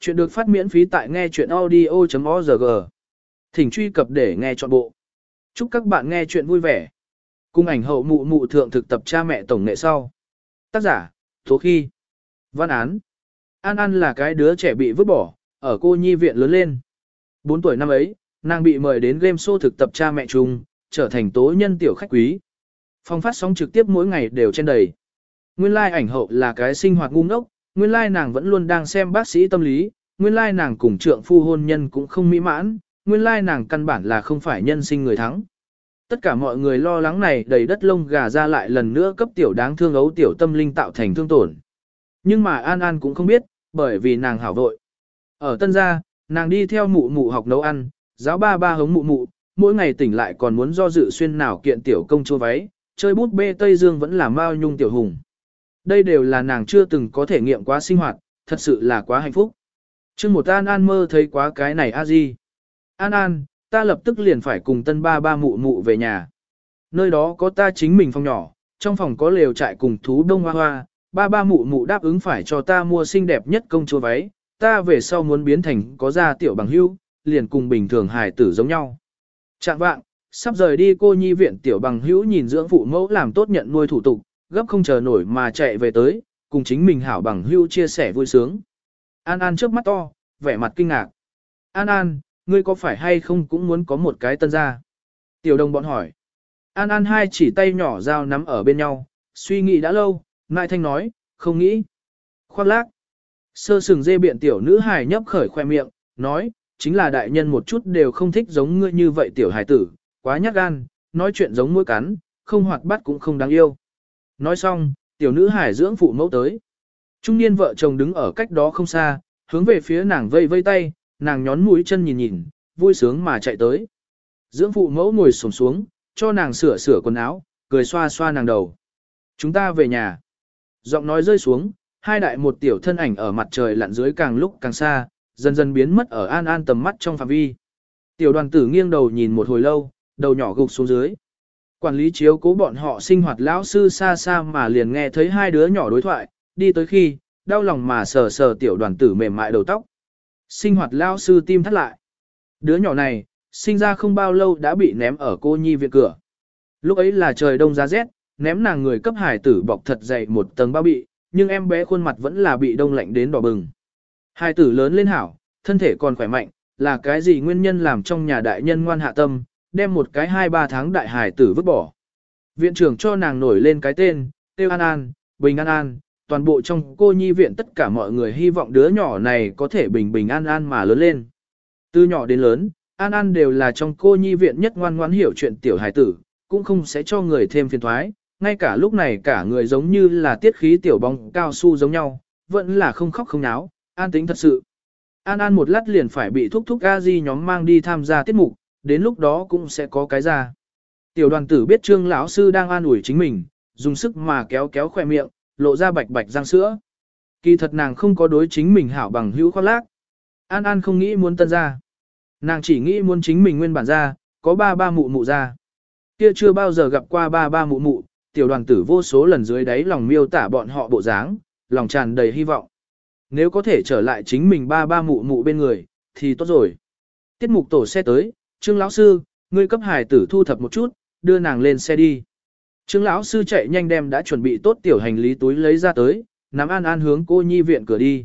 Chuyện được phát miễn phí tại nghe chuyện audio.org. Thỉnh truy cập để nghe trọn bộ. Chúc các bạn nghe chuyện vui vẻ. Cung ảnh hậu mụ mụ thượng thực tập cha mẹ tổng nghệ sau. Tác giả, Thố Khi. Văn án. An An là cái đứa trẻ bị vứt bỏ, ở cô nhi viện lớn lên. 4 tuổi năm ấy, nàng bị mời đến game show thực tập cha mẹ chung, trở thành tố nhân tiểu khách quý. Phong phát sóng trực tiếp mỗi ngày đều trên đầy. Nguyên lai like ảnh hậu là cái sinh hoạt ngu ngốc, nguyên lai nàng vẫn luôn đang xem bác sĩ tâm lý, nguyên lai nàng cùng trượng phu hôn nhân cũng không mỹ mãn, nguyên lai nàng căn bản là không phải nhân sinh người thắng. Tất cả mọi người lo lắng này đầy đất lông gà ra lại lần nữa cấp tiểu đáng thương ấu tiểu tâm linh tạo thành thương tổn. Nhưng mà An An cũng không biết, bởi vì nàng hảo vội. Ở tân gia, nàng đi theo mụ mụ học nấu ăn, giáo ba ba hống mụ mụ, mỗi ngày tỉnh lại còn muốn do dự xuyên nào kiện tiểu công chua váy, chơi bút bê Tây Dương vẫn là mao nhung tiểu hùng. Đây đều là nàng chưa từng có thể nghiệm quá sinh hoạt, thật sự là quá hạnh phúc. Chương một An An mơ thấy quá cái này a di. An An, ta lập tức liền phải cùng tân ba ba mụ mụ về nhà. Nơi đó có ta chính mình phòng nhỏ, trong phòng có lều trại cùng thú đông hoa hoa, ba ba mụ mụ đáp ứng phải cho ta mua xinh đẹp nhất công chúa váy, ta về sau muốn biến thành có gia tiểu bằng hưu, liền cùng bình thường hài tử giống nhau. Trạng vạng, sắp rời đi cô nhi viện tiểu bằng hữu nhìn dưỡng phụ mẫu làm tốt nhận nuôi thủ tục, gấp không chờ nổi mà chạy về tới, cùng chính mình hảo bằng hưu chia sẻ vui sướng. An An trước mắt to, vẻ mặt kinh ngạc. An An, ngươi có phải hay không cũng muốn có một cái tân gia? Tiểu đồng bọn hỏi. An An hai chỉ tay nhỏ dao nắm ở bên nhau, suy nghĩ đã lâu, Nại Thanh nói, không nghĩ. Khoác lác. Sơ sừng dê biện tiểu nữ hài nhấp khởi khoe miệng, nói, chính là đại nhân một chút đều không thích giống ngươi như vậy tiểu hài tử, quá nhát gan, nói chuyện giống mũi cắn, không hoạt bát cũng không đáng yêu. Nói xong, tiểu nữ hải dưỡng phụ mẫu tới. Trung niên vợ chồng đứng ở cách đó không xa, hướng về phía nàng vây vây tay, nàng nhón mũi chân nhìn nhìn, vui sướng mà chạy tới. Dưỡng phụ mẫu ngồi xổm xuống, cho nàng sửa sửa quần áo, cười xoa xoa nàng đầu. Chúng ta về nhà. Giọng nói rơi xuống, hai đại một tiểu thân ảnh ở mặt trời lặn dưới càng lúc càng xa, dần dần biến mất ở an an tầm mắt trong phạm vi. Tiểu đoàn tử nghiêng đầu nhìn một hồi lâu, đầu nhỏ gục xuống dưới. Quản lý chiếu cố bọn họ sinh hoạt lão sư xa xa mà liền nghe thấy hai đứa nhỏ đối thoại, đi tới khi, đau lòng mà sờ sờ tiểu đoàn tử mềm mại đầu tóc. Sinh hoạt lão sư tim thắt lại. Đứa nhỏ này, sinh ra không bao lâu đã bị ném ở cô nhi viện cửa. Lúc ấy là trời đông giá rét, ném nàng người cấp hải tử bọc thật dày một tầng bao bị, nhưng em bé khuôn mặt vẫn là bị đông lạnh đến đỏ bừng. Hải tử lớn lên hảo, thân thể còn khỏe mạnh, là cái gì nguyên nhân làm trong nhà đại nhân ngoan hạ tâm, đem một cái hai ba tháng đại hải tử vứt bỏ. Viện trưởng cho nàng nổi lên cái tên, Tiêu An An, Bình An An, toàn bộ trong cô nhi viện tất cả mọi người hy vọng đứa nhỏ này có thể bình bình an an mà lớn lên. Từ nhỏ đến lớn, An An đều là trong cô nhi viện nhất ngoan ngoãn hiểu chuyện tiểu hải tử, cũng không sẽ cho người thêm phiền thoái, ngay cả lúc này cả người giống như là tiết khí tiểu bóng cao su giống nhau, vẫn là không khóc không náo, an tính thật sự. An An một lát liền phải bị thúc thúc a di nhóm mang đi tham gia tiết mục, đến lúc đó cũng sẽ có cái ra. Tiểu đoàn tử biết trương lão sư đang an ủi chính mình, dùng sức mà kéo kéo khoe miệng, lộ ra bạch bạch răng sữa. Kỳ thật nàng không có đối chính mình hảo bằng hữu khoác lác. An An không nghĩ muốn tân ra. Nàng chỉ nghĩ muốn chính mình nguyên bản ra, có ba ba mụ mụ ra. Kia chưa bao giờ gặp qua ba ba mụ mụ, tiểu đoàn tử vô số lần dưới đáy lòng miêu tả bọn họ bộ dáng, lòng tràn đầy hy vọng. Nếu có thể trở lại chính mình ba ba mụ mụ bên người, thì tốt rồi. Tiết mục tổ xe tới, Trương lão sư, ngươi cấp hải tử thu thập một chút, đưa nàng lên xe đi. Trương lão sư chạy nhanh đem đã chuẩn bị tốt tiểu hành lý túi lấy ra tới, nắm An An hướng cô nhi viện cửa đi.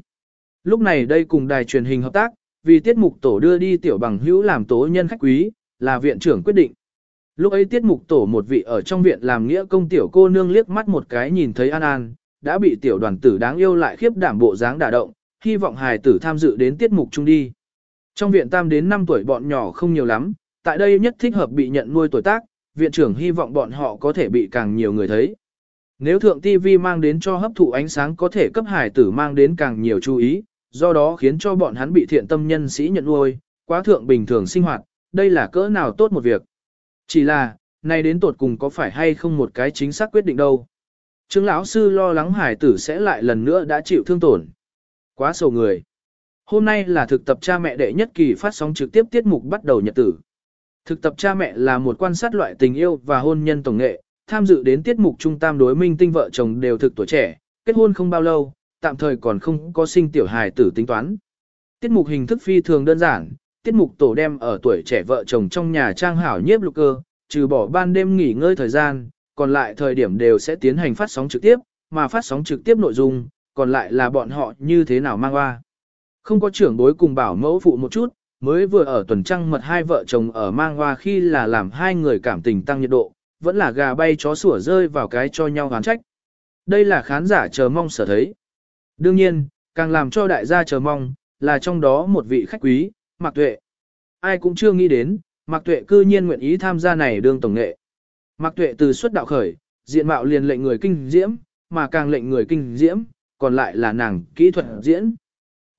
Lúc này đây cùng đài truyền hình hợp tác, vì tiết mục tổ đưa đi tiểu bằng hữu làm tố nhân khách quý, là viện trưởng quyết định. Lúc ấy tiết mục tổ một vị ở trong viện làm nghĩa công tiểu cô nương liếc mắt một cái nhìn thấy An An, đã bị tiểu đoàn tử đáng yêu lại khiếp đảm bộ dáng đả động, hy vọng hài tử tham dự đến tiết mục chung đi. Trong viện tam đến 5 tuổi bọn nhỏ không nhiều lắm, tại đây nhất thích hợp bị nhận nuôi tuổi tác, viện trưởng hy vọng bọn họ có thể bị càng nhiều người thấy. Nếu thượng TV mang đến cho hấp thụ ánh sáng có thể cấp hải tử mang đến càng nhiều chú ý, do đó khiến cho bọn hắn bị thiện tâm nhân sĩ nhận nuôi, quá thượng bình thường sinh hoạt, đây là cỡ nào tốt một việc. Chỉ là, nay đến tột cùng có phải hay không một cái chính xác quyết định đâu. Trương lão sư lo lắng hải tử sẽ lại lần nữa đã chịu thương tổn. Quá sầu người. Hôm nay là thực tập cha mẹ đệ nhất kỳ phát sóng trực tiếp tiết mục bắt đầu nhật tử. Thực tập cha mẹ là một quan sát loại tình yêu và hôn nhân tổng nghệ, tham dự đến tiết mục trung tam đối minh tinh vợ chồng đều thực tuổi trẻ, kết hôn không bao lâu, tạm thời còn không có sinh tiểu hài tử tính toán. Tiết mục hình thức phi thường đơn giản, tiết mục tổ đem ở tuổi trẻ vợ chồng trong nhà trang hảo nhiếp lục cơ, trừ bỏ ban đêm nghỉ ngơi thời gian, còn lại thời điểm đều sẽ tiến hành phát sóng trực tiếp, mà phát sóng trực tiếp nội dung, còn lại là bọn họ như thế nào mang hoa. Không có trưởng bối cùng bảo mẫu phụ một chút, mới vừa ở tuần trăng mật hai vợ chồng ở mang hoa khi là làm hai người cảm tình tăng nhiệt độ, vẫn là gà bay chó sủa rơi vào cái cho nhau hoán trách. Đây là khán giả chờ mong sở thấy. Đương nhiên, càng làm cho đại gia chờ mong, là trong đó một vị khách quý, Mạc Tuệ. Ai cũng chưa nghĩ đến, Mạc Tuệ cư nhiên nguyện ý tham gia này đương tổng nghệ. Mạc Tuệ từ xuất đạo khởi, diện mạo liền lệnh người kinh diễm, mà càng lệnh người kinh diễm, còn lại là nàng kỹ thuật diễn.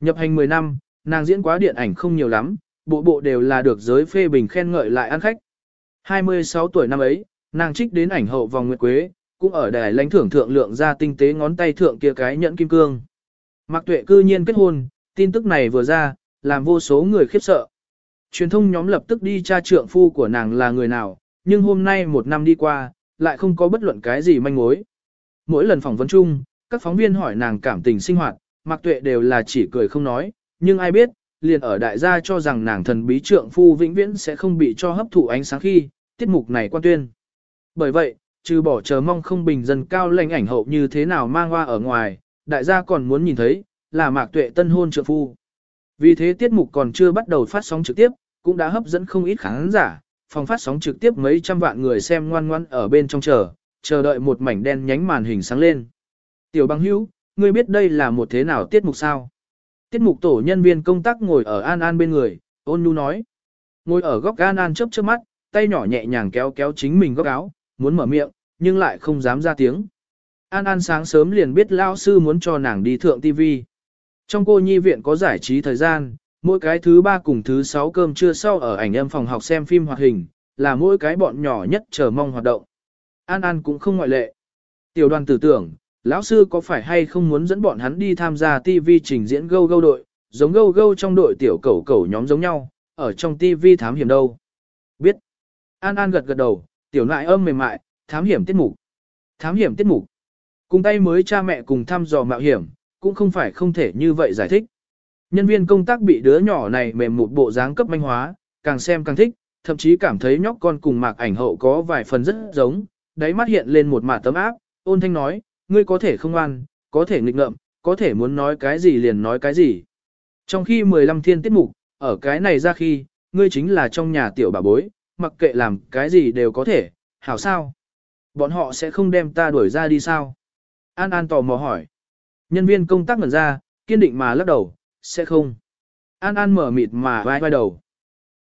Nhập hành 10 năm, nàng diễn quá điện ảnh không nhiều lắm, bộ bộ đều là được giới phê bình khen ngợi lại ăn khách. 26 tuổi năm ấy, nàng trích đến ảnh hậu vòng nguyệt quế, cũng ở đài lãnh thưởng thượng lượng ra tinh tế ngón tay thượng kia cái nhẫn kim cương. Mạc Tuệ cư nhiên kết hôn, tin tức này vừa ra, làm vô số người khiếp sợ. Truyền thông nhóm lập tức đi tra trượng phu của nàng là người nào, nhưng hôm nay một năm đi qua, lại không có bất luận cái gì manh mối. Mỗi lần phỏng vấn chung, các phóng viên hỏi nàng cảm tình sinh hoạt, Mạc Tuệ đều là chỉ cười không nói, nhưng ai biết, liền ở đại gia cho rằng nàng thần bí trượng phu vĩnh viễn sẽ không bị cho hấp thụ ánh sáng khi, tiết mục này quan tuyên. Bởi vậy, trừ bỏ chờ mong không bình dân cao lãnh ảnh hậu như thế nào mang hoa ở ngoài, đại gia còn muốn nhìn thấy, là Mạc Tuệ tân hôn trượng phu. Vì thế tiết mục còn chưa bắt đầu phát sóng trực tiếp, cũng đã hấp dẫn không ít khán giả, phòng phát sóng trực tiếp mấy trăm vạn người xem ngoan ngoãn ở bên trong chờ, chờ đợi một mảnh đen nhánh màn hình sáng lên. Tiểu băng hữu, ngươi biết đây là một thế nào tiết mục sao? Tiết mục tổ nhân viên công tác ngồi ở An An bên người, ôn nhu nói. Ngồi ở góc An An chớp chớp mắt, tay nhỏ nhẹ nhàng kéo kéo chính mình góc áo, muốn mở miệng, nhưng lại không dám ra tiếng. An An sáng sớm liền biết lao sư muốn cho nàng đi thượng TV. Trong cô nhi viện có giải trí thời gian, mỗi cái thứ ba cùng thứ sáu cơm trưa sau ở ảnh em phòng học xem phim hoạt hình, là mỗi cái bọn nhỏ nhất chờ mong hoạt động. An An cũng không ngoại lệ. Tiểu đoàn tử tưởng, lão sư có phải hay không muốn dẫn bọn hắn đi tham gia TV trình diễn gâu gâu đội, giống gâu gâu trong đội tiểu cẩu cẩu nhóm giống nhau, ở trong TV thám hiểm đâu. Biết. An An gật gật đầu, tiểu nại âm mềm mại, thám hiểm tiết mục. Thám hiểm tiết mục. Cùng tay mới cha mẹ cùng thăm dò mạo hiểm, cũng không phải không thể như vậy giải thích. Nhân viên công tác bị đứa nhỏ này mềm một bộ dáng cấp manh hóa, càng xem càng thích, thậm chí cảm thấy nhóc con cùng mạc ảnh hậu có vài phần rất giống, đáy mắt hiện lên một mạt tấm áp, ôn thanh nói, ngươi có thể không ngoan, có thể nghịch ngợm, có thể muốn nói cái gì liền nói cái gì. Trong khi 15 thiên tiết mục, ở cái này ra khi, ngươi chính là trong nhà tiểu bà bối, mặc kệ làm cái gì đều có thể, hảo sao? Bọn họ sẽ không đem ta đuổi ra đi sao? An An tò mò hỏi. Nhân viên công tác ngẩn ra, kiên định mà lắc đầu, sẽ không. An An mở mịt mà vai vai đầu.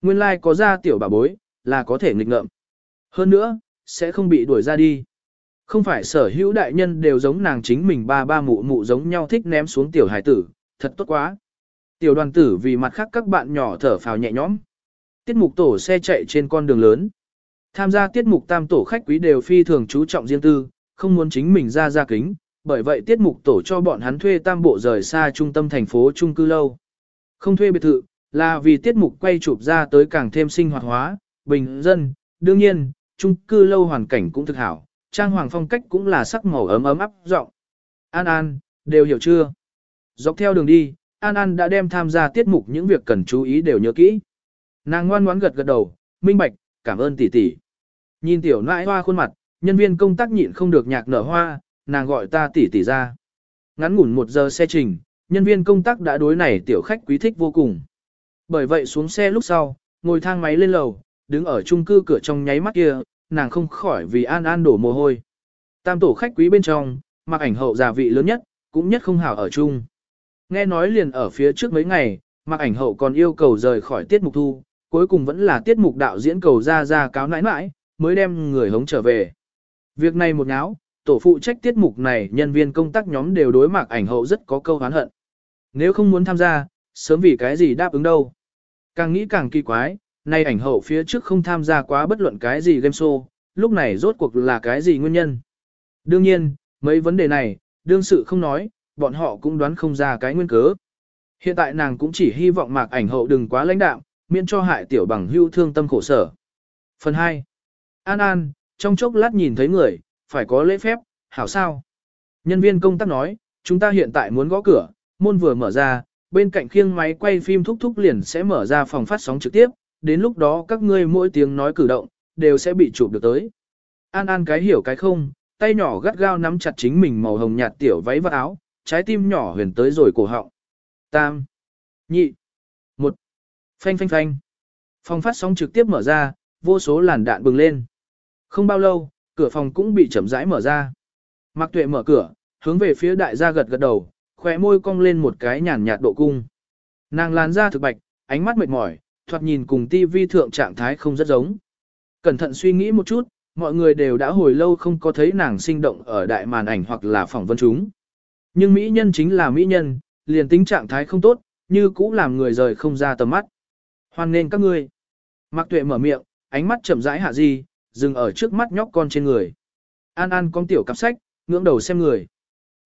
Nguyên lai like có ra tiểu bà bối, là có thể nghịch ngợm. Hơn nữa, sẽ không bị đuổi ra đi. Không phải sở hữu đại nhân đều giống nàng chính mình ba ba mụ mụ giống nhau thích ném xuống tiểu hải tử, thật tốt quá. Tiểu đoàn tử vì mặt khác các bạn nhỏ thở phào nhẹ nhõm. Tiết mục tổ xe chạy trên con đường lớn. Tham gia tiết mục tam tổ khách quý đều phi thường chú trọng riêng tư, không muốn chính mình ra ra kính, bởi vậy tiết mục tổ cho bọn hắn thuê tam bộ rời xa trung tâm thành phố trung cư lâu. Không thuê biệt thự, là vì tiết mục quay chụp ra tới càng thêm sinh hoạt hóa, bình dân, đương nhiên, trung cư lâu hoàn cảnh cũng thực hảo, trang hoàng phong cách cũng là sắc màu ấm ấm áp rộng. An An, đều hiểu chưa? Dọc theo đường đi, An An đã đem tham gia tiết mục những việc cần chú ý đều nhớ kỹ. Nàng ngoan ngoãn gật gật đầu, minh bạch, cảm ơn tỷ tỷ. Nhìn tiểu nãi hoa khuôn mặt, nhân viên công tác nhịn không được nhạc nở hoa, nàng gọi ta tỷ tỷ ra. Ngắn ngủn một giờ xe trình, nhân viên công tác đã đối này tiểu khách quý thích vô cùng. Bởi vậy xuống xe lúc sau, ngồi thang máy lên lầu, đứng ở chung cư cửa trong nháy mắt kia, nàng không khỏi vì an an đổ mồ hôi. Tam tổ khách quý bên trong, mặc ảnh hậu già vị lớn nhất, cũng nhất không hảo ở chung. Nghe nói liền ở phía trước mấy ngày, mặc ảnh hậu còn yêu cầu rời khỏi tiết mục thu, cuối cùng vẫn là tiết mục đạo diễn cầu ra ra cáo nãi nãi, mới đem người hống trở về. Việc này một nháo, tổ phụ trách tiết mục này nhân viên công tác nhóm đều đối mặt ảnh hậu rất có câu hán hận. Nếu không muốn tham gia, sớm vì cái gì đáp ứng đâu. Càng nghĩ càng kỳ quái, nay ảnh hậu phía trước không tham gia quá bất luận cái gì game show, lúc này rốt cuộc là cái gì nguyên nhân. Đương nhiên, mấy vấn đề này, đương sự không nói, bọn họ cũng đoán không ra cái nguyên cớ. Hiện tại nàng cũng chỉ hy vọng mạc ảnh hậu đừng quá lãnh đạm, miễn cho hại tiểu bằng hưu thương tâm khổ sở. Phần 2. An An, trong chốc lát nhìn thấy người, phải có lễ phép, hảo sao. Nhân viên công tác nói, chúng ta hiện tại muốn gõ cửa, môn vừa mở ra, bên cạnh khiêng máy quay phim thúc thúc liền sẽ mở ra phòng phát sóng trực tiếp, đến lúc đó các ngươi mỗi tiếng nói cử động, đều sẽ bị chụp được tới. An An cái hiểu cái không, tay nhỏ gắt gao nắm chặt chính mình màu hồng nhạt tiểu váy và áo, trái tim nhỏ huyền tới rồi cổ họng. Tam, nhị, một, phanh phanh phanh. Phòng phát sóng trực tiếp mở ra, vô số làn đạn bừng lên. Không bao lâu, cửa phòng cũng bị chậm rãi mở ra. Mạc Tuệ mở cửa, hướng về phía đại gia gật gật đầu, khóe môi cong lên một cái nhàn nhạt độ cung. Nàng làn da thực bạch, ánh mắt mệt mỏi, thoạt nhìn cùng tivi thượng trạng thái không rất giống. Cẩn thận suy nghĩ một chút, mọi người đều đã hồi lâu không có thấy nàng sinh động ở đại màn ảnh hoặc là phỏng vấn chúng. Nhưng mỹ nhân chính là mỹ nhân, liền tính trạng thái không tốt, như cũ làm người rời không ra tầm mắt. Hoan nên các ngươi. Mạc Tuệ mở miệng, ánh mắt chậm rãi hạ di, dừng ở trước mắt nhóc con trên người. An An con tiểu cặp sách, ngưỡng đầu xem người.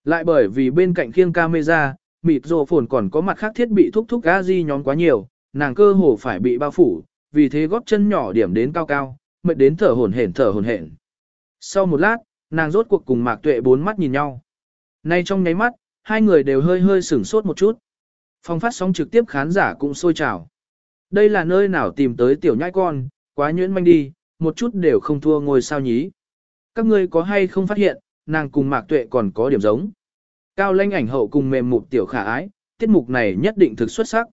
Lại bởi vì bên cạnh khiêng camera, mịt rồ phồn còn có mặt khác thiết bị thúc thúc ga di nhóm quá nhiều, nàng cơ hồ phải bị bao phủ, vì thế góp chân nhỏ điểm đến cao cao, mệt đến thở hổn hển thở hổn hển. Sau một lát, nàng rốt cuộc cùng Mạc Tuệ bốn mắt nhìn nhau. Nay trong nháy mắt, hai người đều hơi hơi sửng sốt một chút. Phong phát sóng trực tiếp khán giả cũng sôi trào. Đây là nơi nào tìm tới tiểu nhãi con, quá nhuyễn manh đi, một chút đều không thua ngôi sao nhí. Các ngươi có hay không phát hiện, nàng cùng Mạc Tuệ còn có điểm giống. Cao lanh ảnh hậu cùng mềm mục tiểu khả ái, tiết mục này nhất định thực xuất sắc.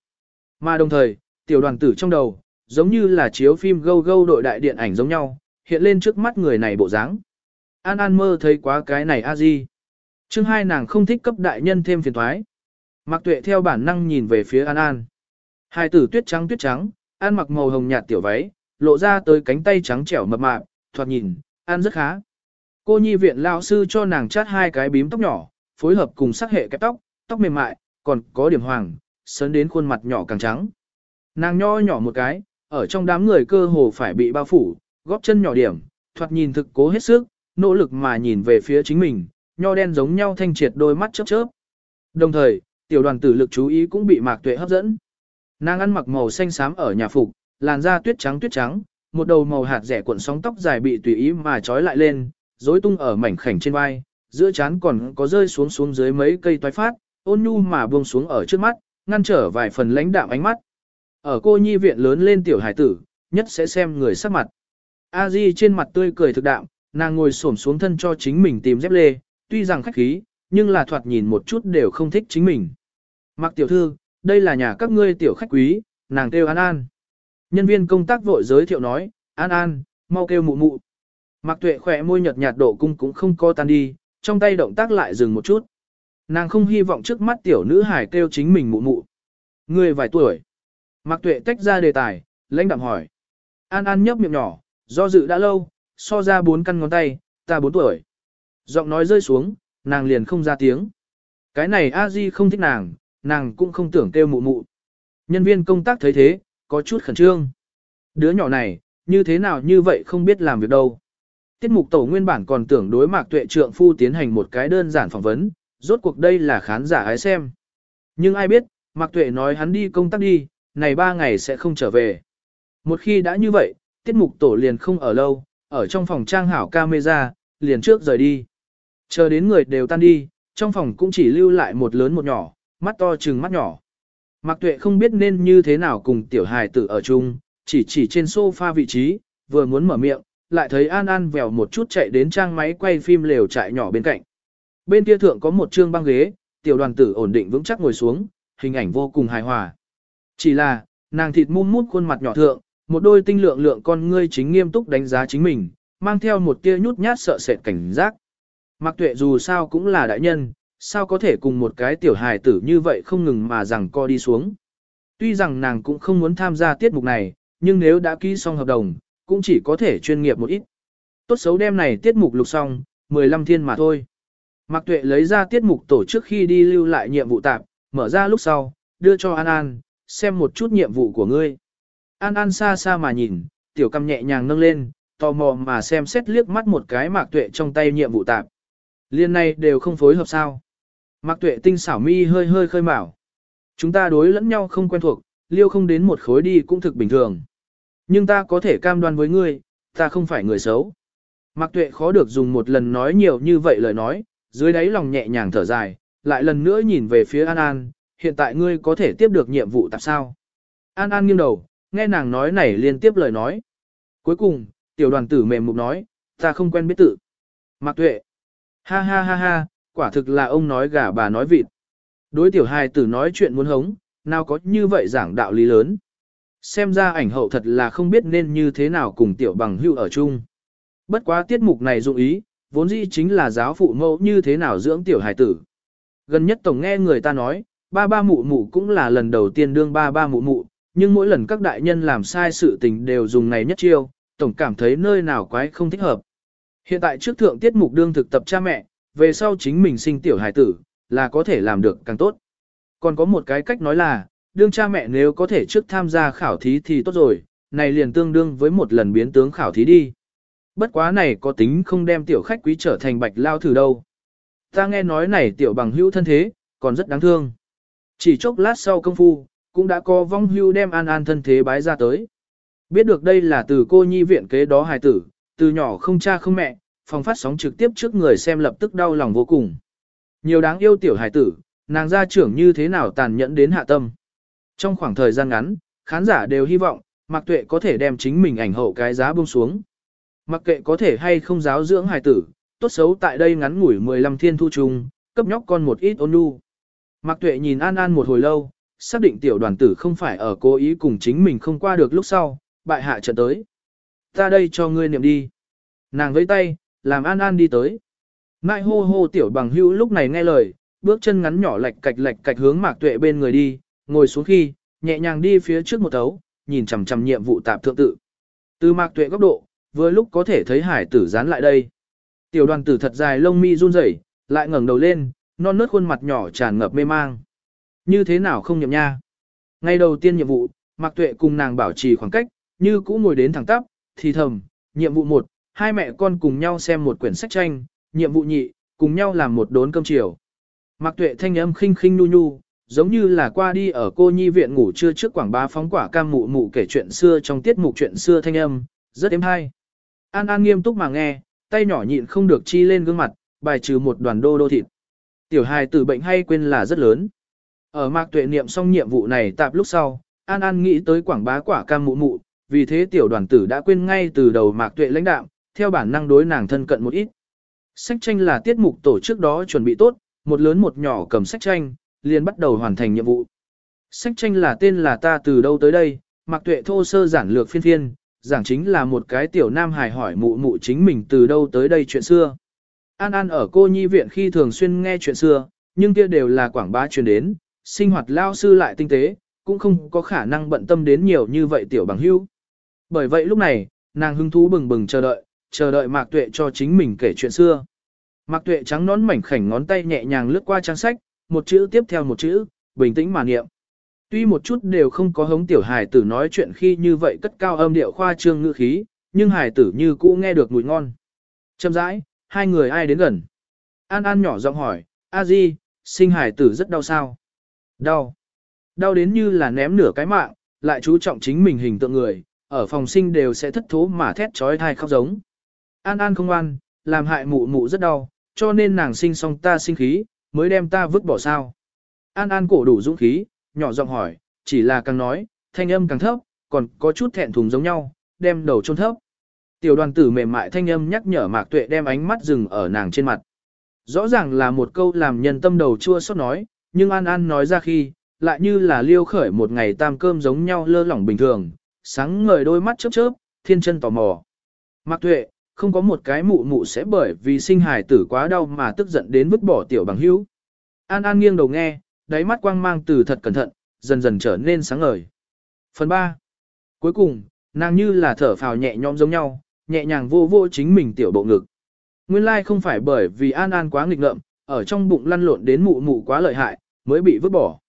Mà đồng thời, tiểu đoàn tử trong đầu, giống như là chiếu phim gâu gâu đội đại điện ảnh giống nhau, hiện lên trước mắt người này bộ dáng. An An mơ thấy quá cái này a di. Chương hai nàng không thích cấp đại nhân thêm phiền thoái. Mạc Tuệ theo bản năng nhìn về phía An An. Hai tử tuyết trắng tuyết trắng, An mặc màu hồng nhạt tiểu váy, lộ ra tới cánh tay trắng trẻo mập mạp, thoạt nhìn, An rất khá. Cô nhi viện lão sư cho nàng chát hai cái bím tóc nhỏ, phối hợp cùng sắc hệ kẹp tóc, tóc mềm mại, còn có điểm hoàng, sớn đến khuôn mặt nhỏ càng trắng. Nàng nho nhỏ một cái, ở trong đám người cơ hồ phải bị bao phủ, góp chân nhỏ điểm, thoạt nhìn thực cố hết sức, nỗ lực mà nhìn về phía chính mình, nho đen giống nhau thanh triệt đôi mắt chớp chớp. Đồng thời, tiểu đoàn tử lực chú ý cũng bị mạc tuệ hấp dẫn. Nàng ăn mặc màu xanh xám ở nhà phục, làn da tuyết trắng tuyết trắng, một đầu màu hạt rẻ cuộn sóng tóc dài bị tùy ý mà trói lại lên, rối tung ở mảnh khảnh trên vai, giữa trán còn có rơi xuống xuống dưới mấy cây toái phát, ôn nhu mà buông xuống ở trước mắt, ngăn trở vài phần lãnh đạm ánh mắt. Ở cô nhi viện lớn lên tiểu hải tử, nhất sẽ xem người sắc mặt. A Di trên mặt tươi cười thực đạm, nàng ngồi xổm xuống thân cho chính mình tìm dép lê, tuy rằng khách khí, nhưng là thoạt nhìn một chút đều không thích chính mình. Mặc tiểu thư, đây là nhà các ngươi tiểu khách quý, nàng kêu An An. Nhân viên công tác vội giới thiệu nói, An An, mau kêu mụ mụ. mặc Tuệ khỏe môi nhợt nhạt độ cung cũng không co tan đi, trong tay động tác lại dừng một chút. Nàng không hy vọng trước mắt tiểu nữ hải kêu chính mình mụ mụ. Người vài tuổi. Mạc Tuệ tách ra đề tài, lãnh đạm hỏi. An An nhấp miệng nhỏ, do dự đã lâu, so ra bốn căn ngón tay, ta bốn tuổi. Giọng nói rơi xuống, nàng liền không ra tiếng. Cái này A Di không thích nàng, nàng cũng không tưởng kêu mụ mụ. Nhân viên công tác thấy thế, có chút khẩn trương. Đứa nhỏ này, như thế nào như vậy không biết làm việc đâu. Tiết mục tổ nguyên bản còn tưởng đối mạc tuệ trượng phu tiến hành một cái đơn giản phỏng vấn, rốt cuộc đây là khán giả hái xem. Nhưng ai biết, mạc tuệ nói hắn đi công tác đi, này ba ngày sẽ không trở về. Một khi đã như vậy, tiết mục tổ liền không ở lâu, ở trong phòng trang hảo camera, liền trước rời đi. Chờ đến người đều tan đi, trong phòng cũng chỉ lưu lại một lớn một nhỏ, mắt to chừng mắt nhỏ. Mạc Tuệ không biết nên như thế nào cùng tiểu hài tử ở chung, chỉ chỉ trên sofa vị trí, vừa muốn mở miệng, lại thấy An An vèo một chút chạy đến trang máy quay phim lều trại nhỏ bên cạnh. Bên kia thượng có một trương băng ghế, tiểu đoàn tử ổn định vững chắc ngồi xuống, hình ảnh vô cùng hài hòa. Chỉ là, nàng thịt mum mút khuôn mặt nhỏ thượng, một đôi tinh lượng lượng con ngươi chính nghiêm túc đánh giá chính mình, mang theo một tia nhút nhát sợ sệt cảnh giác. mặc Tuệ dù sao cũng là đại nhân, sao có thể cùng một cái tiểu hài tử như vậy không ngừng mà rằng co đi xuống. Tuy rằng nàng cũng không muốn tham gia tiết mục này, nhưng nếu đã ký xong hợp đồng, cũng chỉ có thể chuyên nghiệp một ít. Tốt xấu đem này tiết mục lục xong, 15 thiên mà thôi. Mạc Tuệ lấy ra tiết mục tổ trước khi đi lưu lại nhiệm vụ tạm, mở ra lúc sau, đưa cho An An, xem một chút nhiệm vụ của ngươi. An An xa xa mà nhìn, tiểu cầm nhẹ nhàng nâng lên, tò mò mà xem xét liếc mắt một cái Mạc Tuệ trong tay nhiệm vụ tạm. Liên này đều không phối hợp sao. Mạc Tuệ tinh xảo mi hơi hơi khơi mào. Chúng ta đối lẫn nhau không quen thuộc, liêu không đến một khối đi cũng thực bình thường. Nhưng ta có thể cam đoan với ngươi, ta không phải người xấu. Mạc Tuệ khó được dùng một lần nói nhiều như vậy lời nói, dưới đáy lòng nhẹ nhàng thở dài, lại lần nữa nhìn về phía An An, hiện tại ngươi có thể tiếp được nhiệm vụ tạp sao? An An nghiêng đầu, nghe nàng nói này liên tiếp lời nói. Cuối cùng, tiểu đoàn tử mềm mục nói, ta không quen biết tự. Mạc Tuệ. Ha ha ha ha, quả thực là ông nói gà bà nói vịt. Đối tiểu hài tử nói chuyện muốn hống, nào có như vậy giảng đạo lý lớn. Xem ra ảnh hậu thật là không biết nên như thế nào cùng tiểu bằng hưu ở chung. Bất quá tiết mục này dụng ý, vốn dĩ chính là giáo phụ mẫu như thế nào dưỡng tiểu hài tử. Gần nhất tổng nghe người ta nói, ba ba mụ mụ cũng là lần đầu tiên đương ba ba mụ mụ, nhưng mỗi lần các đại nhân làm sai sự tình đều dùng này nhất chiêu, tổng cảm thấy nơi nào quái không thích hợp. Hiện tại trước thượng tiết mục đương thực tập cha mẹ, về sau chính mình sinh tiểu hài tử, là có thể làm được càng tốt. Còn có một cái cách nói là, đương cha mẹ nếu có thể trước tham gia khảo thí thì tốt rồi, này liền tương đương với một lần biến tướng khảo thí đi. Bất quá này có tính không đem tiểu khách quý trở thành bạch lao thử đâu. Ta nghe nói này tiểu bằng hữu thân thế, còn rất đáng thương. Chỉ chốc lát sau công phu, cũng đã có vong hưu đem an an thân thế bái ra tới. Biết được đây là từ cô nhi viện kế đó hài tử, từ nhỏ không cha không mẹ, phòng phát sóng trực tiếp trước người xem lập tức đau lòng vô cùng. Nhiều đáng yêu tiểu hài tử, nàng gia trưởng như thế nào tàn nhẫn đến hạ tâm. Trong khoảng thời gian ngắn, khán giả đều hy vọng, Mạc Tuệ có thể đem chính mình ảnh hậu cái giá buông xuống. Mặc kệ có thể hay không giáo dưỡng hài tử, tốt xấu tại đây ngắn ngủi 15 thiên thu trùng, cấp nhóc con một ít ôn nhu. Mạc Tuệ nhìn An An một hồi lâu, xác định tiểu đoàn tử không phải ở cố ý cùng chính mình không qua được lúc sau, bại hạ trận tới. Ta đây cho ngươi niệm đi. Nàng với tay, làm An An đi tới. Ngại hô hô tiểu bằng hữu lúc này nghe lời, bước chân ngắn nhỏ lạch cạch lạch cạch hướng Mạc Tuệ bên người đi, ngồi xuống khi, nhẹ nhàng đi phía trước một tấu, nhìn chằm chằm nhiệm vụ tạp thượng tự. Từ Mạc Tuệ góc độ, vừa lúc có thể thấy hải tử dán lại đây. Tiểu đoàn tử thật dài lông mi run rẩy, lại ngẩng đầu lên, non nớt khuôn mặt nhỏ tràn ngập mê mang. Như thế nào không nhậm nha? Ngay đầu tiên nhiệm vụ, Mạc Tuệ cùng nàng bảo trì khoảng cách, như cũ ngồi đến thẳng tắp, thì thầm, nhiệm vụ 1, hai mẹ con cùng nhau xem một quyển sách tranh, nhiệm vụ nhị, cùng nhau làm một đốn cơm chiều. Mạc Tuệ thanh âm khinh khinh nu nu, giống như là qua đi ở cô nhi viện ngủ trưa trước quảng bá phóng quả cam mụ mụ kể chuyện xưa trong tiết mục chuyện xưa thanh âm, rất êm hay. An An nghiêm túc mà nghe, tay nhỏ nhịn không được chi lên gương mặt, bài trừ một đoàn đô đô thịt. Tiểu hài tử bệnh hay quên là rất lớn. Ở mạc tuệ niệm xong nhiệm vụ này tạp lúc sau, An An nghĩ tới quảng bá quả cam mụ mụ, vì thế tiểu đoàn tử đã quên ngay từ đầu mạc tuệ lãnh đạo, theo bản năng đối nàng thân cận một ít. Sách tranh là tiết mục tổ chức đó chuẩn bị tốt, một lớn một nhỏ cầm sách tranh, liền bắt đầu hoàn thành nhiệm vụ. Sách tranh là tên là ta từ đâu tới đây, mạc tuệ thô sơ giản lược phiên phiên, giảng chính là một cái tiểu nam hài hỏi mụ mụ chính mình từ đâu tới đây chuyện xưa. An An ở cô nhi viện khi thường xuyên nghe chuyện xưa, nhưng kia đều là quảng bá truyền đến, sinh hoạt lao sư lại tinh tế, cũng không có khả năng bận tâm đến nhiều như vậy tiểu bằng hữu. Bởi vậy lúc này, nàng hứng thú bừng bừng chờ đợi, chờ đợi Mạc Tuệ cho chính mình kể chuyện xưa. Mạc Tuệ trắng nón mảnh khảnh ngón tay nhẹ nhàng lướt qua trang sách, một chữ tiếp theo một chữ, bình tĩnh mà niệm. Tuy một chút đều không có hống tiểu hài tử nói chuyện khi như vậy cất cao âm điệu khoa trương ngữ khí, nhưng hài tử như cũ nghe được mùi ngon. Châm rãi, hai người ai đến gần. An An nhỏ giọng hỏi, A Di, sinh hài tử rất đau sao? Đau. Đau đến như là ném nửa cái mạng, lại chú trọng chính mình hình tượng người, ở phòng sinh đều sẽ thất thố mà thét trói thai khóc giống. An An không ăn, làm hại mụ mụ rất đau, cho nên nàng sinh xong ta sinh khí, mới đem ta vứt bỏ sao. An An cổ đủ dũng khí, nhỏ giọng hỏi, chỉ là càng nói, thanh âm càng thấp, còn có chút thẹn thùng giống nhau, đem đầu chôn thấp. Tiểu đoàn tử mềm mại thanh âm nhắc nhở Mạc Tuệ đem ánh mắt dừng ở nàng trên mặt. Rõ ràng là một câu làm nhân tâm đầu chua xót nói, nhưng An An nói ra khi, lại như là liêu khởi một ngày tam cơm giống nhau lơ lỏng bình thường, sáng ngời đôi mắt chớp chớp, thiên chân tò mò. Mạc Tuệ, không có một cái mụ mụ sẽ bởi vì sinh hài tử quá đau mà tức giận đến vứt bỏ tiểu bằng hữu. An An nghiêng đầu nghe, đáy mắt quang mang từ thật cẩn thận, dần dần trở nên sáng ngời. Phần 3. Cuối cùng, nàng như là thở phào nhẹ nhõm giống nhau, nhẹ nhàng vô vô chính mình tiểu bộ ngực. Nguyên lai không phải bởi vì An An quá nghịch ngợm, ở trong bụng lăn lộn đến mụ mụ quá lợi hại, mới bị vứt bỏ.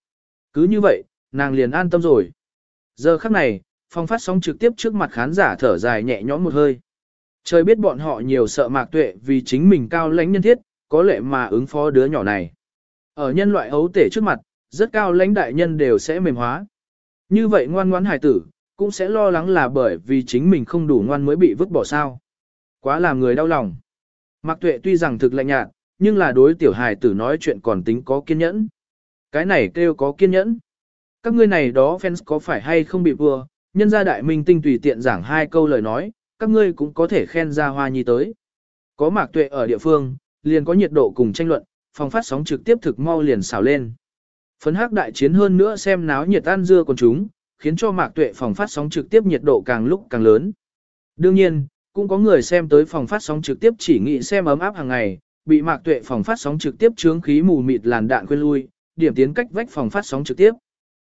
Cứ như vậy, nàng liền an tâm rồi. Giờ khắc này, phong phát sóng trực tiếp trước mặt khán giả thở dài nhẹ nhõm một hơi. Trời biết bọn họ nhiều sợ mạc tuệ vì chính mình cao lãnh nhân thiết, có lẽ mà ứng phó đứa nhỏ này. Ở nhân loại ấu tể trước mặt, rất cao lãnh đại nhân đều sẽ mềm hóa. Như vậy ngoan ngoãn hải tử, cũng sẽ lo lắng là bởi vì chính mình không đủ ngoan mới bị vứt bỏ sao. Quá làm người đau lòng. Mạc tuệ tuy rằng thực lạnh nhạt, nhưng là đối tiểu hài tử nói chuyện còn tính có kiên nhẫn. Cái này kêu có kiên nhẫn. Các ngươi này đó fans có phải hay không bị vừa, nhân gia đại minh tinh tùy tiện giảng hai câu lời nói, các ngươi cũng có thể khen ra hoa nhi tới. Có mạc tuệ ở địa phương, liền có nhiệt độ cùng tranh luận, phòng phát sóng trực tiếp thực mau liền xào lên. Phấn hắc đại chiến hơn nữa xem náo nhiệt ăn dưa con chúng, khiến cho mạc tuệ phòng phát sóng trực tiếp nhiệt độ càng lúc càng lớn. Đương nhiên, cũng có người xem tới phòng phát sóng trực tiếp chỉ nghĩ xem ấm áp hàng ngày, bị mạc tuệ phòng phát sóng trực tiếp chướng khí mù mịt làn đạn quên lui, điểm tiến cách vách phòng phát sóng trực tiếp.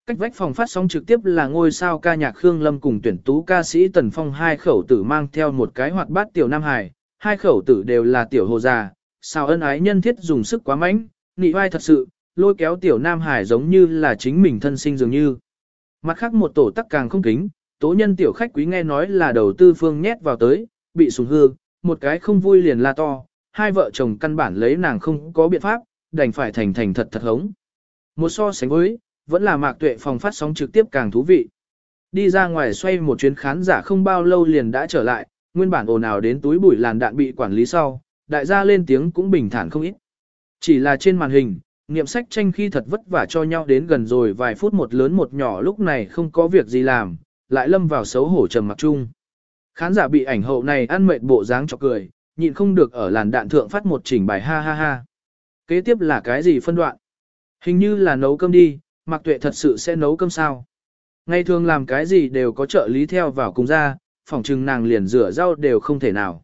Cách vách phòng phát sóng trực tiếp là ngôi sao ca nhạc Khương Lâm cùng tuyển tú ca sĩ Tần Phong hai khẩu tử mang theo một cái hoạt bát tiểu Nam Hải, hai khẩu tử đều là tiểu hồ già, sao ân ái nhân thiết dùng sức quá mạnh, nị vai thật sự, lôi kéo tiểu Nam Hải giống như là chính mình thân sinh dường như. Mặt khác một tổ tắc càng không kính, tố nhân tiểu khách quý nghe nói là đầu tư phương nhét vào tới, bị sùng hư, một cái không vui liền la to, hai vợ chồng căn bản lấy nàng không có biện pháp, đành phải thành thành thật thật hống. Một so sánh với, vẫn là mạc tuệ phòng phát sóng trực tiếp càng thú vị. Đi ra ngoài xoay một chuyến khán giả không bao lâu liền đã trở lại, nguyên bản ồn ào đến túi bụi làn đạn bị quản lý sau, đại gia lên tiếng cũng bình thản không ít. Chỉ là trên màn hình, niệm sách tranh khi thật vất vả cho nhau đến gần rồi vài phút một lớn một nhỏ lúc này không có việc gì làm, lại lâm vào xấu hổ trầm mặc chung. Khán giả bị ảnh hậu này ăn mệt bộ dáng cho cười, nhịn không được ở làn đạn thượng phát một chỉnh bài ha ha ha. Kế tiếp là cái gì phân đoạn? Hình như là nấu cơm đi, Mạc Tuệ thật sự sẽ nấu cơm sao? Ngày thường làm cái gì đều có trợ lý theo vào cùng ra, phòng trừng nàng liền rửa rau đều không thể nào.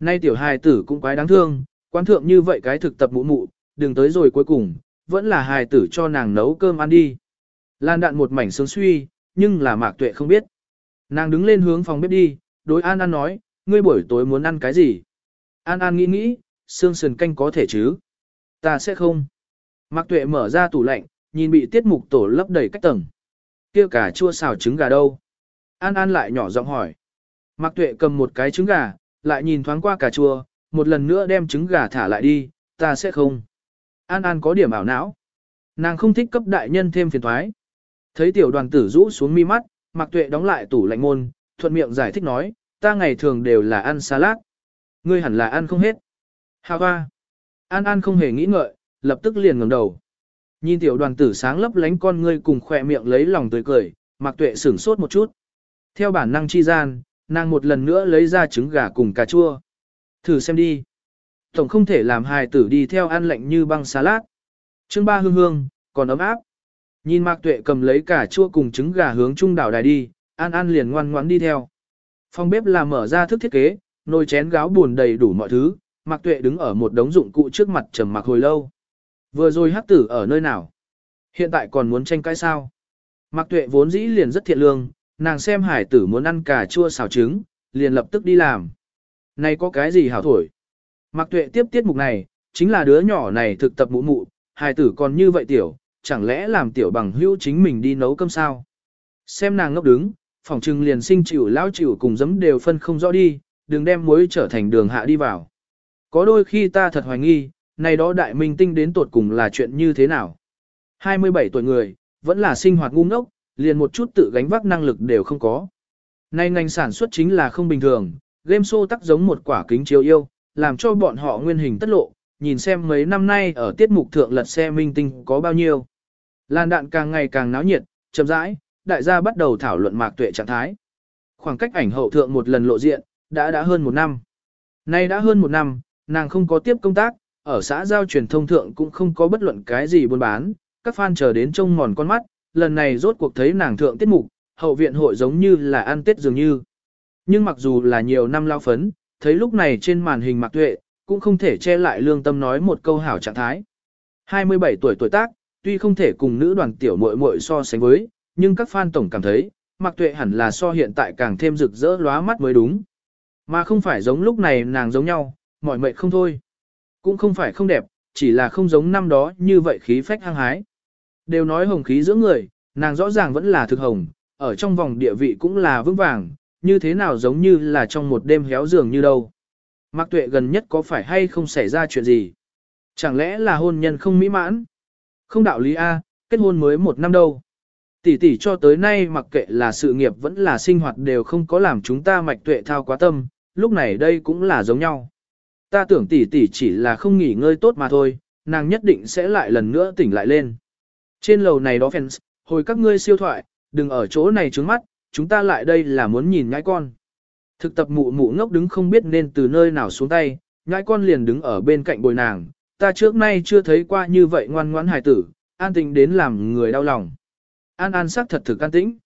Nay tiểu hài tử cũng quái đáng thương, quan thượng như vậy cái thực tập mụ mụ, đừng tới rồi cuối cùng, vẫn là hài tử cho nàng nấu cơm ăn đi. Lan đạn một mảnh sướng suy, nhưng là Mạc Tuệ không biết. Nàng đứng lên hướng phòng bếp đi, đối An An nói, ngươi buổi tối muốn ăn cái gì? An An nghĩ nghĩ, xương sườn canh có thể chứ? Ta sẽ không. Mạc Tuệ mở ra tủ lạnh, nhìn bị tiết mục tổ lấp đầy cách tầng. Kia cả chua xào trứng gà đâu? An An lại nhỏ giọng hỏi. Mạc Tuệ cầm một cái trứng gà, lại nhìn thoáng qua cà chua, một lần nữa đem trứng gà thả lại đi, ta sẽ không. An An có điểm ảo não. Nàng không thích cấp đại nhân thêm phiền toái. Thấy tiểu đoàn tử rũ xuống mi mắt, Mạc Tuệ đóng lại tủ lạnh môn, thuận miệng giải thích nói, ta ngày thường đều là ăn salad. Ngươi hẳn là ăn không hết. Hà hoa. An An không hề nghĩ ngợi, lập tức liền ngẩng đầu. Nhìn tiểu đoàn tử sáng lấp lánh con ngươi cùng khỏe miệng lấy lòng tươi cười, Mạc Tuệ sửng sốt một chút. Theo bản năng chi gian, nàng một lần nữa lấy ra trứng gà cùng cà chua. Thử xem đi. Tổng không thể làm hài tử đi theo ăn lạnh như băng salad. Chương ba hương hương, còn ấm áp. Nhìn Mạc Tuệ cầm lấy cà chua cùng trứng gà hướng trung đảo đài đi, An An liền ngoan ngoãn đi theo. Phòng bếp là mở ra thức thiết kế, nồi chén gáo buồn đầy đủ mọi thứ, Mạc Tuệ đứng ở một đống dụng cụ trước mặt trầm mặc hồi lâu. Vừa rồi hắc tử ở nơi nào? Hiện tại còn muốn tranh cãi sao? Mạc Tuệ vốn dĩ liền rất thiện lương, nàng xem hải tử muốn ăn cà chua xào trứng, liền lập tức đi làm. Này có cái gì hảo thổi? Mạc Tuệ tiếp tiết mục này, chính là đứa nhỏ này thực tập mụ mụ, hải tử còn như vậy tiểu, chẳng lẽ làm tiểu bằng hữu chính mình đi nấu cơm sao? Xem nàng ngốc đứng, phòng trưng liền sinh chịu lao chịu cùng giấm đều phân không rõ đi, đừng đem muối trở thành đường hạ đi vào. Có đôi khi ta thật hoài nghi, này đó đại minh tinh đến tột cùng là chuyện như thế nào? 27 tuổi người, vẫn là sinh hoạt ngu ngốc, liền một chút tự gánh vác năng lực đều không có. Nay ngành sản xuất chính là không bình thường, game show tắc giống một quả kính chiếu yêu, làm cho bọn họ nguyên hình tất lộ, nhìn xem mấy năm nay ở tiết mục thượng lật xe minh tinh có bao nhiêu. Làn đạn càng ngày càng náo nhiệt, chậm rãi, đại gia bắt đầu thảo luận mạc tuệ trạng thái. Khoảng cách ảnh hậu thượng một lần lộ diện, đã đã hơn một năm. Nay đã hơn một năm, nàng không có tiếp công tác, ở xã giao truyền thông thượng cũng không có bất luận cái gì buôn bán, các fan chờ đến trông mòn con mắt, lần này rốt cuộc thấy nàng thượng tiết mục, hậu viện hội giống như là ăn tết dường như. Nhưng mặc dù là nhiều năm lao phấn, thấy lúc này trên màn hình mạc tuệ, cũng không thể che lại lương tâm nói một câu hảo trạng thái. 27 tuổi tuổi tác, tuy không thể cùng nữ đoàn tiểu muội muội so sánh với, nhưng các fan tổng cảm thấy, Mạc Tuệ hẳn là so hiện tại càng thêm rực rỡ lóa mắt mới đúng. Mà không phải giống lúc này nàng giống nhau, mọi mệnh không thôi. Cũng không phải không đẹp, chỉ là không giống năm đó như vậy khí phách hăng hái. Đều nói hồng khí giữa người, nàng rõ ràng vẫn là thực hồng, ở trong vòng địa vị cũng là vững vàng, như thế nào giống như là trong một đêm héo giường như đâu. Mạc Tuệ gần nhất có phải hay không xảy ra chuyện gì? Chẳng lẽ là hôn nhân không mỹ mãn? Không đạo lý A, kết hôn mới một năm đâu. Tỷ tỷ cho tới nay mặc kệ là sự nghiệp vẫn là sinh hoạt đều không có làm chúng ta mạch tuệ thao quá tâm, lúc này đây cũng là giống nhau. Ta tưởng tỷ tỷ chỉ là không nghỉ ngơi tốt mà thôi, nàng nhất định sẽ lại lần nữa tỉnh lại lên. Trên lầu này đó fans, hồi các ngươi siêu thoại, đừng ở chỗ này trướng mắt, chúng ta lại đây là muốn nhìn nhãi con. Thực tập mụ mụ ngốc đứng không biết nên từ nơi nào xuống tay, nhãi con liền đứng ở bên cạnh bồi nàng, ta trước nay chưa thấy qua như vậy ngoan ngoãn hài tử, an tĩnh đến làm người đau lòng. An an sắc thật thực an tĩnh.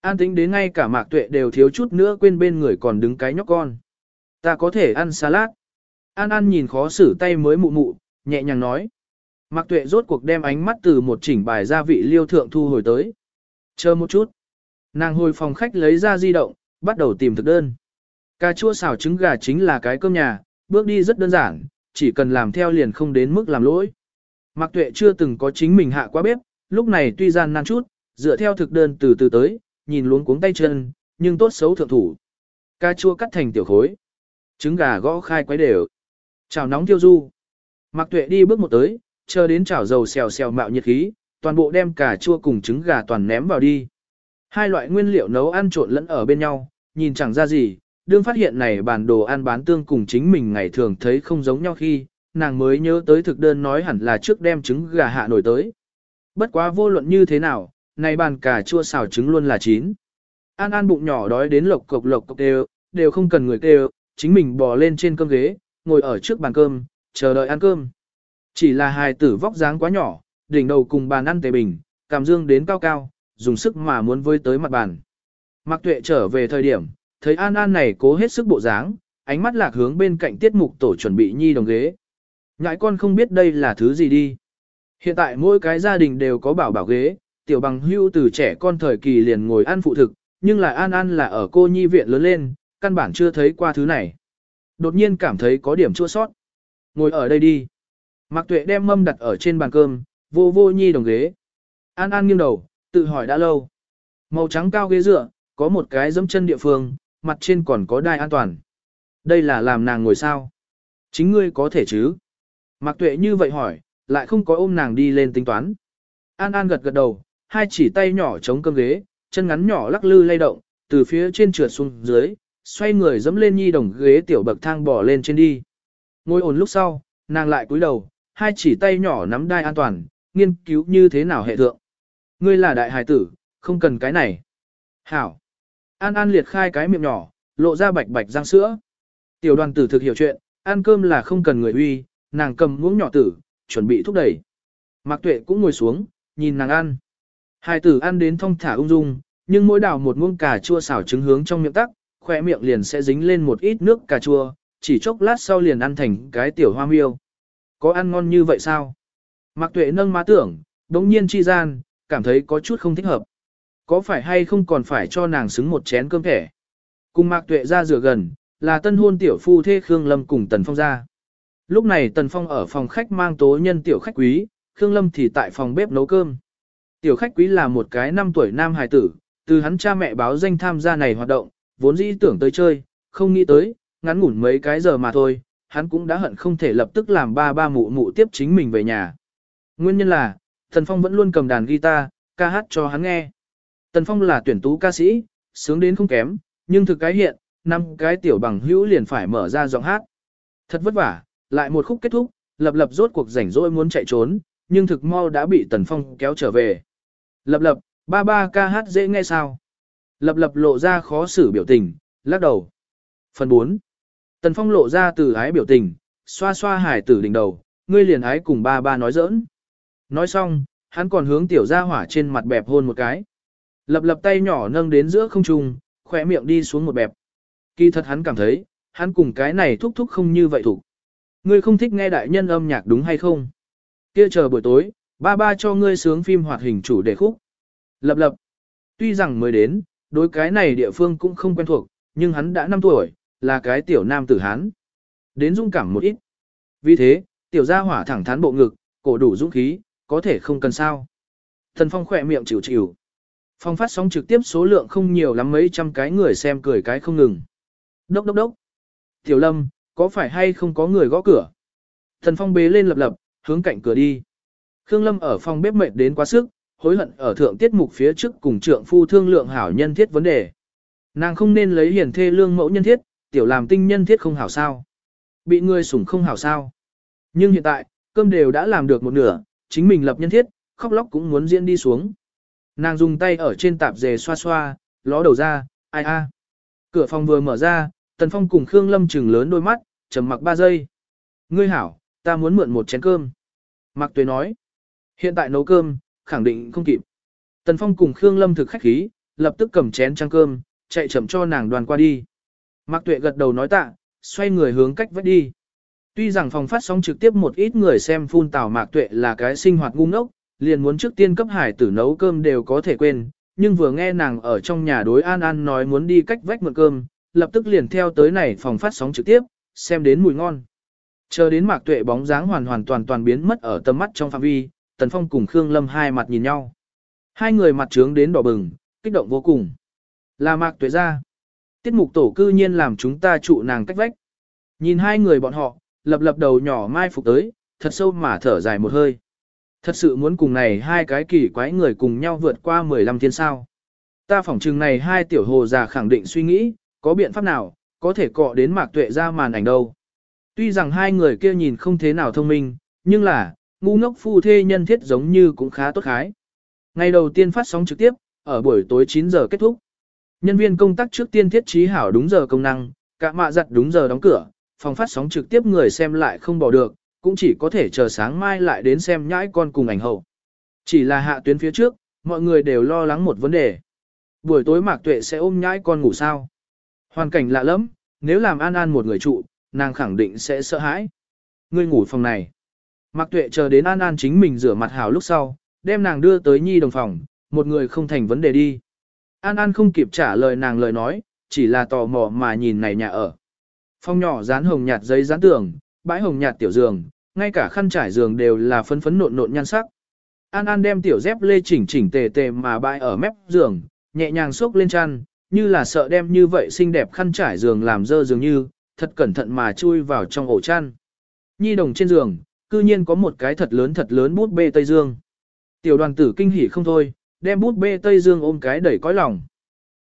An tĩnh đến ngay cả mạc tuệ đều thiếu chút nữa quên bên người còn đứng cái nhóc con. Ta có thể ăn salad. An an nhìn khó xử tay mới mụ mụ, nhẹ nhàng nói. Mạc tuệ rốt cuộc đem ánh mắt từ một chỉnh bài gia vị liêu thượng thu hồi tới. Chờ một chút. Nàng hồi phòng khách lấy ra di động, bắt đầu tìm thực đơn. Cà chua xào trứng gà chính là cái cơm nhà, bước đi rất đơn giản, chỉ cần làm theo liền không đến mức làm lỗi. Mạc Tuệ chưa từng có chính mình hạ qua bếp, lúc này tuy gian nan chút, dựa theo thực đơn từ từ tới, nhìn luống cuống tay chân, nhưng tốt xấu thượng thủ. Cà chua cắt thành tiểu khối, trứng gà gõ khai quấy đều. Chảo nóng tiêu du. Mạc Tuệ đi bước một tới, chờ đến chảo dầu xèo xèo mạo nhiệt khí, toàn bộ đem cà chua cùng trứng gà toàn ném vào đi. Hai loại nguyên liệu nấu ăn trộn lẫn ở bên nhau, nhìn chẳng ra gì, đương phát hiện này bản đồ ăn bán tương cùng chính mình ngày thường thấy không giống nhau khi, nàng mới nhớ tới thực đơn nói hẳn là trước đem trứng gà hạ nổi tới. Bất quá vô luận như thế nào, này bàn cà chua xào trứng luôn là chín. An An bụng nhỏ đói đến lộc cộc lộc cộc đều, đều không cần người kêu, chính mình bò lên trên cơm ghế, ngồi ở trước bàn cơm, chờ đợi ăn cơm. Chỉ là hài tử vóc dáng quá nhỏ, đỉnh đầu cùng bàn ăn tề bình, cảm dương đến cao cao, dùng sức mà muốn với tới mặt bàn. Mạc Tuệ trở về thời điểm, thấy An An này cố hết sức bộ dáng, ánh mắt lạc hướng bên cạnh tiết mục tổ chuẩn bị nhi đồng ghế. Ngại con không biết đây là thứ gì đi. Hiện tại mỗi cái gia đình đều có bảo bảo ghế, tiểu bằng hưu từ trẻ con thời kỳ liền ngồi ăn phụ thực, nhưng lại An An là ở cô nhi viện lớn lên, căn bản chưa thấy qua thứ này. Đột nhiên cảm thấy có điểm chua sót. Ngồi ở đây đi. Mạc Tuệ đem mâm đặt ở trên bàn cơm, vô vô nhi đồng ghế. An An nghiêng đầu, tự hỏi đã lâu. Màu trắng cao ghế dựa, có một cái giẫm chân địa phương, mặt trên còn có đai an toàn. Đây là làm nàng ngồi sao? Chính ngươi có thể chứ? Mạc Tuệ như vậy hỏi, lại không có ôm nàng đi lên tính toán. An An gật gật đầu, hai chỉ tay nhỏ chống cơm ghế, chân ngắn nhỏ lắc lư lay động, từ phía trên trượt xuống dưới, xoay người dẫm lên nhi đồng ghế tiểu bậc thang bỏ lên trên đi. Ngồi ổn lúc sau, nàng lại cúi đầu, hai chỉ tay nhỏ nắm đai an toàn, nghiên cứu như thế nào hệ thượng. Ngươi là đại hài tử, không cần cái này. Hảo. An An liệt khai cái miệng nhỏ, lộ ra bạch bạch răng sữa. Tiểu đoàn tử thực hiểu chuyện, ăn cơm là không cần người uy, nàng cầm muỗng nhỏ tử, chuẩn bị thúc đẩy. Mạc Tuệ cũng ngồi xuống, nhìn nàng ăn. Hai tử ăn đến thong thả ung dung, nhưng mỗi đào một muỗng cà chua xào trứng hướng trong miệng tắc, khóe miệng liền sẽ dính lên một ít nước cà chua, chỉ chốc lát sau liền ăn thành cái tiểu hoa miêu. Có ăn ngon như vậy sao? Mạc Tuệ nâng má tưởng, đống nhiên chi gian, cảm thấy có chút không thích hợp. Có phải hay không còn phải cho nàng xứng một chén cơm thẻ? Cùng Mạc Tuệ ra rửa gần, là tân hôn tiểu phu thê Khương Lâm cùng Tần Phong ra. Lúc này Tần Phong ở phòng khách mang tố nhân tiểu khách quý, Khương Lâm thì tại phòng bếp nấu cơm. Tiểu khách quý là một cái năm tuổi nam hài tử, từ hắn cha mẹ báo danh tham gia này hoạt động, vốn dĩ tưởng tới chơi, không nghĩ tới, ngắn ngủn mấy cái giờ mà thôi, hắn cũng đã hận không thể lập tức làm ba ba mụ mụ tiếp chính mình về nhà. Nguyên nhân là, Tần Phong vẫn luôn cầm đàn guitar, ca hát cho hắn nghe. Tần Phong là tuyển tú ca sĩ, sướng đến không kém, nhưng thực cái hiện, năm cái tiểu bằng hữu liền phải mở ra giọng hát. Thật vất vả, lại một khúc kết thúc, lập lập rốt cuộc rảnh rỗi muốn chạy trốn, nhưng thực mau đã bị Tần Phong kéo trở về. Lập lập, ba ba ca hát dễ nghe sao? Lập lập lộ ra khó xử biểu tình, lắc đầu. Phần 4. Tần Phong lộ ra từ ái biểu tình, xoa xoa hải tử đỉnh đầu, ngươi liền ái cùng ba ba nói giỡn. Nói xong, hắn còn hướng tiểu gia hỏa trên mặt bẹp hôn một cái. Lập lập tay nhỏ nâng đến giữa không trung, khỏe miệng đi xuống một bẹp. Kỳ thật hắn cảm thấy, hắn cùng cái này thúc thúc không như vậy thủ. Ngươi không thích nghe đại nhân âm nhạc đúng hay không? Kia chờ buổi tối, ba ba cho ngươi sướng phim hoạt hình chủ đề khúc. Lập lập. Tuy rằng mới đến, đối cái này địa phương cũng không quen thuộc, nhưng hắn đã 5 tuổi, là cái tiểu nam tử hán. Đến dung cảm một ít. Vì thế, tiểu gia hỏa thẳng thắn bộ ngực, cổ đủ dũng khí, có thể không cần sao. Thần Phong khỏe miệng chịu chịu. Phong phát sóng trực tiếp số lượng không nhiều lắm mấy trăm cái người xem cười cái không ngừng. Đốc đốc đốc. Tiểu Lâm, có phải hay không có người gõ cửa? Thần Phong bế lên lập lập, hướng cạnh cửa đi. Khương Lâm ở phòng bếp mệt đến quá sức, hối hận ở thượng tiết mục phía trước cùng trượng phu thương lượng hảo nhân thiết vấn đề. Nàng không nên lấy hiển thê lương mẫu nhân thiết, tiểu làm tinh nhân thiết không hảo sao. Bị người sủng không hảo sao. Nhưng hiện tại, cơm đều đã làm được một nửa, chính mình lập nhân thiết, khóc lóc cũng muốn diễn đi xuống. Nàng dùng tay ở trên tạp dề xoa xoa, ló đầu ra, ai a. Cửa phòng vừa mở ra, Tần Phong cùng Khương Lâm trừng lớn đôi mắt, trầm mặc ba giây. Ngươi hảo, ta muốn mượn một chén cơm. Mạc Tuế nói, hiện tại nấu cơm, khẳng định không kịp. Tần Phong cùng Khương Lâm thực khách khí, lập tức cầm chén trang cơm, chạy chậm cho nàng đoàn qua đi. Mạc Tuệ gật đầu nói tạ, xoay người hướng cách vách đi. Tuy rằng phòng phát sóng trực tiếp một ít người xem phun tảo Mạc Tuệ là cái sinh hoạt ngu ngốc, liền muốn trước tiên cấp hải tử nấu cơm đều có thể quên, nhưng vừa nghe nàng ở trong nhà đối An An nói muốn đi cách vách mượn cơm, lập tức liền theo tới này phòng phát sóng trực tiếp, xem đến mùi ngon. Chờ đến Mạc Tuệ bóng dáng hoàn hoàn toàn toàn biến mất ở tầm mắt trong phạm vi, Tần Phong cùng Khương Lâm hai mặt nhìn nhau. Hai người mặt trướng đến đỏ bừng, kích động vô cùng. Là Mạc Tuệ ra. Tiết mục tổ cư nhiên làm chúng ta trụ nàng cách vách. Nhìn hai người bọn họ, lập lập đầu nhỏ mai phục tới, thật sâu mà thở dài một hơi. Thật sự muốn cùng này hai cái kỳ quái người cùng nhau vượt qua 15 thiên sao. Ta phỏng chừng này hai tiểu hồ già khẳng định suy nghĩ, có biện pháp nào, có thể cọ đến mạc tuệ ra màn ảnh đâu. Tuy rằng hai người kia nhìn không thế nào thông minh, nhưng là, ngu ngốc phu thê nhân thiết giống như cũng khá tốt khái. Ngày đầu tiên phát sóng trực tiếp, ở buổi tối 9 giờ kết thúc. Nhân viên công tác trước tiên thiết trí hảo đúng giờ công năng, cả mạ giặt đúng giờ đóng cửa, phòng phát sóng trực tiếp người xem lại không bỏ được, cũng chỉ có thể chờ sáng mai lại đến xem nhãi con cùng ảnh hậu. Chỉ là hạ tuyến phía trước, mọi người đều lo lắng một vấn đề. Buổi tối Mạc Tuệ sẽ ôm nhãi con ngủ sao? Hoàn cảnh lạ lắm, nếu làm An An một người trụ, nàng khẳng định sẽ sợ hãi. Ngươi ngủ phòng này. Mạc Tuệ chờ đến An An chính mình rửa mặt hảo lúc sau, đem nàng đưa tới nhi đồng phòng, một người không thành vấn đề đi. An An không kịp trả lời nàng lời nói, chỉ là tò mò mà nhìn này nhà ở. Phòng nhỏ dán hồng nhạt giấy dán tường, bãi hồng nhạt tiểu giường, ngay cả khăn trải giường đều là phấn phấn nộn nộn nhan sắc. An An đem tiểu dép lê chỉnh chỉnh tề tề mà bãi ở mép giường, nhẹ nhàng xốc lên chăn, như là sợ đem như vậy xinh đẹp khăn trải giường làm dơ dường như, thật cẩn thận mà chui vào trong ổ chăn. Nhi đồng trên giường, cư nhiên có một cái thật lớn thật lớn bút bê Tây Dương. Tiểu đoàn tử kinh hỉ không thôi, đem bút bê Tây Dương ôm cái đẩy cõi lòng.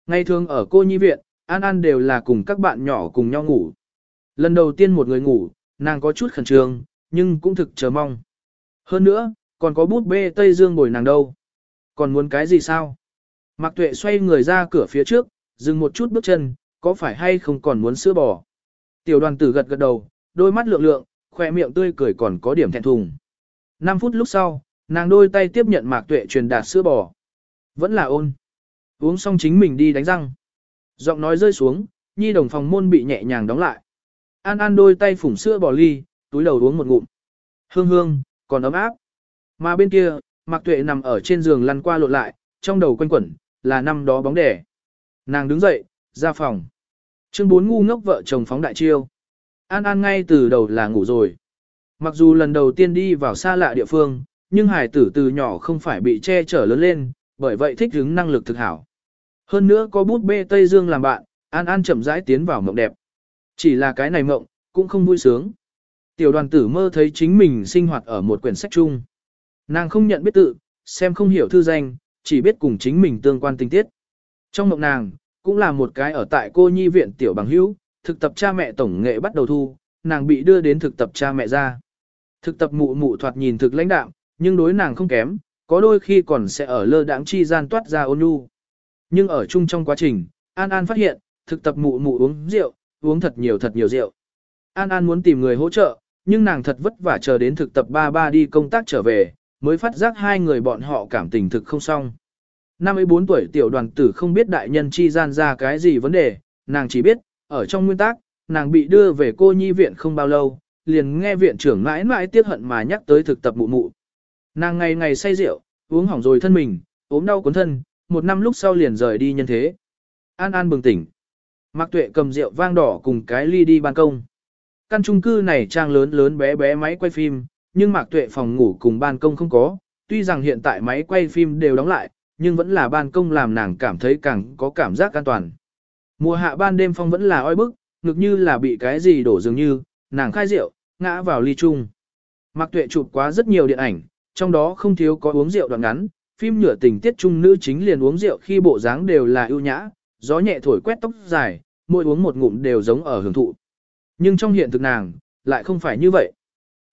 Ngày thường ở cô nhi viện, An An đều là cùng các bạn nhỏ cùng nhau ngủ. Lần đầu tiên một người ngủ, nàng có chút khẩn trương, nhưng cũng thực chờ mong. Hơn nữa, còn có bút bê Tây Dương bồi nàng đâu. Còn muốn cái gì sao? Mạc Tuệ xoay người ra cửa phía trước, dừng một chút bước chân, có phải hay không còn muốn sữa bò? Tiểu đoàn tử gật gật đầu, đôi mắt lượng lượng, khỏe miệng tươi cười còn có điểm thẹn thùng. 5 phút lúc sau, nàng đôi tay tiếp nhận Mạc Tuệ truyền đạt sữa bò. Vẫn là ôn. Uống xong chính mình đi đánh răng. Giọng nói rơi xuống, nhi đồng phòng môn bị nhẹ nhàng đóng lại. An An đôi tay phủng sữa bò ly, túi đầu uống một ngụm. Hương hương, còn ấm áp. Mà bên kia, Mạc Tuệ nằm ở trên giường lăn qua lộn lại, trong đầu quanh quẩn, là năm đó bóng đẻ. Nàng đứng dậy, ra phòng. Chương 4 ngu ngốc vợ chồng phóng đại chiêu. An An ngay từ đầu là ngủ rồi. Mặc dù lần đầu tiên đi vào xa lạ địa phương, nhưng hải tử từ nhỏ không phải bị che chở lớn lên, bởi vậy thích hứng năng lực thực hảo. Hơn nữa có bút bê Tây Dương làm bạn, An An chậm rãi tiến vào mộng đẹp. Chỉ là cái này mộng, cũng không vui sướng. Tiểu đoàn tử mơ thấy chính mình sinh hoạt ở một quyển sách chung. Nàng không nhận biết tự, xem không hiểu thư danh, chỉ biết cùng chính mình tương quan tình tiết. Trong mộng nàng, cũng là một cái ở tại cô nhi viện tiểu bằng hữu, thực tập cha mẹ tổng nghệ bắt đầu thu, nàng bị đưa đến thực tập cha mẹ ra. Thực tập mụ mụ thoạt nhìn thực lãnh đạm, nhưng đối nàng không kém, có đôi khi còn sẽ ở lơ đãng chi gian toát ra ôn nhu. Nhưng ở chung trong quá trình, An An phát hiện, thực tập mụ mụ uống rượu, uống thật nhiều thật nhiều rượu. An An muốn tìm người hỗ trợ, nhưng nàng thật vất vả chờ đến thực tập ba ba đi công tác trở về, mới phát giác hai người bọn họ cảm tình thực không xong. 54 tuổi tiểu đoàn tử không biết đại nhân chi gian ra cái gì vấn đề, nàng chỉ biết, ở trong nguyên tắc, nàng bị đưa về cô nhi viện không bao lâu, liền nghe viện trưởng mãi mãi tiếc hận mà nhắc tới thực tập mụ mụ. Nàng ngày ngày say rượu, uống hỏng rồi thân mình, ốm đau cuốn thân, một năm lúc sau liền rời đi nhân thế. An An bừng tỉnh. Mạc Tuệ cầm rượu vang đỏ cùng cái ly đi ban công. Căn chung cư này trang lớn lớn bé bé máy quay phim, nhưng Mạc Tuệ phòng ngủ cùng ban công không có, tuy rằng hiện tại máy quay phim đều đóng lại, nhưng vẫn là ban công làm nàng cảm thấy càng có cảm giác an toàn. Mùa hạ ban đêm phong vẫn là oi bức, ngực như là bị cái gì đổ dường như, nàng khai rượu, ngã vào ly chung. Mạc Tuệ chụp quá rất nhiều điện ảnh, trong đó không thiếu có uống rượu đoạn ngắn, phim nhựa tình tiết trung nữ chính liền uống rượu khi bộ dáng đều là ưu nhã, gió nhẹ thổi quét tóc dài, mỗi uống một ngụm đều giống ở hưởng thụ. Nhưng trong hiện thực nàng, lại không phải như vậy.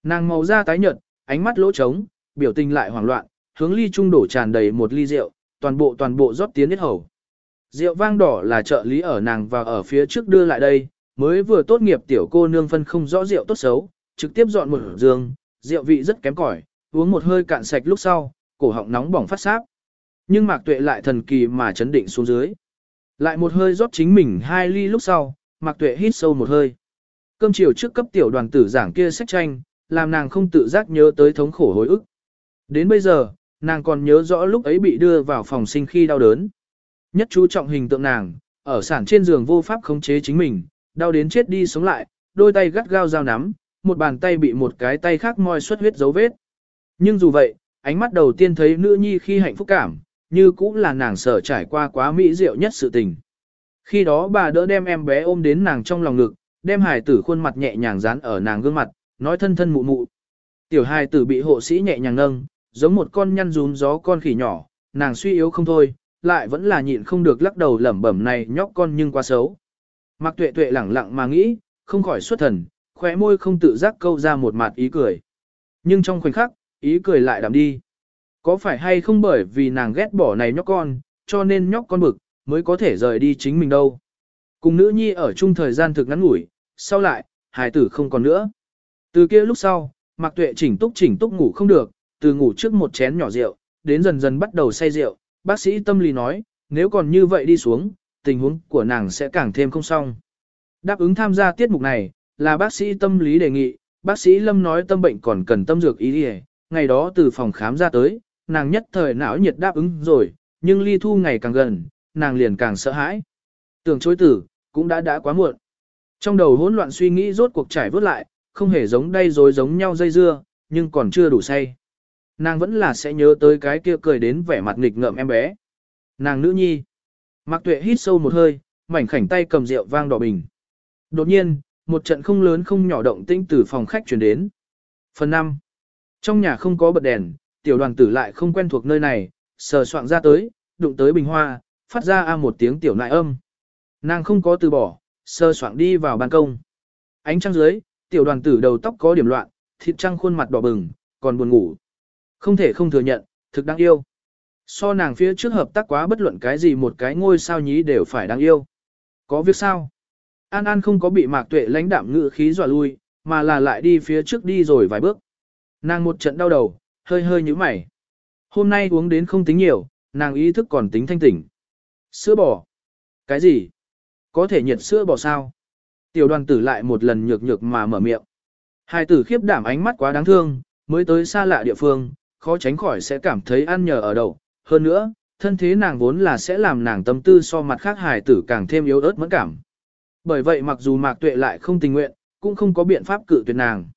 Nàng màu da tái nhợt, ánh mắt lỗ trống, biểu tình lại hoảng loạn, hướng ly trung đổ tràn đầy một ly rượu, toàn bộ toàn bộ rót tiến hết hầu. Rượu vang đỏ là trợ lý ở nàng và ở phía trước đưa lại đây, mới vừa tốt nghiệp tiểu cô nương phân không rõ rượu tốt xấu, trực tiếp dọn một giường, rượu vị rất kém cỏi, uống một hơi cạn sạch lúc sau, cổ họng nóng bỏng phát sáp. Nhưng Mạc Tuệ lại thần kỳ mà chấn định xuống dưới. Lại một hơi rót chính mình hai ly lúc sau, Mạc Tuệ hít sâu một hơi. Cơm chiều trước cấp tiểu đoàn tử giảng kia sách tranh, làm nàng không tự giác nhớ tới thống khổ hồi ức. Đến bây giờ, nàng còn nhớ rõ lúc ấy bị đưa vào phòng sinh khi đau đớn. Nhất chú trọng hình tượng nàng, ở sản trên giường vô pháp khống chế chính mình, đau đến chết đi sống lại, đôi tay gắt gao dao nắm, một bàn tay bị một cái tay khác moi xuất huyết dấu vết. Nhưng dù vậy, ánh mắt đầu tiên thấy nữ nhi khi hạnh phúc cảm, như cũng là nàng sở trải qua quá mỹ diệu nhất sự tình. Khi đó bà đỡ đem em bé ôm đến nàng trong lòng ngực, đem hài tử khuôn mặt nhẹ nhàng dán ở nàng gương mặt, nói thân thân mụ mụ. Tiểu hài tử bị hộ sĩ nhẹ nhàng nâng, giống một con nhăn rún gió con khỉ nhỏ, nàng suy yếu không thôi, lại vẫn là nhịn không được lắc đầu lẩm bẩm này nhóc con nhưng quá xấu. mặc tuệ tuệ lẳng lặng mà nghĩ, không khỏi xuất thần, khóe môi không tự giác câu ra một mặt ý cười. Nhưng trong khoảnh khắc, ý cười lại đạm đi. Có phải hay không bởi vì nàng ghét bỏ này nhóc con, cho nên nhóc con bực, mới có thể rời đi chính mình đâu. Cùng nữ nhi ở chung thời gian thực ngắn ngủi, sau lại, hài tử không còn nữa. Từ kia lúc sau, Mạc Tuệ chỉnh túc chỉnh túc ngủ không được, từ ngủ trước một chén nhỏ rượu, đến dần dần bắt đầu say rượu, bác sĩ tâm lý nói, nếu còn như vậy đi xuống, tình huống của nàng sẽ càng thêm không xong. Đáp ứng tham gia tiết mục này, là bác sĩ tâm lý đề nghị, bác sĩ Lâm nói tâm bệnh còn cần tâm dược ý đi ngày đó từ phòng khám ra tới, nàng nhất thời não nhiệt đáp ứng rồi, nhưng ly thu ngày càng gần, nàng liền càng sợ hãi. Tưởng chối tử, cũng đã đã quá muộn. Trong đầu hỗn loạn suy nghĩ rốt cuộc trải vớt lại, không hề giống đây rồi giống nhau dây dưa, nhưng còn chưa đủ say. Nàng vẫn là sẽ nhớ tới cái kia cười đến vẻ mặt nghịch ngợm em bé. Nàng nữ nhi. Mạc Tuệ hít sâu một hơi, mảnh khảnh tay cầm rượu vang đỏ bình. Đột nhiên, một trận không lớn không nhỏ động tĩnh từ phòng khách truyền đến. Phần 5. Trong nhà không có bật đèn, tiểu đoàn tử lại không quen thuộc nơi này, sờ soạn ra tới, đụng tới bình hoa, phát ra a một tiếng tiểu nại âm. Nàng không có từ bỏ, sờ soạn đi vào ban công. Ánh trăng dưới, tiểu đoàn tử đầu tóc có điểm loạn, thịt trăng khuôn mặt đỏ bừng, còn buồn ngủ. Không thể không thừa nhận, thực đáng yêu. So nàng phía trước hợp tác quá bất luận cái gì một cái ngôi sao nhí đều phải đáng yêu. Có việc sao? An An không có bị mạc tuệ lãnh đạm ngự khí dọa lui, mà là lại đi phía trước đi rồi vài bước. Nàng một trận đau đầu, hơi hơi như mày. Hôm nay uống đến không tính nhiều, nàng ý thức còn tính thanh tỉnh. Sữa bò. Cái gì? Có thể nhiệt sữa bò sao? Tiểu đoàn tử lại một lần nhược nhược mà mở miệng. Hai tử khiếp đảm ánh mắt quá đáng thương, mới tới xa lạ địa phương, khó tránh khỏi sẽ cảm thấy ăn nhờ ở đầu. Hơn nữa, thân thế nàng vốn là sẽ làm nàng tâm tư so mặt khác hài tử càng thêm yếu ớt mẫn cảm. Bởi vậy mặc dù Mạc Tuệ lại không tình nguyện, cũng không có biện pháp cự tuyệt nàng.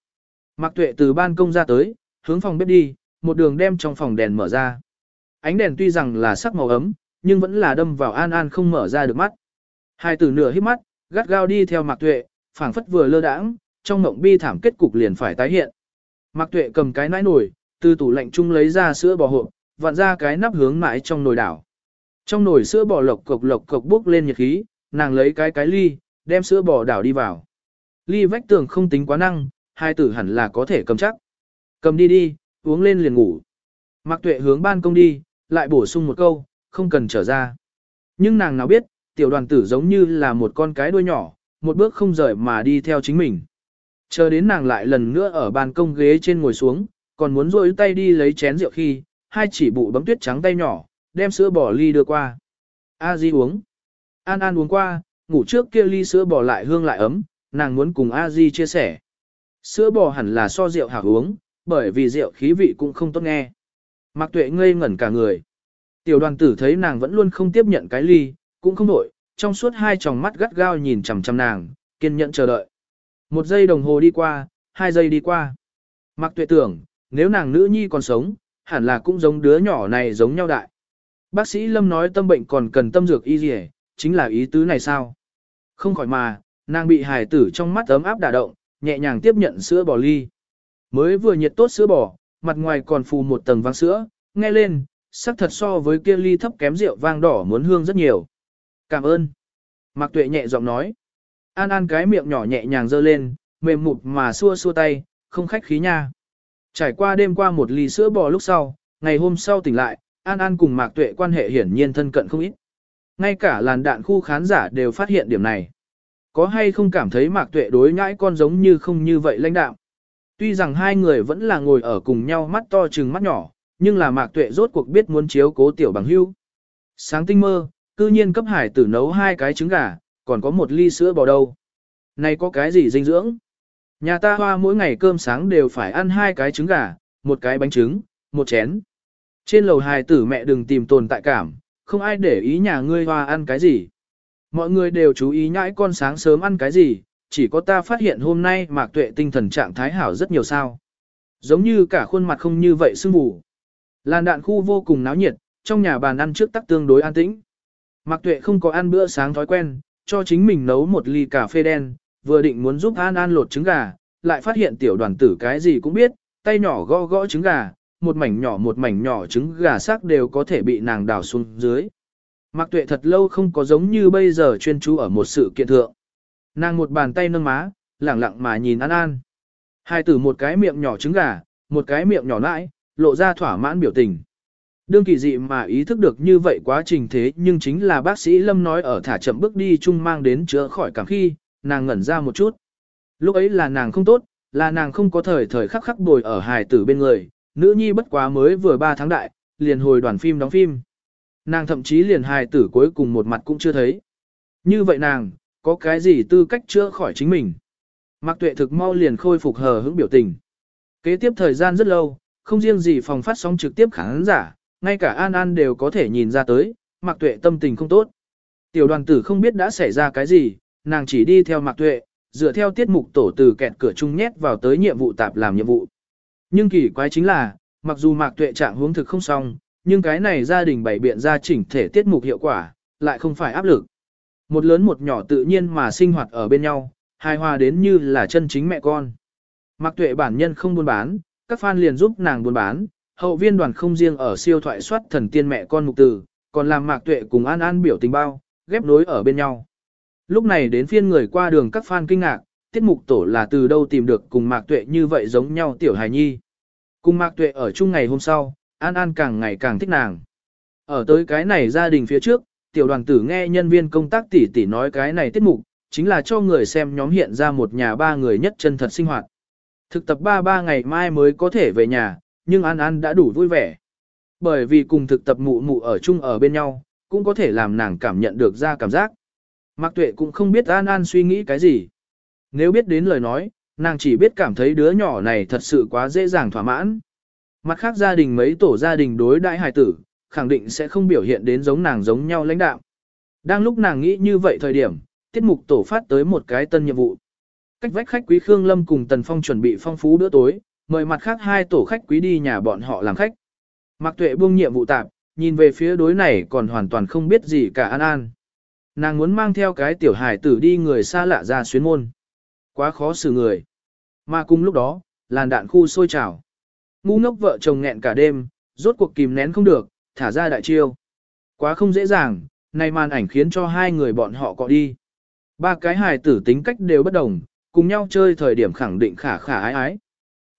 Mạc Tuệ từ ban công ra tới, hướng phòng bếp đi, một đường đem trong phòng đèn mở ra. Ánh đèn tuy rằng là sắc màu ấm, nhưng vẫn là đâm vào An An không mở ra được mắt. Hai tử nửa hít mắt, gắt gao đi theo Mạc Tuệ, phảng phất vừa lơ đãng, trong mộng bi thảm kết cục liền phải tái hiện. Mạc Tuệ cầm cái nãi nồi, từ tủ lạnh chung lấy ra sữa bò hộp, vặn ra cái nắp hướng mãi trong nồi đảo. Trong nồi sữa bò lộc cộc lộc cộc bốc lên nhiệt khí, nàng lấy cái cái ly, đem sữa bò đảo đi vào. Ly vách tường không tính quá năng, hai tử hẳn là có thể cầm chắc. Cầm đi đi, uống lên liền ngủ. Mạc Tuệ hướng ban công đi, lại bổ sung một câu, không cần trở ra. Nhưng nàng nào biết, tiểu đoàn tử giống như là một con cái đuôi nhỏ, một bước không rời mà đi theo chính mình. Chờ đến nàng lại lần nữa ở ban công ghế trên ngồi xuống, còn muốn rôi tay đi lấy chén rượu khi, hai chỉ bụ bấm tuyết trắng tay nhỏ, đem sữa bỏ ly đưa qua. A Di uống. An An uống qua, ngủ trước kia ly sữa bỏ lại hương lại ấm, nàng muốn cùng A Di chia sẻ. Sữa bò hẳn là so rượu hảo uống, bởi vì rượu khí vị cũng không tốt nghe. Mạc Tuệ ngây ngẩn cả người. Tiểu đoàn tử thấy nàng vẫn luôn không tiếp nhận cái ly, cũng không đổi, trong suốt hai tròng mắt gắt gao nhìn chằm chằm nàng, kiên nhẫn chờ đợi. Một giây đồng hồ đi qua, hai giây đi qua. Mạc Tuệ tưởng, nếu nàng nữ nhi còn sống, hẳn là cũng giống đứa nhỏ này giống nhau đại. Bác sĩ Lâm nói tâm bệnh còn cần tâm dược y gì, chính là ý tứ này sao? Không khỏi mà, nàng bị hài tử trong mắt ấm áp đả động, nhẹ nhàng tiếp nhận sữa bò ly. Mới vừa nhiệt tốt sữa bò, mặt ngoài còn phù một tầng vang sữa, nghe lên, sắc thật so với kia ly thấp kém rượu vang đỏ muốn hương rất nhiều. Cảm ơn. Mạc Tuệ nhẹ giọng nói. An An cái miệng nhỏ nhẹ nhàng giơ lên, mềm mụt mà xua xua tay, không khách khí nha. Trải qua đêm qua một ly sữa bò lúc sau, ngày hôm sau tỉnh lại, An An cùng Mạc Tuệ quan hệ hiển nhiên thân cận không ít. Ngay cả làn đạn khu khán giả đều phát hiện điểm này. Có hay không cảm thấy Mạc Tuệ đối nhãi con giống như không như vậy lãnh đạm. Tuy rằng hai người vẫn là ngồi ở cùng nhau mắt to trừng mắt nhỏ, nhưng là Mạc Tuệ rốt cuộc biết muốn chiếu cố tiểu bằng hưu. Sáng tinh mơ, cư nhiên cấp hải tử nấu hai cái trứng gà, còn có một ly sữa bò đâu. Này có cái gì dinh dưỡng? Nhà ta hoa mỗi ngày cơm sáng đều phải ăn hai cái trứng gà, một cái bánh trứng, một chén. Trên lầu hài tử mẹ đừng tìm tồn tại cảm, không ai để ý nhà ngươi hoa ăn cái gì. Mọi người đều chú ý nhãi con sáng sớm ăn cái gì, chỉ có ta phát hiện hôm nay mạc tuệ tinh thần trạng thái hảo rất nhiều sao. Giống như cả khuôn mặt không như vậy sưng mù. Làn đạn khu vô cùng náo nhiệt, trong nhà bàn ăn trước tắc tương đối an tĩnh. Mạc tuệ không có ăn bữa sáng thói quen, cho chính mình nấu một ly cà phê đen, vừa định muốn giúp An An lột trứng gà, lại phát hiện tiểu đoàn tử cái gì cũng biết, tay nhỏ gõ gõ trứng gà, một mảnh nhỏ một mảnh nhỏ trứng gà sắc đều có thể bị nàng đào xuống dưới. Mạc Tuệ thật lâu không có giống như bây giờ chuyên chú ở một sự kiện thượng. Nàng một bàn tay nâng má, lẳng lặng mà nhìn An An. Hai tử một cái miệng nhỏ trứng gà, một cái miệng nhỏ nãi, lộ ra thỏa mãn biểu tình. Đương kỳ dị mà ý thức được như vậy quá trình thế nhưng chính là bác sĩ Lâm nói ở thả chậm bước đi chung mang đến chữa khỏi cảm khi, nàng ngẩn ra một chút. Lúc ấy là nàng không tốt, là nàng không có thời thời khắc khắc bồi ở hài tử bên người, nữ nhi bất quá mới vừa 3 tháng đại, liền hồi đoàn phim đóng phim. Nàng thậm chí liền hài tử cuối cùng một mặt cũng chưa thấy. Như vậy nàng, có cái gì tư cách chữa khỏi chính mình? Mạc tuệ thực mau liền khôi phục hờ hững biểu tình. Kế tiếp thời gian rất lâu, không riêng gì phòng phát sóng trực tiếp khán giả, ngay cả An An đều có thể nhìn ra tới, Mạc tuệ tâm tình không tốt. Tiểu đoàn tử không biết đã xảy ra cái gì, nàng chỉ đi theo Mạc tuệ, dựa theo tiết mục tổ từ kẹt cửa chung nhét vào tới nhiệm vụ tạp làm nhiệm vụ. Nhưng kỳ quái chính là, mặc dù Mạc Tuệ trạng huống thực không xong, nhưng cái này gia đình bày biện ra chỉnh thể tiết mục hiệu quả, lại không phải áp lực. Một lớn một nhỏ tự nhiên mà sinh hoạt ở bên nhau, hài hòa đến như là chân chính mẹ con. Mặc Tuệ bản nhân không buôn bán, các fan liền giúp nàng buôn bán, hậu viên đoàn không riêng ở siêu thoại soát thần tiên mẹ con mục tử, còn làm Mạc Tuệ cùng An An biểu tình bao, ghép nối ở bên nhau. Lúc này đến phiên người qua đường các fan kinh ngạc, tiết mục tổ là từ đâu tìm được cùng Mạc Tuệ như vậy giống nhau tiểu hài nhi. Cùng Mạc Tuệ ở chung ngày hôm sau, An An càng ngày càng thích nàng. Ở tới cái này gia đình phía trước, tiểu đoàn tử nghe nhân viên công tác tỷ tỷ nói cái này tiết mục, chính là cho người xem nhóm hiện ra một nhà ba người nhất chân thật sinh hoạt. Thực tập ba ba ngày mai mới có thể về nhà, nhưng An An đã đủ vui vẻ. Bởi vì cùng thực tập mụ mụ ở chung ở bên nhau, cũng có thể làm nàng cảm nhận được ra cảm giác. Mạc Tuệ cũng không biết An An suy nghĩ cái gì. Nếu biết đến lời nói, nàng chỉ biết cảm thấy đứa nhỏ này thật sự quá dễ dàng thỏa mãn. Mặt khác gia đình mấy tổ gia đình đối đại hài tử, khẳng định sẽ không biểu hiện đến giống nàng giống nhau lãnh đạo. Đang lúc nàng nghĩ như vậy thời điểm, tiết mục tổ phát tới một cái tân nhiệm vụ. Cách vách khách quý Khương Lâm cùng Tần Phong chuẩn bị phong phú bữa tối, mời mặt khác hai tổ khách quý đi nhà bọn họ làm khách. Mạc Tuệ buông nhiệm vụ tạm, nhìn về phía đối này còn hoàn toàn không biết gì cả An An. Nàng muốn mang theo cái tiểu hài tử đi người xa lạ ra xuyến môn. Quá khó xử người. Mà cùng lúc đó, làn đạn khu sôi trào. Ngu ngốc vợ chồng nghẹn cả đêm, rốt cuộc kìm nén không được, thả ra đại chiêu. Quá không dễ dàng, này màn ảnh khiến cho hai người bọn họ cọ đi. Ba cái hài tử tính cách đều bất đồng, cùng nhau chơi thời điểm khẳng định khả khả ái ái.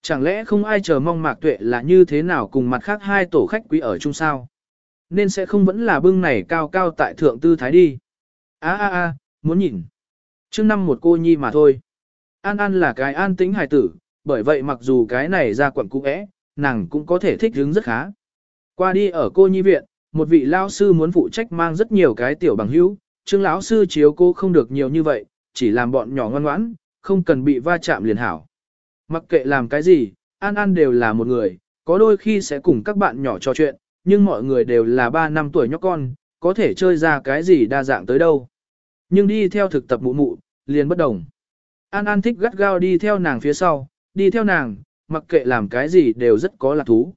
Chẳng lẽ không ai chờ mong mạc tuệ là như thế nào cùng mặt khác hai tổ khách quý ở chung sao? Nên sẽ không vẫn là bưng này cao cao tại thượng tư thái đi. a a a muốn nhìn. trước năm một cô nhi mà thôi. An An là cái an tĩnh hài tử, bởi vậy mặc dù cái này ra quận cũ é, nàng cũng có thể thích hứng rất khá. Qua đi ở cô nhi viện, một vị lao sư muốn phụ trách mang rất nhiều cái tiểu bằng hữu, trương lão sư chiếu cô không được nhiều như vậy, chỉ làm bọn nhỏ ngoan ngoãn, không cần bị va chạm liền hảo. Mặc kệ làm cái gì, An An đều là một người, có đôi khi sẽ cùng các bạn nhỏ trò chuyện, nhưng mọi người đều là 3 năm tuổi nhóc con, có thể chơi ra cái gì đa dạng tới đâu. Nhưng đi theo thực tập mụ mụ, liền bất đồng. An An thích gắt gao đi theo nàng phía sau, đi theo nàng, mặc kệ làm cái gì đều rất có lạc thú.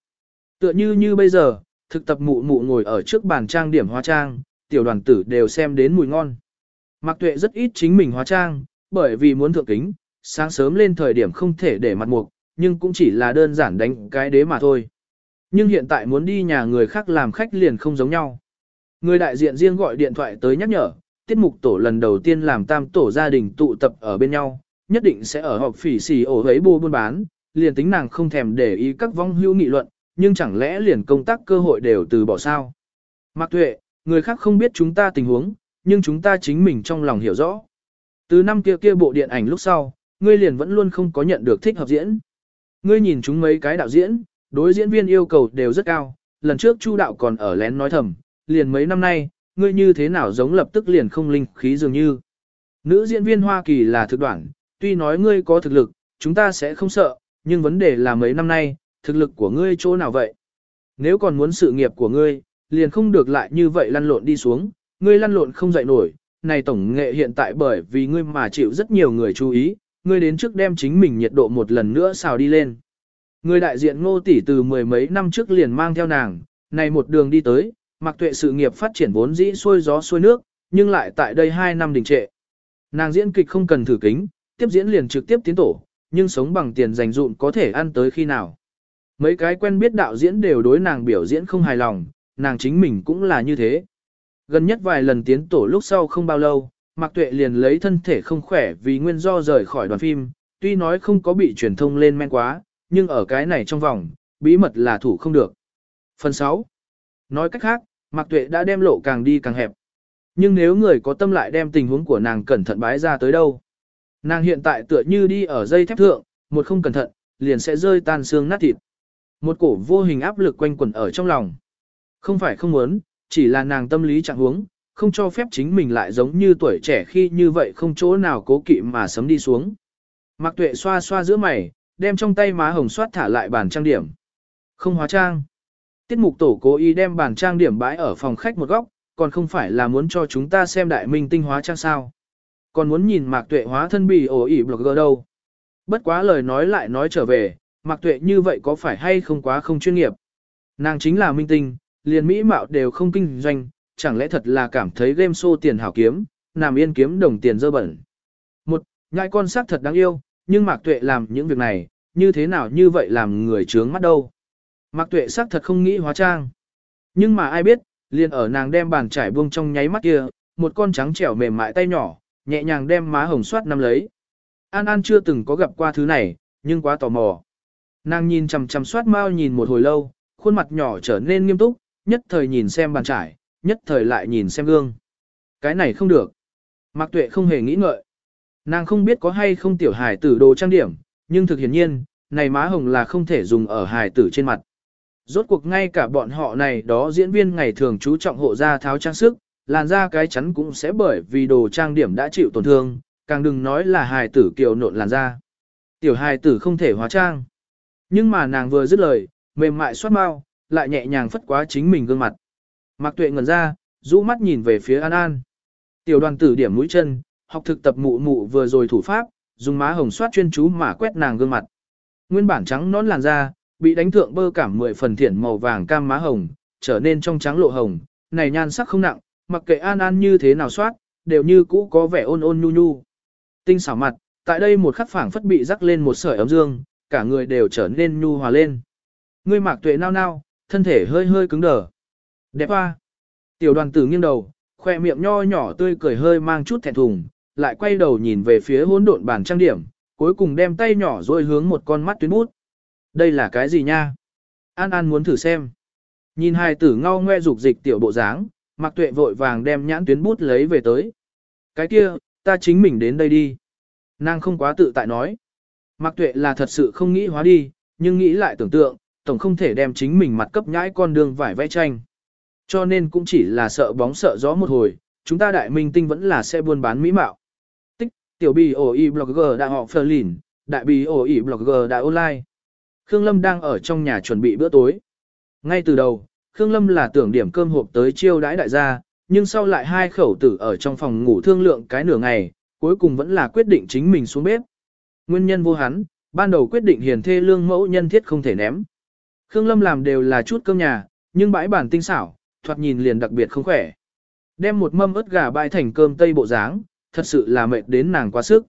Tựa như như bây giờ, thực tập mụ mụ ngồi ở trước bàn trang điểm hóa trang, tiểu đoàn tử đều xem đến mùi ngon. Mặc Tuệ rất ít chính mình hóa trang, bởi vì muốn thượng kính, sáng sớm lên thời điểm không thể để mặt mục, nhưng cũng chỉ là đơn giản đánh cái đế mà thôi. Nhưng hiện tại muốn đi nhà người khác làm khách liền không giống nhau. Người đại diện riêng gọi điện thoại tới nhắc nhở, tiết mục tổ lần đầu tiên làm tam tổ gia đình tụ tập ở bên nhau, nhất định sẽ ở họp phỉ xì ổ ấy bô buôn bán, liền tính nàng không thèm để ý các vong hưu nghị luận, nhưng chẳng lẽ liền công tác cơ hội đều từ bỏ sao? Mạc Tuệ, người khác không biết chúng ta tình huống, nhưng chúng ta chính mình trong lòng hiểu rõ. Từ năm kia kia bộ điện ảnh lúc sau, ngươi liền vẫn luôn không có nhận được thích hợp diễn. Ngươi nhìn chúng mấy cái đạo diễn, đối diễn viên yêu cầu đều rất cao, lần trước Chu đạo còn ở lén nói thầm, liền mấy năm nay, ngươi như thế nào giống lập tức liền không linh khí dường như. Nữ diễn viên Hoa Kỳ là thực đoạn, tuy nói ngươi có thực lực, chúng ta sẽ không sợ, nhưng vấn đề là mấy năm nay, thực lực của ngươi chỗ nào vậy? Nếu còn muốn sự nghiệp của ngươi, liền không được lại như vậy lăn lộn đi xuống, ngươi lăn lộn không dậy nổi, này tổng nghệ hiện tại bởi vì ngươi mà chịu rất nhiều người chú ý, ngươi đến trước đem chính mình nhiệt độ một lần nữa xào đi lên. Người đại diện ngô tỷ từ mười mấy năm trước liền mang theo nàng, này một đường đi tới, mặc tuệ sự nghiệp phát triển vốn dĩ xuôi gió xuôi nước, nhưng lại tại đây hai năm đình trệ. Nàng diễn kịch không cần thử kính, tiếp diễn liền trực tiếp tiến tổ, nhưng sống bằng tiền dành dụm có thể ăn tới khi nào. Mấy cái quen biết đạo diễn đều đối nàng biểu diễn không hài lòng, nàng chính mình cũng là như thế. Gần nhất vài lần tiến tổ lúc sau không bao lâu, Mạc Tuệ liền lấy thân thể không khỏe vì nguyên do rời khỏi đoàn phim, tuy nói không có bị truyền thông lên men quá, nhưng ở cái này trong vòng, bí mật là thủ không được. Phần 6. Nói cách khác, Mạc Tuệ đã đem lộ càng đi càng hẹp. Nhưng nếu người có tâm lại đem tình huống của nàng cẩn thận bái ra tới đâu. Nàng hiện tại tựa như đi ở dây thép thượng, một không cẩn thận, liền sẽ rơi tan xương nát thịt. Một cổ vô hình áp lực quanh quẩn ở trong lòng. Không phải không muốn, chỉ là nàng tâm lý trạng huống, không cho phép chính mình lại giống như tuổi trẻ khi như vậy không chỗ nào cố kỵ mà sấm đi xuống. Mạc Tuệ xoa xoa giữa mày, đem trong tay má hồng soát thả lại bàn trang điểm. Không hóa trang. Tiết mục tổ cố ý đem bàn trang điểm bãi ở phòng khách một góc, còn không phải là muốn cho chúng ta xem đại minh tinh hóa trang sao. Còn muốn nhìn Mạc Tuệ hóa thân bì ổ ỉ blogger đâu. Bất quá lời nói lại nói trở về, Mạc Tuệ như vậy có phải hay không quá không chuyên nghiệp. Nàng chính là minh tinh, liền mỹ mạo đều không kinh doanh, chẳng lẽ thật là cảm thấy game show tiền hảo kiếm, nằm yên kiếm đồng tiền dơ bẩn. Một, nhãi con sắc thật đáng yêu, nhưng Mạc Tuệ làm những việc này, như thế nào như vậy làm người chướng mắt đâu. Mạc Tuệ sắc thật không nghĩ hóa trang. Nhưng mà ai biết, liền ở nàng đem bàn trải buông trong nháy mắt kia, một con trắng trẻo mềm mại tay nhỏ, nhẹ nhàng đem má hồng soát nắm lấy. An An chưa từng có gặp qua thứ này, nhưng quá tò mò. Nàng nhìn chằm chằm soát mau nhìn một hồi lâu, khuôn mặt nhỏ trở nên nghiêm túc, nhất thời nhìn xem bàn trải, nhất thời lại nhìn xem gương. Cái này không được. Mạc Tuệ không hề nghĩ ngợi. Nàng không biết có hay không tiểu hài tử đồ trang điểm, nhưng thực hiển nhiên, này má hồng là không thể dùng ở hài tử trên mặt. Rốt cuộc ngay cả bọn họ này đó diễn viên ngày thường chú trọng hộ da tháo trang sức, làn da cái chắn cũng sẽ bởi vì đồ trang điểm đã chịu tổn thương, càng đừng nói là hài tử kiều nộn làn da. Tiểu hài tử không thể hóa trang. Nhưng mà nàng vừa dứt lời, mềm mại xoát mau, lại nhẹ nhàng phất quá chính mình gương mặt. Mạc Tuệ ngẩn ra, rũ mắt nhìn về phía An An. Tiểu đoàn tử điểm mũi chân, học thực tập mụ mụ vừa rồi thủ pháp, dùng má hồng xoát chuyên chú mà quét nàng gương mặt. Nguyên bản trắng nón làn da, bị đánh thượng bơ cảm mười phần thiển màu vàng cam má hồng, trở nên trong trắng lộ hồng, này nhan sắc không nặng, mặc kệ An An như thế nào soát, đều như cũ có vẻ ôn ôn nhu nhu. Tinh xảo mặt, tại đây một khắc phảng phất bị rắc lên một sợi ấm dương, cả người đều trở nên nhu hòa lên. Ngươi mạc tuệ nao nao, thân thể hơi hơi cứng đờ. Đẹp hoa. Tiểu đoàn tử nghiêng đầu, khoe miệng nho nhỏ tươi cười hơi mang chút thẹn thùng, lại quay đầu nhìn về phía hỗn độn bàn trang điểm, cuối cùng đem tay nhỏ rồi hướng một con mắt tuyến bút. Đây là cái gì nha? An An muốn thử xem. Nhìn hai tử ngao ngoe dục dịch tiểu bộ dáng, Mạc Tuệ vội vàng đem nhãn tuyến bút lấy về tới. Cái kia, ta chính mình đến đây đi. Nàng không quá tự tại nói. Mạc Tuệ là thật sự không nghĩ hóa đi, nhưng nghĩ lại tưởng tượng, tổng không thể đem chính mình mặt cấp nhãi con đường vải vẽ tranh. Cho nên cũng chỉ là sợ bóng sợ gió một hồi, chúng ta đại minh tinh vẫn là sẽ buôn bán mỹ mạo. Tích, tiểu bì ổ y blogger đã họ phờ lìn, đại bì ổ y blogger đã online. Khương Lâm đang ở trong nhà chuẩn bị bữa tối. Ngay từ đầu, Khương Lâm là tưởng điểm cơm hộp tới chiêu đãi đại gia, nhưng sau lại hai khẩu tử ở trong phòng ngủ thương lượng cái nửa ngày, cuối cùng vẫn là quyết định chính mình xuống bếp. Nguyên nhân vô hắn, ban đầu quyết định hiền thê lương mẫu nhân thiết không thể ném. Khương Lâm làm đều là chút cơm nhà, nhưng bãi bản tinh xảo, thoạt nhìn liền đặc biệt không khỏe. Đem một mâm ớt gà bãi thành cơm tây bộ dáng, thật sự là mệt đến nàng quá sức.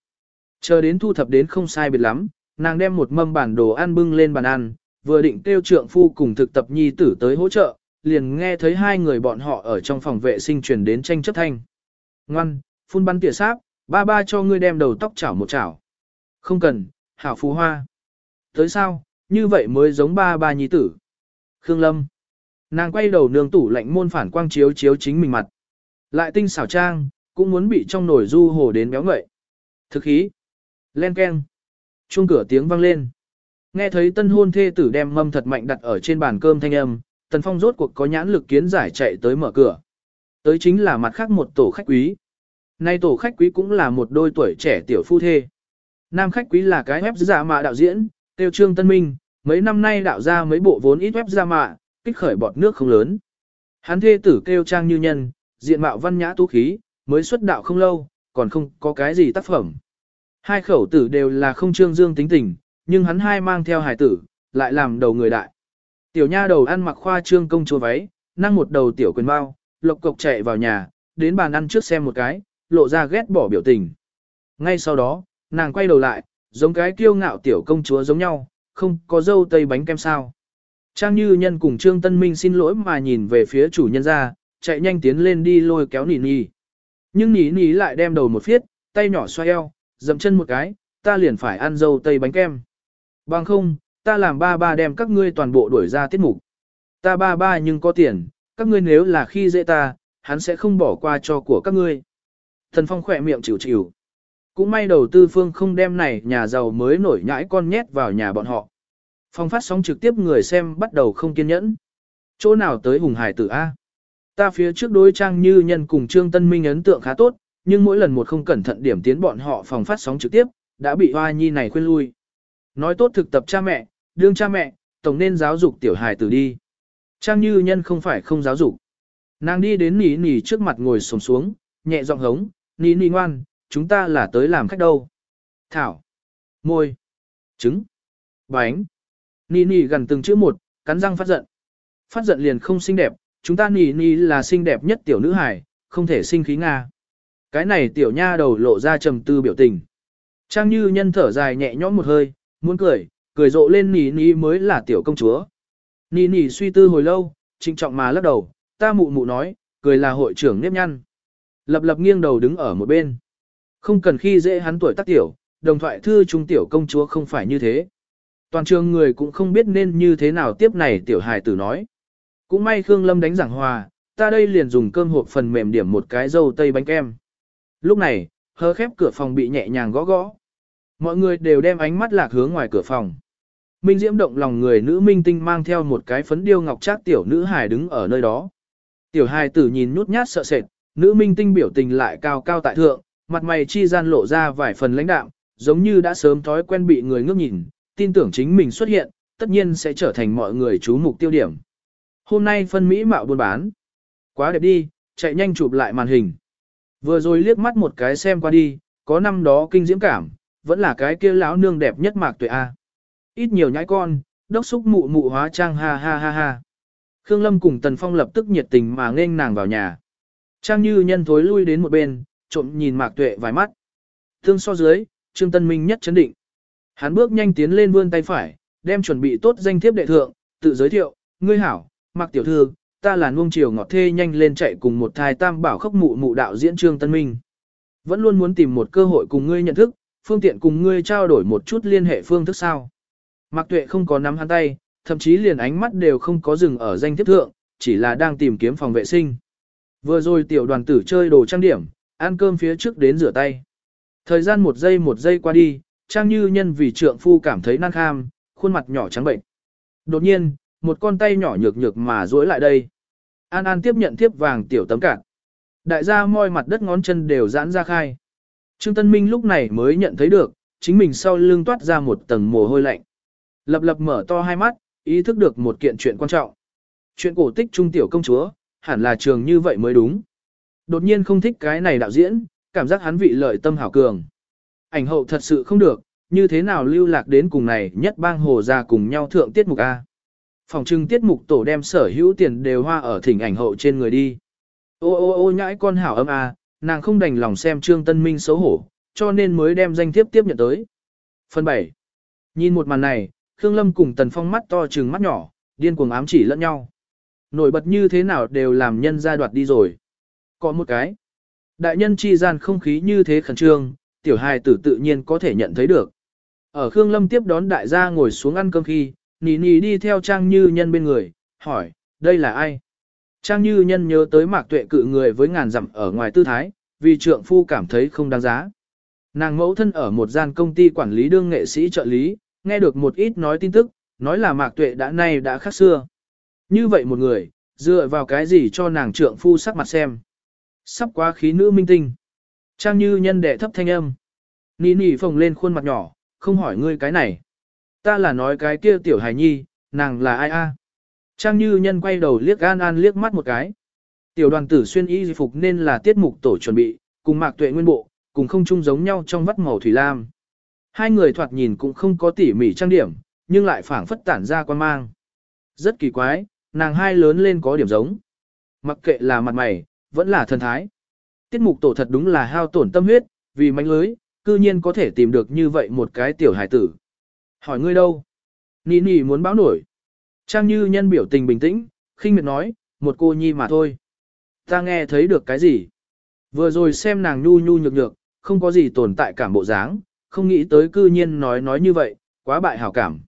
Chờ đến thu thập đến không sai biệt lắm, nàng đem một mâm bản đồ ăn bưng lên bàn ăn, vừa định kêu trượng phu cùng thực tập nhi tử tới hỗ trợ, liền nghe thấy hai người bọn họ ở trong phòng vệ sinh truyền đến tranh chấp thanh. Ngoan, phun bắn tỉa sáp, ba ba cho ngươi đem đầu tóc chảo một chảo. Không cần, hảo phú hoa. Tới sao, như vậy mới giống ba ba nhi tử. Khương Lâm. Nàng quay đầu nương tủ lạnh môn phản quang chiếu chiếu chính mình mặt. Lại tinh xảo trang, cũng muốn bị trong nổi du hồ đến béo ngậy. Thực khí. Len keng. Chuông cửa tiếng vang lên. Nghe thấy tân hôn thê tử đem mâm thật mạnh đặt ở trên bàn cơm thanh âm, Tần Phong rốt cuộc có nhãn lực kiến giải chạy tới mở cửa. Tới chính là mặt khác một tổ khách quý. Nay tổ khách quý cũng là một đôi tuổi trẻ tiểu phu thê. Nam khách quý là cái web giả mạ đạo diễn, tiêu trương tân minh, mấy năm nay đạo ra mấy bộ vốn ít web giả mạ, kích khởi bọt nước không lớn. Hắn thê tử kêu trang như nhân, diện mạo văn nhã tú khí, mới xuất đạo không lâu, còn không có cái gì tác phẩm. Hai khẩu tử đều là không trương dương tính tình, nhưng hắn hai mang theo hải tử, lại làm đầu người đại. Tiểu nha đầu ăn mặc khoa trương công chúa váy, năng một đầu tiểu quyền bao, lộc cộc chạy vào nhà, đến bàn ăn trước xem một cái, lộ ra ghét bỏ biểu tình. Ngay sau đó, nàng quay đầu lại, giống cái kiêu ngạo tiểu công chúa giống nhau, không có dâu tây bánh kem sao. Trang Như Nhân cùng Trương Tân Minh xin lỗi mà nhìn về phía chủ nhân ra, chạy nhanh tiến lên đi lôi kéo nỉ nỉ. Nhưng nỉ nỉ lại đem đầu một phiết, tay nhỏ xoay eo, dậm chân một cái, ta liền phải ăn dâu tây bánh kem. Bằng không, ta làm ba ba đem các ngươi toàn bộ đuổi ra tiết mục. Ta ba ba nhưng có tiền, các ngươi nếu là khi dễ ta, hắn sẽ không bỏ qua cho của các ngươi. Thần Phong khỏe miệng chịu chịu. Cũng may đầu tư phương không đem này nhà giàu mới nổi nhãi con nhét vào nhà bọn họ. Phong phát sóng trực tiếp người xem bắt đầu không kiên nhẫn. Chỗ nào tới hùng hải tử A? Ta phía trước đối trang như nhân cùng Trương Tân Minh ấn tượng khá tốt, nhưng mỗi lần một không cẩn thận điểm tiến bọn họ phòng phát sóng trực tiếp, đã bị hoa nhi này khuyên lui. Nói tốt thực tập cha mẹ, đương cha mẹ, tổng nên giáo dục tiểu hài tử đi. Trang như nhân không phải không giáo dục. Nàng đi đến nỉ nỉ trước mặt ngồi sồm xuống, nhẹ giọng hống, nỉ nỉ ngoan, chúng ta là tới làm khách đâu. Thảo, môi, trứng, bánh. Nỉ nỉ gần từng chữ một, cắn răng phát giận. Phát giận liền không xinh đẹp, chúng ta nỉ nỉ là xinh đẹp nhất tiểu nữ hài, không thể sinh khí Nga. Cái này tiểu nha đầu lộ ra trầm tư biểu tình. Trang như nhân thở dài nhẹ nhõm một hơi, muốn cười, cười rộ lên nỉ nỉ mới là tiểu công chúa. Nỉ nỉ suy tư hồi lâu, trịnh trọng mà lắc đầu, ta mụ mụ nói, cười là hội trưởng nếp nhăn. Lập lập nghiêng đầu đứng ở một bên. Không cần khi dễ hắn tuổi tác tiểu, đồng thoại thư trung tiểu công chúa không phải như thế. Toàn trường người cũng không biết nên như thế nào tiếp này tiểu hài tử nói. Cũng may Khương Lâm đánh giảng hòa, ta đây liền dùng cơm hộp phần mềm điểm một cái dâu tây bánh kem. Lúc này, hơ khép cửa phòng bị nhẹ nhàng gõ gõ. Mọi người đều đem ánh mắt lạc hướng ngoài cửa phòng. Minh Diễm động lòng người nữ minh tinh mang theo một cái phấn điêu ngọc trác tiểu nữ hài đứng ở nơi đó. Tiểu hài tử nhìn nhút nhát sợ sệt, nữ minh tinh biểu tình lại cao cao tại thượng, mặt mày chi gian lộ ra vài phần lãnh đạm, giống như đã sớm thói quen bị người ngước nhìn, tin tưởng chính mình xuất hiện, tất nhiên sẽ trở thành mọi người chú mục tiêu điểm. Hôm nay phân mỹ mạo buôn bán. Quá đẹp đi, chạy nhanh chụp lại màn hình. Vừa rồi liếc mắt một cái xem qua đi, có năm đó kinh diễm cảm, vẫn là cái kia lão nương đẹp nhất mạc tuệ A. Ít nhiều nhãi con, đốc xúc mụ mụ hóa trang ha ha ha ha. Khương Lâm cùng Tần Phong lập tức nhiệt tình mà nghênh nàng vào nhà. Trang như nhân thối lui đến một bên, trộm nhìn mạc tuệ vài mắt. Thương so dưới, Trương Tân Minh nhất chấn định. Hắn bước nhanh tiến lên vươn tay phải, đem chuẩn bị tốt danh thiếp đệ thượng, tự giới thiệu, ngươi hảo, mạc tiểu thư, ta là nuông chiều ngọt thê nhanh lên chạy cùng một thai tam bảo khốc mụ mụ đạo diễn Trương Tân Minh. Vẫn luôn muốn tìm một cơ hội cùng ngươi nhận thức, phương tiện cùng ngươi trao đổi một chút liên hệ phương thức sao. Mạc Tuệ không có nắm hắn tay, thậm chí liền ánh mắt đều không có dừng ở danh thiếp thượng, chỉ là đang tìm kiếm phòng vệ sinh. Vừa rồi tiểu đoàn tử chơi đồ trang điểm, ăn cơm phía trước đến rửa tay. Thời gian một giây một giây qua đi, Trang Như Nhân vì trượng phu cảm thấy năng kham, khuôn mặt nhỏ trắng bệnh. Đột nhiên, một con tay nhỏ nhược nhược mà duỗi lại đây. An An tiếp nhận tiếp vàng tiểu tấm cạn. Đại gia môi mặt đất ngón chân đều giãn ra khai. Trương Tân Minh lúc này mới nhận thấy được, chính mình sau lưng toát ra một tầng mồ hôi lạnh. Lập lập mở to hai mắt, ý thức được một kiện chuyện quan trọng. Chuyện cổ tích trung tiểu công chúa, hẳn là trường như vậy mới đúng. Đột nhiên không thích cái này đạo diễn, cảm giác hắn vị lợi tâm hảo cường. Ảnh hậu thật sự không được, như thế nào lưu lạc đến cùng này nhất bang hồ ra cùng nhau thượng tiết mục A. Phòng trưng tiết mục tổ đem sở hữu tiền đều hoa ở thỉnh ảnh hậu trên người đi. Ô ô ô nhãi con hảo âm A, nàng không đành lòng xem Trương Tân Minh xấu hổ, cho nên mới đem danh thiếp tiếp nhận tới. Phần 7. Nhìn một màn này, Khương Lâm cùng Tần Phong mắt to trừng mắt nhỏ, điên cuồng ám chỉ lẫn nhau. Nổi bật như thế nào đều làm nhân gia đoạt đi rồi. Có một cái. Đại nhân chi gian không khí như thế khẩn trương, tiểu hài tử tự nhiên có thể nhận thấy được. Ở Khương Lâm tiếp đón đại gia ngồi xuống ăn cơm khi, nì nì đi theo trang như nhân bên người, hỏi, đây là ai? Trang Như Nhân nhớ tới Mạc Tuệ cự người với ngàn dặm ở ngoài tư thái, vì trượng phu cảm thấy không đáng giá. Nàng mẫu thân ở một gian công ty quản lý đương nghệ sĩ trợ lý, nghe được một ít nói tin tức, nói là Mạc Tuệ đã nay đã khác xưa. Như vậy một người, dựa vào cái gì cho nàng trượng phu sắc mặt xem. Sắp quá khí nữ minh tinh. Trang Như Nhân đệ thấp thanh âm. Nỉ nỉ phồng lên khuôn mặt nhỏ, không hỏi ngươi cái này. Ta là nói cái kia tiểu hài nhi, nàng là ai a? Trang Như Nhân quay đầu liếc An An liếc mắt một cái. Tiểu đoàn tử xuyên y phục nên là tiết mục tổ chuẩn bị, cùng mạc tuệ nguyên bộ, cùng không chung giống nhau trong vắt màu thủy lam. Hai người thoạt nhìn cũng không có tỉ mỉ trang điểm, nhưng lại phảng phất tản ra quan mang. Rất kỳ quái, nàng hai lớn lên có điểm giống. Mặc kệ là mặt mày, vẫn là thần thái. Tiết mục tổ thật đúng là hao tổn tâm huyết, vì mánh lưới, cư nhiên có thể tìm được như vậy một cái tiểu hải tử. Hỏi ngươi đâu? Nì nì muốn báo nổi. Trang như nhân biểu tình bình tĩnh, khinh miệt nói, một cô nhi mà thôi. Ta nghe thấy được cái gì? Vừa rồi xem nàng nhu nhu nhược nhược, không có gì tồn tại cảm bộ dáng, không nghĩ tới cư nhiên nói nói như vậy, quá bại hảo cảm.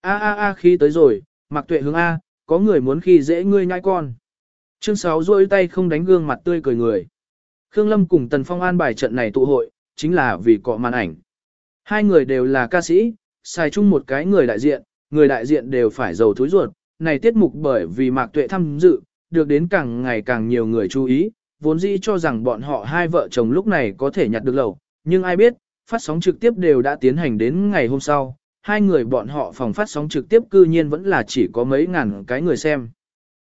A a a khi tới rồi, mặc tuệ hướng A, có người muốn khi dễ ngươi nhai con. Chương 6 rôi tay không đánh gương mặt tươi cười người. Khương Lâm cùng Tần Phong an bài trận này tụ hội, chính là vì cọ màn ảnh. Hai người đều là ca sĩ, xài chung một cái người đại diện, người đại diện đều phải giàu thối ruột. Này tiết mục bởi vì Mạc Tuệ tham dự, được đến càng ngày càng nhiều người chú ý, vốn dĩ cho rằng bọn họ hai vợ chồng lúc này có thể nhặt được lầu, nhưng ai biết, phát sóng trực tiếp đều đã tiến hành đến ngày hôm sau, hai người bọn họ phòng phát sóng trực tiếp cư nhiên vẫn là chỉ có mấy ngàn cái người xem.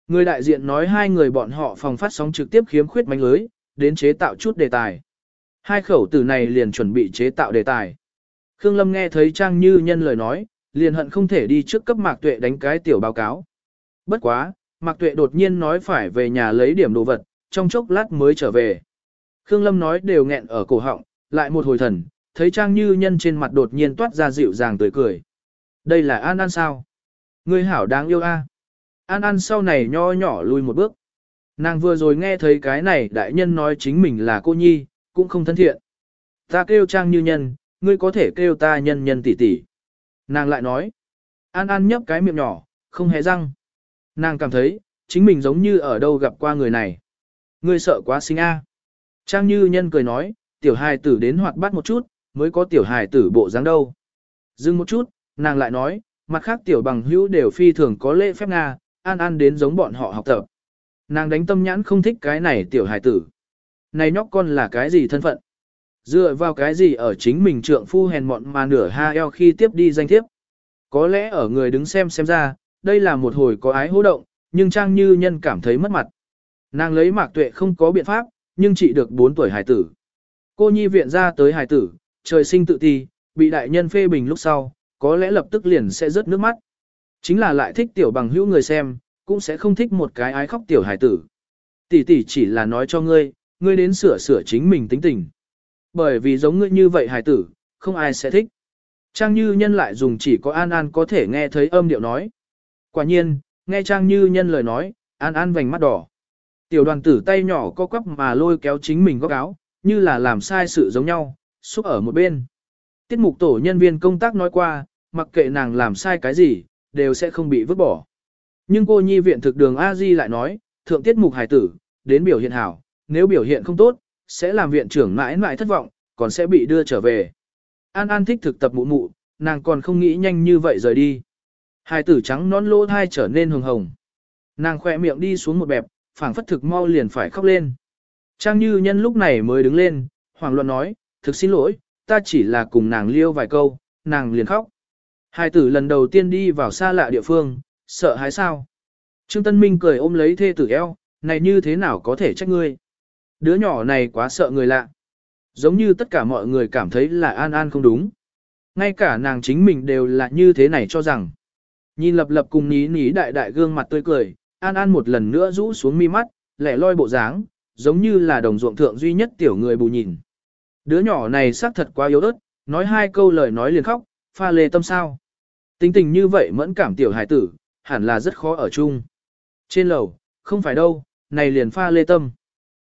Người đại diện nói hai người bọn họ phòng phát sóng trực tiếp khiếm khuyết mánh lưới, đến chế tạo chút đề tài. Hai khẩu tử này liền chuẩn bị chế tạo đề tài. Khương Lâm nghe thấy Trang Như Nhân lời nói, liền hận không thể đi trước cấp Mạc Tuệ đánh cái tiểu báo cáo. Bất quá, Mạc Tuệ đột nhiên nói phải về nhà lấy điểm đồ vật, trong chốc lát mới trở về. Khương Lâm nói đều nghẹn ở cổ họng, lại một hồi thần, thấy Trang Như Nhân trên mặt đột nhiên toát ra dịu dàng tươi cười. Đây là An An sao? Ngươi hảo đáng yêu a. An An sau này nho nhỏ lui một bước. Nàng vừa rồi nghe thấy cái này đại nhân nói chính mình là cô nhi, cũng không thân thiện. Ta kêu Trang Như Nhân, ngươi có thể kêu ta nhân nhân tỷ tỷ. Nàng lại nói. An An nhấp cái miệng nhỏ, không hề răng. Nàng cảm thấy, chính mình giống như ở đâu gặp qua người này. Ngươi sợ quá sinh a. Trang Như Nhân cười nói, tiểu hài tử đến hoạt bát một chút, mới có tiểu hài tử bộ dáng đâu. Dừng một chút, nàng lại nói, mặt khác tiểu bằng hữu đều phi thường có lễ phép Nga, an an đến giống bọn họ học tập. Nàng đánh tâm nhãn không thích cái này tiểu hài tử. Này nhóc con là cái gì thân phận? Dựa vào cái gì ở chính mình trượng phu hèn mọn mà nửa ha eo khi tiếp đi danh thiếp? Có lẽ ở người đứng xem xem ra, đây là một hồi có ái hô động, nhưng Trang Như Nhân cảm thấy mất mặt. Nàng lấy mạc tuệ không có biện pháp, nhưng chỉ được 4 tuổi hài tử. Cô nhi viện ra tới hài tử, trời sinh tự ti, bị đại nhân phê bình lúc sau, có lẽ lập tức liền sẽ rớt nước mắt. Chính là lại thích tiểu bằng hữu người xem, cũng sẽ không thích một cái ái khóc tiểu hài tử. Tỷ tỷ chỉ là nói cho ngươi, ngươi đến sửa sửa chính mình tính tình. Bởi vì giống ngươi như vậy hài tử, không ai sẽ thích. Trang Như Nhân lại dùng chỉ có An An có thể nghe thấy âm điệu nói. Quả nhiên, nghe Trang Như Nhân lời nói, An An vành mắt đỏ. Tiểu đoàn tử tay nhỏ co quắp mà lôi kéo chính mình góc áo, như là làm sai sự giống nhau, xúc ở một bên. Tiết mục tổ nhân viên công tác nói qua, mặc kệ nàng làm sai cái gì, đều sẽ không bị vứt bỏ. Nhưng cô nhi viện thực đường a di lại nói, thượng tiết mục hải tử, đến biểu hiện hảo, nếu biểu hiện không tốt, sẽ làm viện trưởng mãi mãi thất vọng, còn sẽ bị đưa trở về. An An thích thực tập mụ mụ, nàng còn không nghĩ nhanh như vậy rời đi. Hai tử trắng nón lỗ thai trở nên hồng hồng. Nàng khỏe miệng đi xuống một bẹp, phảng phất thực mau liền phải khóc lên. Trang Như Nhân lúc này mới đứng lên, hoàng loạn nói, thực xin lỗi, ta chỉ là cùng nàng liêu vài câu, nàng liền khóc. Hai tử lần đầu tiên đi vào xa lạ địa phương, sợ hãi sao? Trương Tân Minh cười ôm lấy thê tử eo, này như thế nào có thể trách ngươi? Đứa nhỏ này quá sợ người lạ. Giống như tất cả mọi người cảm thấy là An An không đúng. Ngay cả nàng chính mình đều là như thế này cho rằng. Nhìn lập lập cùng ní ní đại đại gương mặt tươi cười, An An một lần nữa rũ xuống mi mắt, lẻ loi bộ dáng, giống như là đồng ruộng thượng duy nhất tiểu người bù nhìn. Đứa nhỏ này xác thật quá yếu ớt, nói hai câu lời nói liền khóc, pha lê tâm sao. Tính tình như vậy mẫn cảm tiểu hải tử, hẳn là rất khó ở chung. Trên lầu, không phải đâu, này liền pha lê tâm.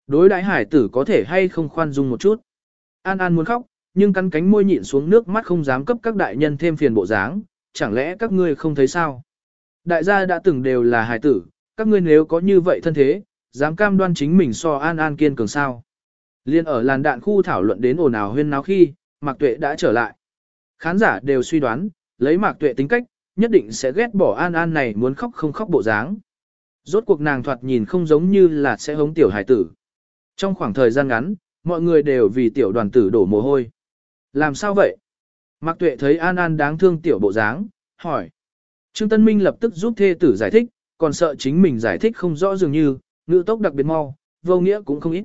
Đối đãi hải tử có thể hay không khoan dung một chút. An An muốn khóc, nhưng cắn cánh môi nhịn xuống nước mắt không dám cấp các đại nhân thêm phiền bộ dáng, chẳng lẽ các ngươi không thấy sao? Đại gia đã từng đều là hải tử, các ngươi nếu có như vậy thân thế, dám cam đoan chính mình so an an kiên cường sao. Liên ở làn đạn khu thảo luận đến ồn ào huyên náo khi, Mạc Tuệ đã trở lại. Khán giả đều suy đoán, lấy Mạc Tuệ tính cách, nhất định sẽ ghét bỏ An An này muốn khóc không khóc bộ dáng. Rốt cuộc nàng thoạt nhìn không giống như là sẽ hống tiểu hải tử. Trong khoảng thời gian ngắn, mọi người đều vì tiểu đoàn tử đổ mồ hôi. Làm sao vậy? Mạc Tuệ thấy An An đáng thương tiểu bộ dáng, hỏi. Trương Tân Minh lập tức giúp thê tử giải thích, còn sợ chính mình giải thích không rõ dường như, ngữ tốc đặc biệt mau, vô nghĩa cũng không ít.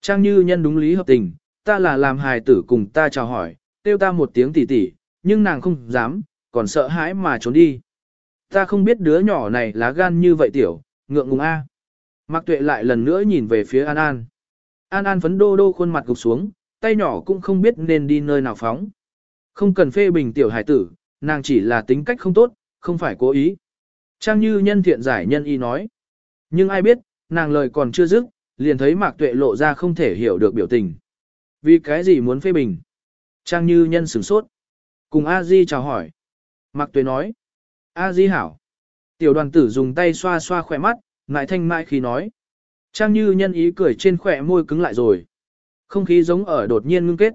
Trang như nhân đúng lý hợp tình, ta là làm hài tử cùng ta chào hỏi, kêu ta một tiếng tỉ tỉ, nhưng nàng không dám, còn sợ hãi mà trốn đi. Ta không biết đứa nhỏ này lá gan như vậy tiểu, ngượng ngùng A. Mạc Tuệ lại lần nữa nhìn về phía An An. An An phấn đô đô khuôn mặt gục xuống, tay nhỏ cũng không biết nên đi nơi nào phóng. Không cần phê bình tiểu hải tử, nàng chỉ là tính cách không tốt, không phải cố ý. Trang như nhân thiện giải nhân y nói. Nhưng ai biết, nàng lời còn chưa dứt, liền thấy Mạc Tuệ lộ ra không thể hiểu được biểu tình. Vì cái gì muốn phê bình? Trang như nhân sửng sốt. Cùng A Di chào hỏi. Mạc Tuệ nói. A Di hảo. Tiểu đoàn tử dùng tay xoa xoa khỏe mắt, ngại thanh mại khi nói. Trang như nhân ý cười trên khỏe môi cứng lại rồi. Không khí giống ở đột nhiên ngưng kết.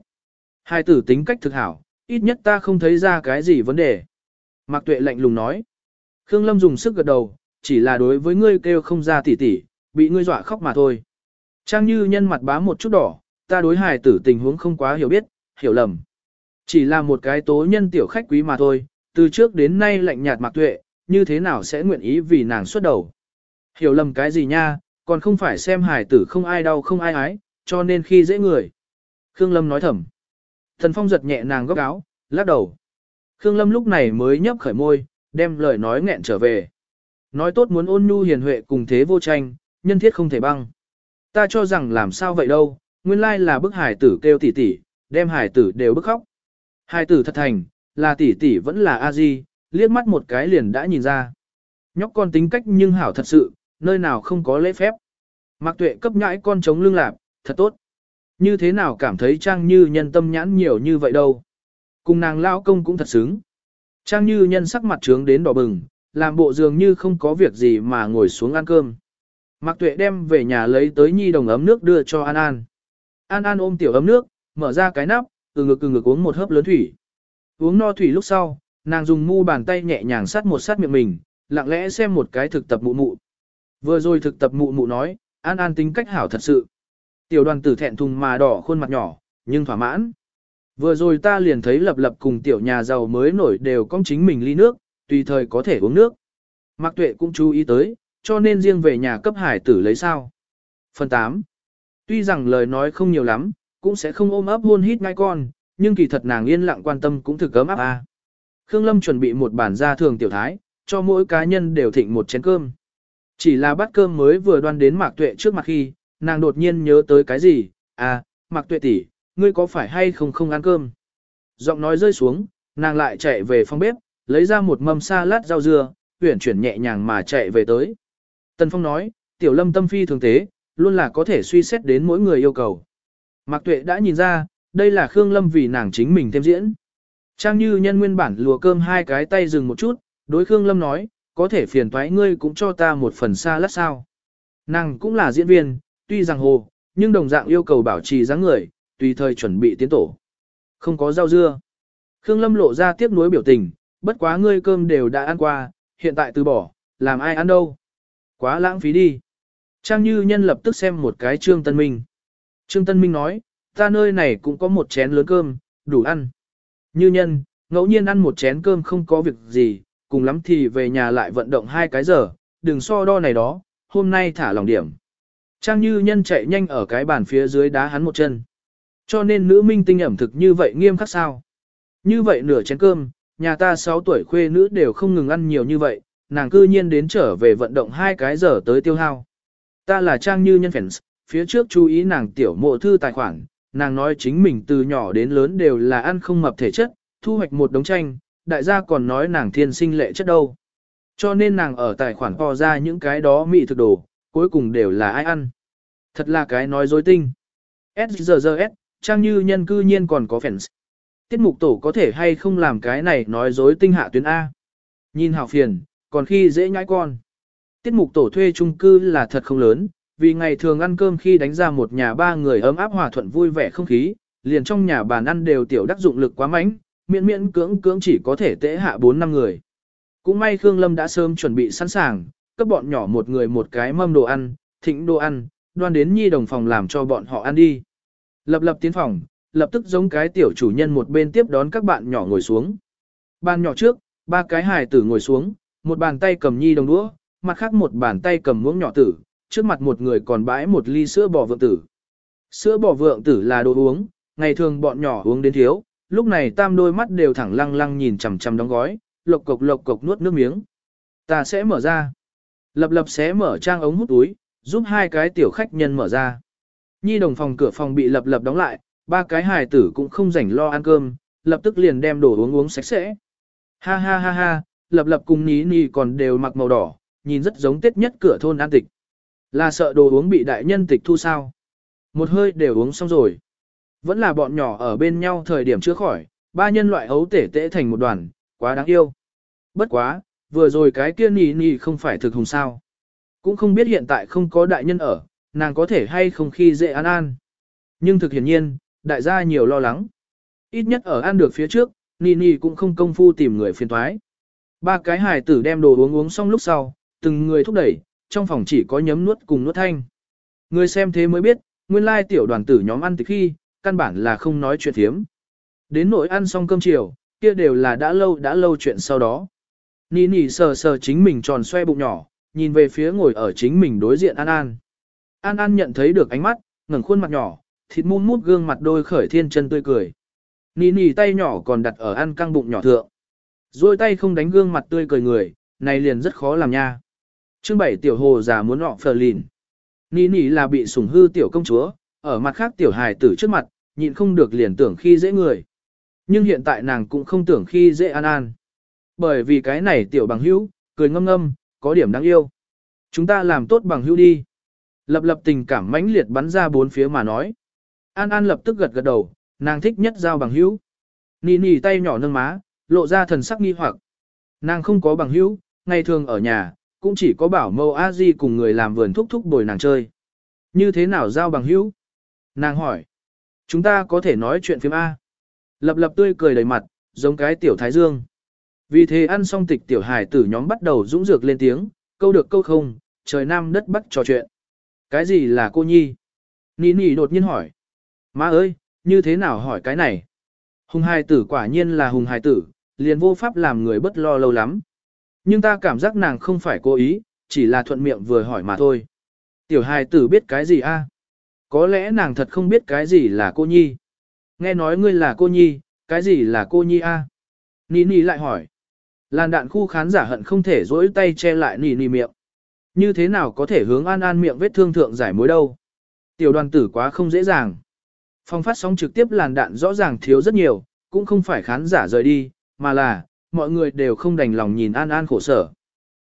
Hai tử tính cách thực hảo, ít nhất ta không thấy ra cái gì vấn đề. Mạc Tuệ lạnh lùng nói. Khương Lâm dùng sức gật đầu, chỉ là đối với ngươi kêu không ra tỉ tỉ, bị ngươi dọa khóc mà thôi. Trang như nhân mặt bám một chút đỏ, ta đối hài tử tình huống không quá hiểu biết, hiểu lầm. Chỉ là một cái tố nhân tiểu khách quý mà thôi, từ trước đến nay lạnh nhạt Mạc Tuệ, như thế nào sẽ nguyện ý vì nàng xuất đầu. Hiểu lầm cái gì nha, còn không phải xem hài tử không ai đau không ai ái, cho nên khi dễ người. Khương Lâm nói thầm. Thần Phong giật nhẹ nàng góc áo, lắc đầu. Khương Lâm lúc này mới nhấp khởi môi, đem lời nói nghẹn trở về. Nói tốt muốn ôn nhu hiền huệ cùng thế vô tranh, nhân thiết không thể băng. Ta cho rằng làm sao vậy đâu, nguyên lai là bức hải tử kêu tỷ tỷ, đem hải tử đều bức khóc. Hải tử thật thành, là tỷ tỷ vẫn là a di, liếc mắt một cái liền đã nhìn ra. Nhóc con tính cách nhưng hảo thật sự, nơi nào không có lễ phép. Mạc tuệ cấp nhãi con chống lưng lạp, thật tốt. Như thế nào cảm thấy trang như nhân tâm nhãn nhiều như vậy đâu. Cùng nàng lao công cũng thật sướng. Trang như nhân sắc mặt trướng đến đỏ bừng, làm bộ dường như không có việc gì mà ngồi xuống ăn cơm. Mạc Tuệ đem về nhà lấy tới nhi đồng ấm nước đưa cho An An. An An ôm tiểu ấm nước, mở ra cái nắp, từ ngực từ ngực uống một hớp lớn thủy. Uống no thủy lúc sau, nàng dùng mu bàn tay nhẹ nhàng sát một sát miệng mình, lặng lẽ xem một cái thực tập mụ mụ. Vừa rồi thực tập mụ mụ nói, An An tính cách hảo thật sự. Tiểu đoàn tử thẹn thùng mà đỏ khuôn mặt nhỏ, nhưng thỏa mãn. Vừa rồi ta liền thấy lập lập cùng tiểu nhà giàu mới nổi đều cong chính mình ly nước, tùy thời có thể uống nước. Mạc Tuệ cũng chú ý tới, cho nên riêng về nhà cấp hải tử lấy sao. Phần 8. Tuy rằng lời nói không nhiều lắm, cũng sẽ không ôm ấp hôn hít ngay con, nhưng kỳ thật nàng yên lặng quan tâm cũng thực ấm áp a. Khương Lâm chuẩn bị một bản gia thường tiểu thái, cho mỗi cá nhân đều thịnh một chén cơm. Chỉ là bát cơm mới vừa đoan đến Mạc Tuệ trước mặt khi, nàng đột nhiên nhớ tới cái gì, à, Mạc Tuệ tỷ, ngươi có phải hay không không ăn cơm? Giọng nói rơi xuống, nàng lại chạy về phòng bếp, lấy ra một mâm salad rau dưa, huyển chuyển nhẹ nhàng mà chạy về tới. Tần Phong nói, tiểu lâm tâm phi thường tế, luôn là có thể suy xét đến mỗi người yêu cầu. Mạc Tuệ đã nhìn ra, đây là Khương Lâm vì nàng chính mình thêm diễn. Trang như nhân nguyên bản lùa cơm hai cái tay dừng một chút, đối Khương Lâm nói, có thể phiền toái ngươi cũng cho ta một phần xa lát sao. Nàng cũng là diễn viên, tuy rằng hồ, nhưng đồng dạng yêu cầu bảo trì dáng người, tùy thời chuẩn bị tiến tổ. Không có rau dưa. Khương Lâm lộ ra tiếc nuối biểu tình, bất quá ngươi cơm đều đã ăn qua, hiện tại từ bỏ, làm ai ăn đâu. Quá lãng phí đi. Trang Như Nhân lập tức xem một cái Trương Tân Minh. Trương Tân Minh nói, ta nơi này cũng có một chén lớn cơm, đủ ăn. Như Nhân, ngẫu nhiên ăn một chén cơm không có việc gì, cùng lắm thì về nhà lại vận động hai cái giờ, đừng so đo này đó, hôm nay thả lòng điểm. Trang Như Nhân chạy nhanh ở cái bàn phía dưới đá hắn một chân. Cho nên nữ minh tinh ẩm thực như vậy nghiêm khắc sao. Như vậy nửa chén cơm, nhà ta 6 tuổi khuê nữ đều không ngừng ăn nhiều như vậy, nàng cư nhiên đến trở về vận động hai cái giờ tới tiêu hao. Ta là Trang Như Nhân Fans, phía trước chú ý nàng tiểu mộ thư tài khoản, nàng nói chính mình từ nhỏ đến lớn đều là ăn không mập thể chất, thu hoạch một đống tranh, đại gia còn nói nàng thiên sinh lệ chất đâu. Cho nên nàng ở tài khoản co ra những cái đó mị thực đồ, cuối cùng đều là ai ăn. Thật là cái nói dối tinh. SGGS, Trang Như Nhân cư nhiên còn có fans. Tiết mục tổ có thể hay không làm cái này nói dối tinh hạ tuyến A. Nhìn hảo phiền, còn khi dễ nhãi con. Tiết mục tổ thuê chung cư là thật không lớn, vì ngày thường ăn cơm khi đánh ra một nhà ba người ấm áp hòa thuận vui vẻ không khí, liền trong nhà bàn ăn đều tiểu đắc dụng lực quá mạnh, miễn miễn cưỡng cưỡng chỉ có thể tễ hạ 4 năm người. Cũng may Khương Lâm đã sớm chuẩn bị sẵn sàng, cấp bọn nhỏ một người một cái mâm đồ ăn, thịnh đồ ăn, đoan đến nhi đồng phòng làm cho bọn họ ăn đi. Lập lập tiến phòng, lập tức giống cái tiểu chủ nhân một bên tiếp đón các bạn nhỏ ngồi xuống. Bàn nhỏ trước, ba cái hài tử ngồi xuống, một bàn tay cầm nhi đồng đũa, mặt khác một bàn tay cầm muỗng nhỏ tử, trước mặt một người còn bãi một ly sữa bò vượng tử. Sữa bò vượng tử là đồ uống, ngày thường bọn nhỏ uống đến thiếu, lúc này tam đôi mắt đều thẳng lăng lăng nhìn chằm chằm đóng gói, lộc cộc lộc cộc nuốt nước miếng. Ta sẽ mở ra. Lập lập sẽ mở trang ống hút túi, giúp hai cái tiểu khách nhân mở ra. Nhi đồng phòng cửa phòng bị lập lập đóng lại, ba cái hài tử cũng không rảnh lo ăn cơm, lập tức liền đem đồ uống uống sạch sẽ. Ha ha ha ha, lập lập cùng ní ní còn đều mặc màu đỏ, nhìn rất giống tết nhất cửa thôn an tịch. Là sợ đồ uống bị đại nhân tịch thu sao. Một hơi đều uống xong rồi. Vẫn là bọn nhỏ ở bên nhau thời điểm chưa khỏi, ba nhân loại ấu tể tễ thành một đoàn, quá đáng yêu. Bất quá, vừa rồi cái kia nì nì không phải thực hùng sao. Cũng không biết hiện tại không có đại nhân ở, nàng có thể hay không khi dễ an an. Nhưng thực hiển nhiên, đại gia nhiều lo lắng. Ít nhất ở ăn được phía trước, nì nì cũng không công phu tìm người phiền thoái. Ba cái hài tử đem đồ uống uống xong lúc sau, từng người thúc đẩy, trong phòng chỉ có nhấm nuốt cùng nuốt thanh. Người xem thế mới biết, nguyên lai tiểu đoàn tử nhóm ăn từ khi, căn bản là không nói chuyện thiếm. Đến nỗi ăn xong cơm chiều, kia đều là đã lâu đã lâu chuyện sau đó. Nì nì sờ sờ chính mình tròn xoe bụng nhỏ, nhìn về phía ngồi ở chính mình đối diện An An. An An nhận thấy được ánh mắt, ngẩng khuôn mặt nhỏ, thịt muôn mút gương mặt đôi khởi thiên chân tươi cười. Nì nì tay nhỏ còn đặt ở ăn căng bụng nhỏ thượng. Rồi tay không đánh gương mặt tươi cười người, này liền rất khó làm nha. Chương bảy tiểu hồ già muốn họ phờ lìn. Nì nì là bị sủng hư tiểu công chúa, ở mặt khác tiểu hài tử trước mặt, nhịn không được liền tưởng khi dễ người. Nhưng hiện tại nàng cũng không tưởng khi dễ an an. Bởi vì cái này tiểu bằng hữu, cười ngâm ngâm, có điểm đáng yêu. Chúng ta làm tốt bằng hữu đi. Lập lập tình cảm mãnh liệt bắn ra bốn phía mà nói. An An lập tức gật gật đầu, nàng thích nhất giao bằng hữu. Nì nì tay nhỏ nâng má, lộ ra thần sắc nghi hoặc. Nàng không có bằng hữu, ngày thường ở nhà, cũng chỉ có bảo mâu a di cùng người làm vườn thúc thúc bồi nàng chơi. Như thế nào giao bằng hữu? Nàng hỏi. Chúng ta có thể nói chuyện phim A. Lập lập tươi cười đầy mặt, giống cái tiểu thái dương. Vì thế ăn xong tịch tiểu hải tử nhóm bắt đầu dũng dược lên tiếng, câu được câu không, trời nam đất bắc trò chuyện. Cái gì là cô nhi? Nì nì đột nhiên hỏi. Má ơi, như thế nào hỏi cái này? Hùng hài tử quả nhiên là hùng hài tử, liền vô pháp làm người bất lo lâu lắm. Nhưng ta cảm giác nàng không phải cố ý, chỉ là thuận miệng vừa hỏi mà thôi. Tiểu hài tử biết cái gì a? Có lẽ nàng thật không biết cái gì là cô nhi. Nghe nói ngươi là cô nhi, cái gì là cô nhi a? Nì nì lại hỏi. Làn đạn khu khán giả hận không thể dỗi tay che lại nì nì miệng. Như thế nào có thể hướng an an miệng vết thương thượng giải mối đâu. Tiểu đoàn tử quá không dễ dàng. Phong phát sóng trực tiếp làn đạn rõ ràng thiếu rất nhiều, cũng không phải khán giả rời đi, mà là, mọi người đều không đành lòng nhìn An An khổ sở.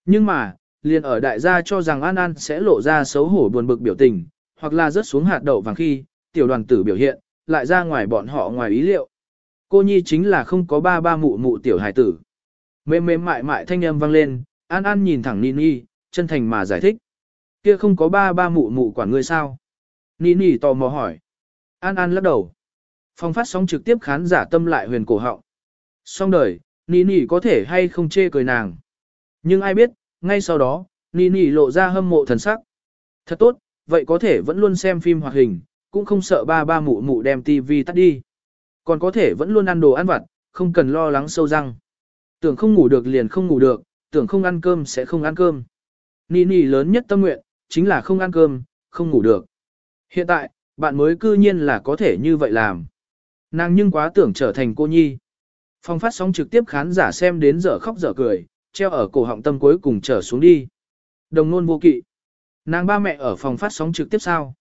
Nhưng mà, liền ở đại gia cho rằng An An sẽ lộ ra xấu hổ buồn bực biểu tình, hoặc là rớt xuống hạt đậu vàng khi, tiểu đoàn tử biểu hiện, lại ra ngoài bọn họ ngoài ý liệu. Cô Nhi chính là không có ba ba mụ mụ tiểu hài tử. Mềm mềm mại mại thanh âm vang lên, An An nhìn thẳng Nini, chân thành mà giải thích. Kia không có ba ba mụ mụ quản ngươi sao? Nini tò mò hỏi. An An lắc đầu. Phong phát sóng trực tiếp khán giả tâm lại huyền cổ họng. Xong đời, Nini có thể hay không chê cười nàng. Nhưng ai biết, ngay sau đó, Nini lộ ra hâm mộ thần sắc. Thật tốt, vậy có thể vẫn luôn xem phim hoạt hình, cũng không sợ ba ba mụ mụ đem tivi tắt đi. Còn có thể vẫn luôn ăn đồ ăn vặt, không cần lo lắng sâu răng. Tưởng không ngủ được liền không ngủ được, tưởng không ăn cơm sẽ không ăn cơm. Nini lớn nhất tâm nguyện, chính là không ăn cơm, không ngủ được. Hiện tại, bạn mới cư nhiên là có thể như vậy làm. Nàng nhưng quá tưởng trở thành cô nhi. Phong phát sóng trực tiếp khán giả xem đến giờ khóc giờ cười, treo ở cổ họng tâm cuối cùng trở xuống đi. Đồng nôn vô kỵ. Nàng ba mẹ ở phòng phát sóng trực tiếp sao?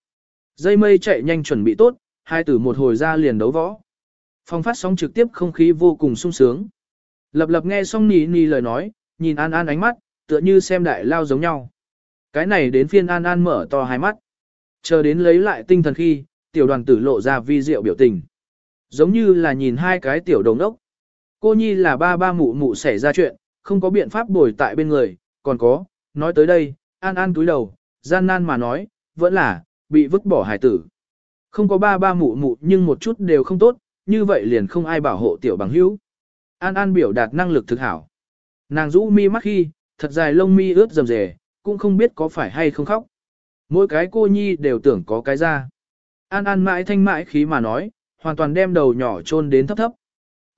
Dây mây chạy nhanh chuẩn bị tốt, hai tử một hồi ra liền đấu võ. Phòng phát sóng trực tiếp không khí vô cùng sung sướng. Lập lập nghe xong nì nì lời nói, nhìn An An ánh mắt, tựa như xem đại lao giống nhau. Cái này đến phiên An An mở to hai mắt. Chờ đến lấy lại tinh thần khi, tiểu đoàn tử lộ ra vi diệu biểu tình. Giống như là nhìn hai cái tiểu đồng đốc. Cô Nhi là ba ba mụ mụ xảy ra chuyện, không có biện pháp bồi tại bên người, còn có, nói tới đây, An An túi đầu, gian nan mà nói, vẫn là, bị vứt bỏ hài tử. Không có ba ba mụ mụ nhưng một chút đều không tốt, như vậy liền không ai bảo hộ tiểu bằng hữu. An An biểu đạt năng lực thực hảo. Nàng rũ mi mắt khi, thật dài lông mi ướt rầm rề, cũng không biết có phải hay không khóc. Mỗi cái cô nhi đều tưởng có cái ra. An An mãi thanh mãi khí mà nói, hoàn toàn đem đầu nhỏ chôn đến thấp thấp.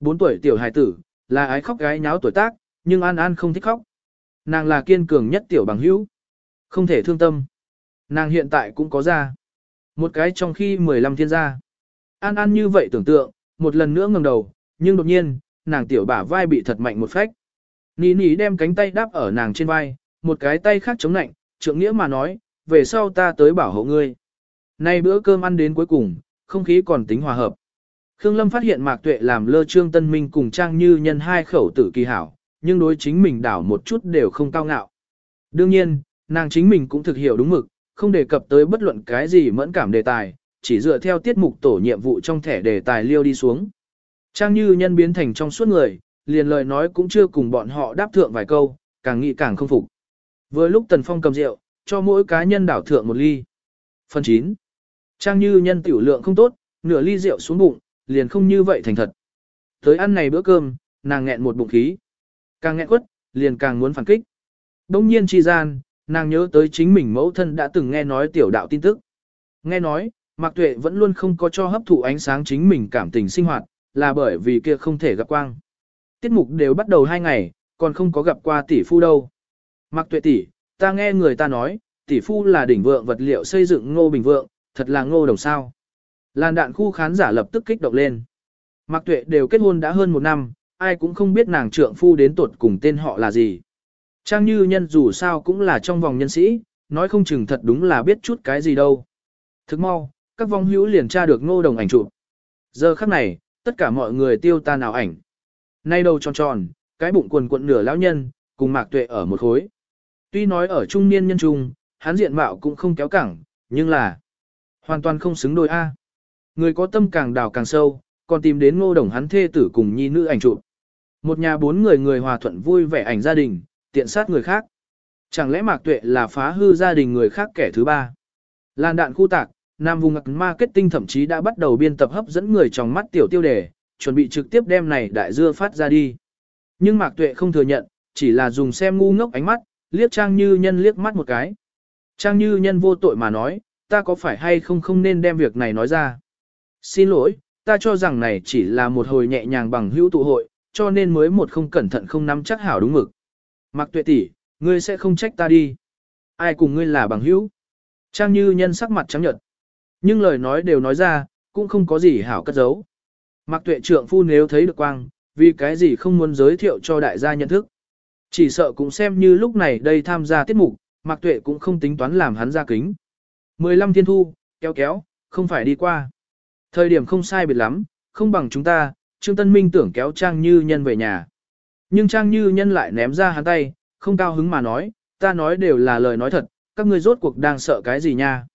Bốn tuổi tiểu hài tử, là ái khóc gái nháo tuổi tác, nhưng An An không thích khóc. Nàng là kiên cường nhất tiểu bằng hữu. Không thể thương tâm. Nàng hiện tại cũng có ra. Một cái trong khi 15 thiên gia. An An như vậy tưởng tượng, một lần nữa ngẩng đầu, nhưng đột nhiên, nàng tiểu bả vai bị thật mạnh một phách. Ní ní đem cánh tay đáp ở nàng trên vai, một cái tay khác chống nạnh, trượng nghĩa mà nói, về sau ta tới bảo hộ ngươi. Nay bữa cơm ăn đến cuối cùng, không khí còn tính hòa hợp. Khương Lâm phát hiện Mạc Tuệ làm lơ Trương Tân Minh cùng Trang Như nhân hai khẩu tử kỳ hảo, nhưng đối chính mình đảo một chút đều không cao ngạo. Đương nhiên, nàng chính mình cũng thực hiểu đúng mực, không đề cập tới bất luận cái gì mẫn cảm đề tài, chỉ dựa theo tiết mục tổ nhiệm vụ trong thẻ đề tài liêu đi xuống. Trang Như nhân biến thành trong suốt người, liền lời nói cũng chưa cùng bọn họ đáp thượng vài câu, càng nghĩ càng không phục. Vừa lúc Tần Phong cầm rượu, cho mỗi cá nhân đảo thượng một ly. Phần 9. Trang Như nhân tiểu lượng không tốt, nửa ly rượu xuống bụng, liền không như vậy thành thật. Tới ăn này bữa cơm, nàng nghẹn một bụng khí. Càng nghẹn quất, liền càng muốn phản kích. Đông nhiên chi gian, nàng nhớ tới chính mình mẫu thân đã từng nghe nói tiểu đạo tin tức. Nghe nói, Mạc Tuệ vẫn luôn không có cho hấp thụ ánh sáng chính mình cảm tình sinh hoạt, là bởi vì kia không thể gặp quang. Tiết mục đều bắt đầu hai ngày, còn không có gặp qua tỷ phu đâu. Mạc Tuệ tỷ, ta nghe người ta nói, tỷ phu là đỉnh vượng vật liệu xây dựng ngô bình vượng, thật là ngô đồng sao. Làn đạn khu khán giả lập tức kích động lên. Mạc Tuệ đều kết hôn đã hơn một năm, ai cũng không biết nàng trượng phu đến tuột cùng tên họ là gì. Trang Như Nhân dù sao cũng là trong vòng nhân sĩ, nói không chừng thật đúng là biết chút cái gì đâu. Thức mau, các vong hữu liền tra được ngô đồng ảnh chụp. Giờ khắc này, tất cả mọi người tiêu tan ảo ảnh. Nay đầu tròn tròn, cái bụng quần quận nửa lão nhân, cùng Mạc Tuệ ở một khối. Tuy nói ở trung niên nhân trung, hắn diện mạo cũng không kéo cẳng, nhưng là hoàn toàn không xứng đôi A. Người có tâm càng đào càng sâu, còn tìm đến ngô đồng hắn thê tử cùng nhi nữ ảnh chụp. Một nhà bốn người người hòa thuận vui vẻ ảnh gia đình, tiện sát người khác. Chẳng lẽ Mạc Tuệ là phá hư gia đình người khác kẻ thứ ba? Lan đạn khu tạc, Nam vùng ngạc marketing thậm chí đã bắt đầu biên tập hấp dẫn người trong mắt tiểu tiêu đề, chuẩn bị trực tiếp đem này đại dưa phát ra đi. Nhưng Mạc Tuệ không thừa nhận, chỉ là dùng xem ngu ngốc ánh mắt, liếc Trang Như Nhân liếc mắt một cái. Trang Như Nhân vô tội mà nói, ta có phải hay không không nên đem việc này nói ra. Xin lỗi, ta cho rằng này chỉ là một hồi nhẹ nhàng bằng hữu tụ hội, cho nên mới một không cẩn thận không nắm chắc hảo đúng mực. Mạc Tuệ tỷ, ngươi sẽ không trách ta đi. Ai cùng ngươi là bằng hữu? Trang Như Nhân sắc mặt trắng nhợt. Nhưng lời nói đều nói ra, cũng không có gì hảo cất giấu. Mạc Tuệ trưởng phu nếu thấy được quang, vì cái gì không muốn giới thiệu cho đại gia nhận thức. Chỉ sợ cũng xem như lúc này đây tham gia tiết mục, Mạc Tuệ cũng không tính toán làm hắn ra kính. 15 thiên thu, kéo kéo, không phải đi qua. Thời điểm không sai biệt lắm, không bằng chúng ta, Trương Tân Minh tưởng kéo Trang Như Nhân về nhà. Nhưng Trang Như Nhân lại ném ra hắn tay, không cao hứng mà nói, ta nói đều là lời nói thật, các ngươi rốt cuộc đang sợ cái gì nha.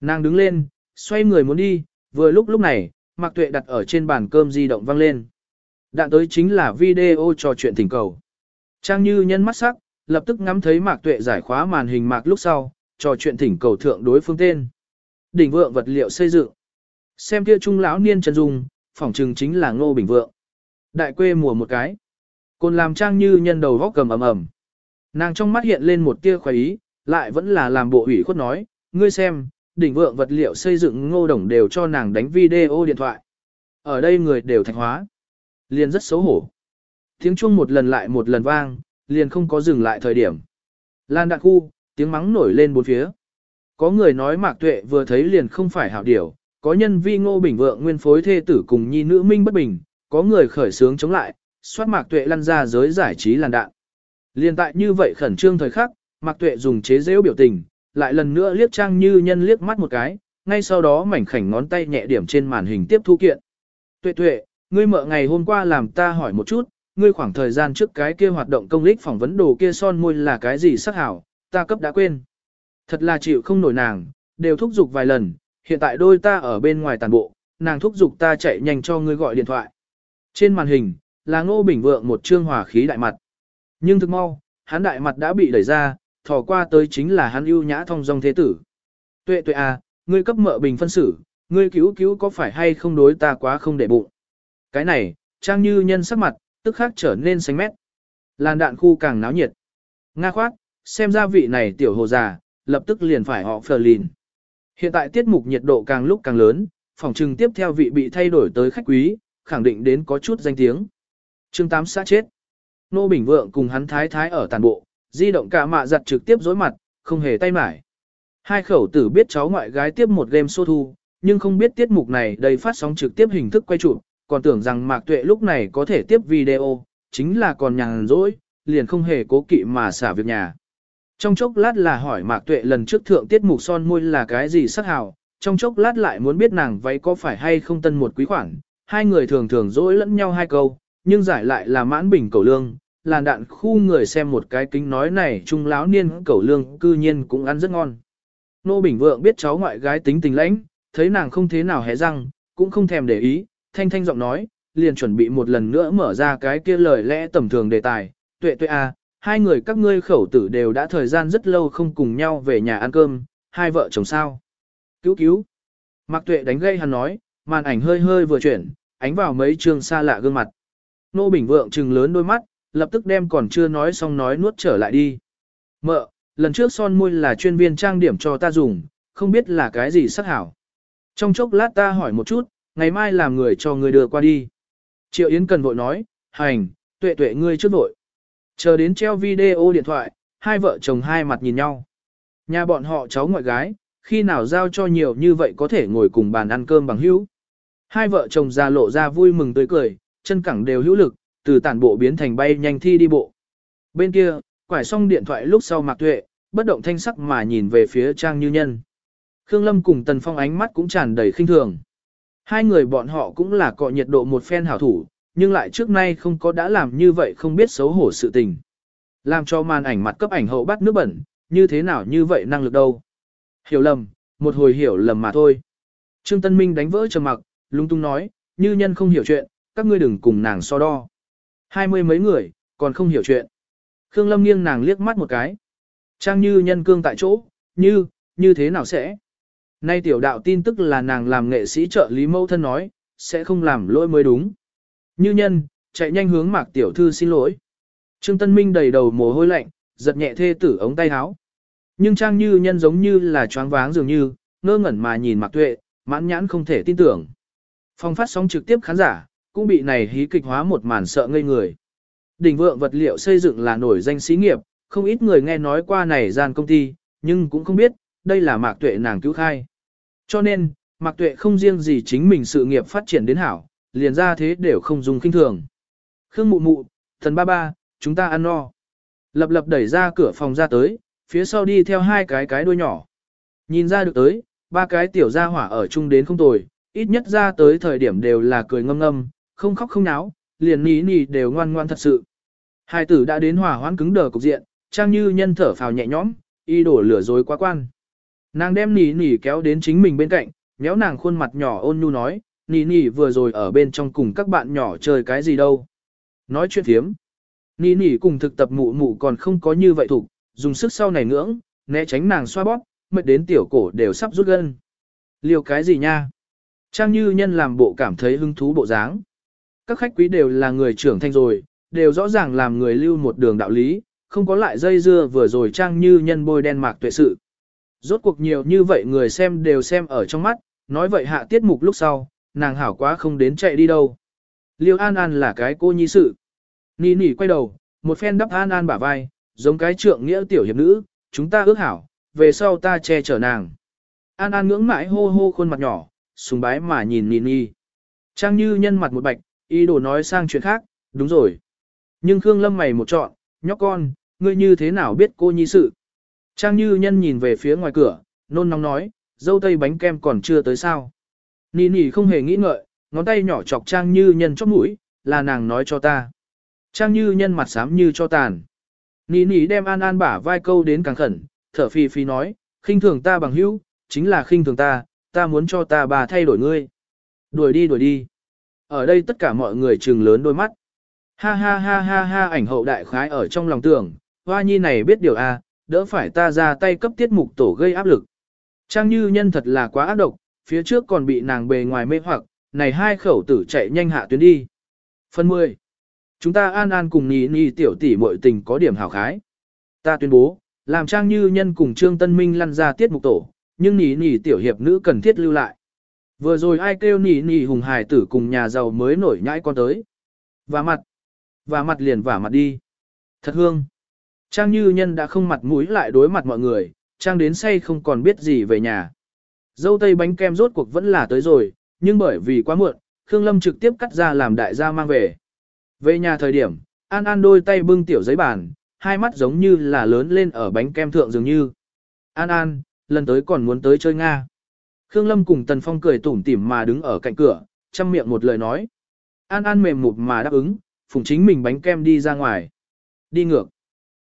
Nàng đứng lên, xoay người muốn đi, vừa lúc lúc này, Mạc Tuệ đặt ở trên bàn cơm di động vang lên. Đạn tới chính là video trò chuyện thỉnh cầu. Trang Như Nhân mắt sắc, lập tức ngắm thấy Mạc Tuệ giải khóa màn hình mạc lúc sau, trò chuyện thỉnh cầu thượng đối phương tên. Đỉnh vượng vật liệu xây dựng. Xem kia trung lão niên chân dung, phỏng chừng chính là Ngô Bình Vượng. Đại quê mùa một cái. Côn làm trang như nhân đầu vóc cầm ầm ầm. Nàng trong mắt hiện lên một tia khoái ý, lại vẫn là làm bộ ủy khuất nói, ngươi xem, đỉnh vượng vật liệu xây dựng ngô đồng đều cho nàng đánh video điện thoại. Ở đây người đều thạch hóa. Liền rất xấu hổ. Tiếng chuông một lần lại một lần vang, liền không có dừng lại thời điểm. Lan đạn khu, tiếng mắng nổi lên bốn phía. Có người nói mạc tuệ vừa thấy liền không phải hảo điểu, có nhân vi ngô bình vượng nguyên phối thê tử cùng nhi nữ minh bất bình, có người khởi sướng chống lại, soát mạc tuệ lăn ra giới giải trí làn đạn. Liên tại như vậy khẩn trương thời khắc, mạc tuệ dùng chế giễu biểu tình, lại lần nữa liếc trang như nhân liếc mắt một cái, ngay sau đó mảnh khảnh ngón tay nhẹ điểm trên màn hình tiếp thu kiện. Tuệ tuệ, ngươi mợ ngày hôm qua làm ta hỏi một chút, ngươi khoảng thời gian trước cái kia hoạt động công lích phỏng vấn đồ kia son môi là cái gì sắc hảo, ta cấp đã quên. Thật là chịu không nổi nàng, đều thúc giục vài lần, hiện tại đôi ta ở bên ngoài tàn bộ, nàng thúc giục ta chạy nhanh cho ngươi gọi điện thoại. Trên màn hình, là Ngô Bình Vượng một trương hòa khí đại mặt. Nhưng thực mau, hắn đại mặt đã bị đẩy ra, thò qua tới chính là hắn ưu nhã thông dong thế tử. Tuệ tuệ à, ngươi cấp mợ bình phân xử, ngươi cứu cứu có phải hay không đối ta quá không để bụng. Cái này, trang như nhân sắc mặt, tức khắc trở nên xanh mét. Làn đạn khu càng náo nhiệt. Nga khoát, xem ra vị này tiểu hồ già, lập tức liền phải họ phờ lìn. Hiện tại tiết mục nhiệt độ càng lúc càng lớn, phòng trừng tiếp theo vị bị thay đổi tới khách quý, khẳng định đến có chút danh tiếng chương 8 xã chết. Nô Bình Vượng cùng hắn thái thái ở tàn bộ, di động cả mạ giặt trực tiếp dối mặt, không hề tay mải. Hai khẩu tử biết cháu ngoại gái tiếp một game xô thu, nhưng không biết tiết mục này đầy phát sóng trực tiếp hình thức quay chụp, còn tưởng rằng Mạc Tuệ lúc này có thể tiếp video, chính là còn nhàn rỗi, liền không hề cố kỵ mà xả việc nhà. Trong chốc lát là hỏi Mạc Tuệ lần trước thượng tiết mục son môi là cái gì sắc hào, trong chốc lát lại muốn biết nàng váy có phải hay không tân một quý khoản, hai người thường thường dỗi lẫn nhau hai câu, nhưng giải lại là mãn bình cầu lương, làn đạn khu người xem một cái kính nói này trung lão niên cầu lương cư nhiên cũng ăn rất ngon. Nô Bình Vượng biết cháu ngoại gái tính tình lãnh, thấy nàng không thế nào hé răng, cũng không thèm để ý, thanh thanh giọng nói, liền chuẩn bị một lần nữa mở ra cái kia lời lẽ tầm thường đề tài, tuệ tuệ à, hai người các ngươi khẩu tử đều đã thời gian rất lâu không cùng nhau về nhà ăn cơm, hai vợ chồng sao. Cứu cứu. Mạc tuệ đánh gây hắn nói, màn ảnh hơi hơi vừa chuyển, ánh vào mấy trường xa lạ gương mặt. Nô Bình Vượng trừng lớn đôi mắt, lập tức đem còn chưa nói xong nói nuốt trở lại đi. Mợ, lần trước son môi là chuyên viên trang điểm cho ta dùng, không biết là cái gì sắc hảo. Trong chốc lát ta hỏi một chút, ngày mai làm người cho người đưa qua đi. Triệu Yến cần vội nói, hành, tuệ tuệ ngươi trước vội. Chờ đến treo video điện thoại, hai vợ chồng hai mặt nhìn nhau. Nhà bọn họ cháu ngoại gái, khi nào giao cho nhiều như vậy có thể ngồi cùng bàn ăn cơm bằng hữu. Hai vợ chồng già lộ ra vui mừng tươi cười, chân cẳng đều hữu lực, từ tản bộ biến thành bay nhanh thi đi bộ. Bên kia, quải xong điện thoại lúc sau mạc tuệ, bất động thanh sắc mà nhìn về phía Trang Như Nhân. Khương Lâm cùng Tần Phong ánh mắt cũng tràn đầy khinh thường. Hai người bọn họ cũng là cọ nhiệt độ một phen hảo thủ, nhưng lại trước nay không có đã làm như vậy không biết xấu hổ sự tình. Làm cho màn ảnh mặt cấp ảnh hậu bắt nước bẩn, như thế nào như vậy năng lực đâu. Hiểu lầm, một hồi hiểu lầm mà thôi. Trương Tân Minh đánh vỡ trầm mặc, lung tung nói, như nhân không hiểu chuyện, các ngươi đừng cùng nàng so đo. Hai mươi mấy người, còn không hiểu chuyện. Khương Lâm nghiêng nàng liếc mắt một cái. Trang như nhân cương tại chỗ, như, như thế nào sẽ? Nay tiểu đạo tin tức là nàng làm nghệ sĩ trợ lý mâu thân nói, sẽ không làm lỗi mới đúng. Như nhân, chạy nhanh hướng mạc tiểu thư xin lỗi. Trương Tân Minh đầy đầu mồ hôi lạnh, giật nhẹ thê tử ống tay áo. Nhưng Trang Như Nhân giống như là choáng váng dường như, ngơ ngẩn mà nhìn Mạc Tuệ, mãn nhãn không thể tin tưởng. Phong phát sóng trực tiếp khán giả, cũng bị này hí kịch hóa một màn sợ ngây người. Đỉnh vượng vật liệu xây dựng là nổi danh xí nghiệp, không ít người nghe nói qua này gian công ty, nhưng cũng không biết, đây là Mạc Tuệ nàng cứu khai. Cho nên, Mạc Tuệ không riêng gì chính mình sự nghiệp phát triển đến hảo, liền ra thế đều không dùng kinh thường. Khương mụ mụ, thần ba ba, chúng ta ăn no. Lập lập đẩy ra cửa phòng ra tới, phía sau đi theo hai cái cái đuôi nhỏ. Nhìn ra được tới, ba cái tiểu gia hỏa ở chung đến không tồi, ít nhất ra tới thời điểm đều là cười ngâm ngâm, không khóc không náo, liền ní nỉ đều ngoan ngoan thật sự. Hai tử đã đến hòa hoãn cứng đờ cục diện, trang như nhân thở phào nhẹ nhõm, y đổ lửa dối quá quan. Nàng đem nỉ nỉ kéo đến chính mình bên cạnh, méo nàng khuôn mặt nhỏ ôn nhu nói, nỉ nỉ vừa rồi ở bên trong cùng các bạn nhỏ chơi cái gì đâu. Nói chuyện thiếm. Nỉ nỉ cùng thực tập mụ mụ còn không có như vậy thủ, dùng sức sau này ngưỡng, né tránh nàng xoa bóp, mệt đến tiểu cổ đều sắp rút gân. Liều cái gì nha? Trang như nhân làm bộ cảm thấy hứng thú bộ dáng. Các khách quý đều là người trưởng thành rồi, đều rõ ràng làm người lưu một đường đạo lý, không có lại dây dưa vừa rồi trang như nhân bôi đen mạc tuệ sự. Rốt cuộc nhiều như vậy người xem đều xem ở trong mắt, nói vậy hạ tiết mục lúc sau, nàng hảo quá không đến chạy đi đâu. Liêu An An là cái cô nhi sự. nỉ nỉ quay đầu, một phen đắp An An bả vai, giống cái trượng nghĩa tiểu hiệp nữ, chúng ta ước hảo, về sau ta che chở nàng. An An ngưỡng mãi hô hô khuôn mặt nhỏ, sùng bái mà nhìn nỉ nỉ. Trang như nhân mặt một bạch, ý đồ nói sang chuyện khác, đúng rồi. Nhưng Khương Lâm mày một trọn, nhóc con, ngươi như thế nào biết cô nhi sự? Trang như nhân nhìn về phía ngoài cửa, nôn nóng nói, dâu tây bánh kem còn chưa tới sao. Nì nì không hề nghĩ ngợi, ngón tay nhỏ chọc trang như nhân chóp mũi, là nàng nói cho ta. Trang như nhân mặt xám như cho tàn. Nì nì đem an an bả vai câu đến càng khẩn, thở phì phì nói, khinh thường ta bằng hữu, chính là khinh thường ta, ta muốn cho ta bà thay đổi ngươi. Đuổi đi đuổi đi. Ở đây tất cả mọi người trừng lớn đôi mắt. Ha ha ha ha ha ảnh hậu đại khái ở trong lòng tưởng, hoa nhi này biết điều à, đỡ phải ta ra tay cấp tiết mục tổ gây áp lực. Trang như nhân thật là quá ác độc, phía trước còn bị nàng bề ngoài mê hoặc, này hai khẩu tử chạy nhanh hạ tuyến đi. Phần 10. Chúng ta an an cùng nhì nhì tiểu tỷ muội tình có điểm hảo khái. Ta tuyên bố, làm trang như nhân cùng Trương Tân Minh lăn ra tiết mục tổ, nhưng nhì nhì tiểu hiệp nữ cần thiết lưu lại. Vừa rồi ai kêu nhì nhì hùng hài tử cùng nhà giàu mới nổi nhãi con tới. Và mặt. Và mặt liền vả mặt đi. Thật hương. Trang như nhân đã không mặt mũi lại đối mặt mọi người, trang đến say không còn biết gì về nhà. Dâu tây bánh kem rốt cuộc vẫn là tới rồi, nhưng bởi vì quá muộn, Khương Lâm trực tiếp cắt ra làm đại gia mang về. Về nhà thời điểm, An An đôi tay bưng tiểu giấy bàn, hai mắt giống như là lớn lên ở bánh kem thượng dường như. An An, lần tới còn muốn tới chơi Nga. Khương Lâm cùng Tần Phong cười tủm tỉm mà đứng ở cạnh cửa, chăm miệng một lời nói. An An mềm mụt mà đáp ứng, phụng chính mình bánh kem đi ra ngoài. Đi ngược.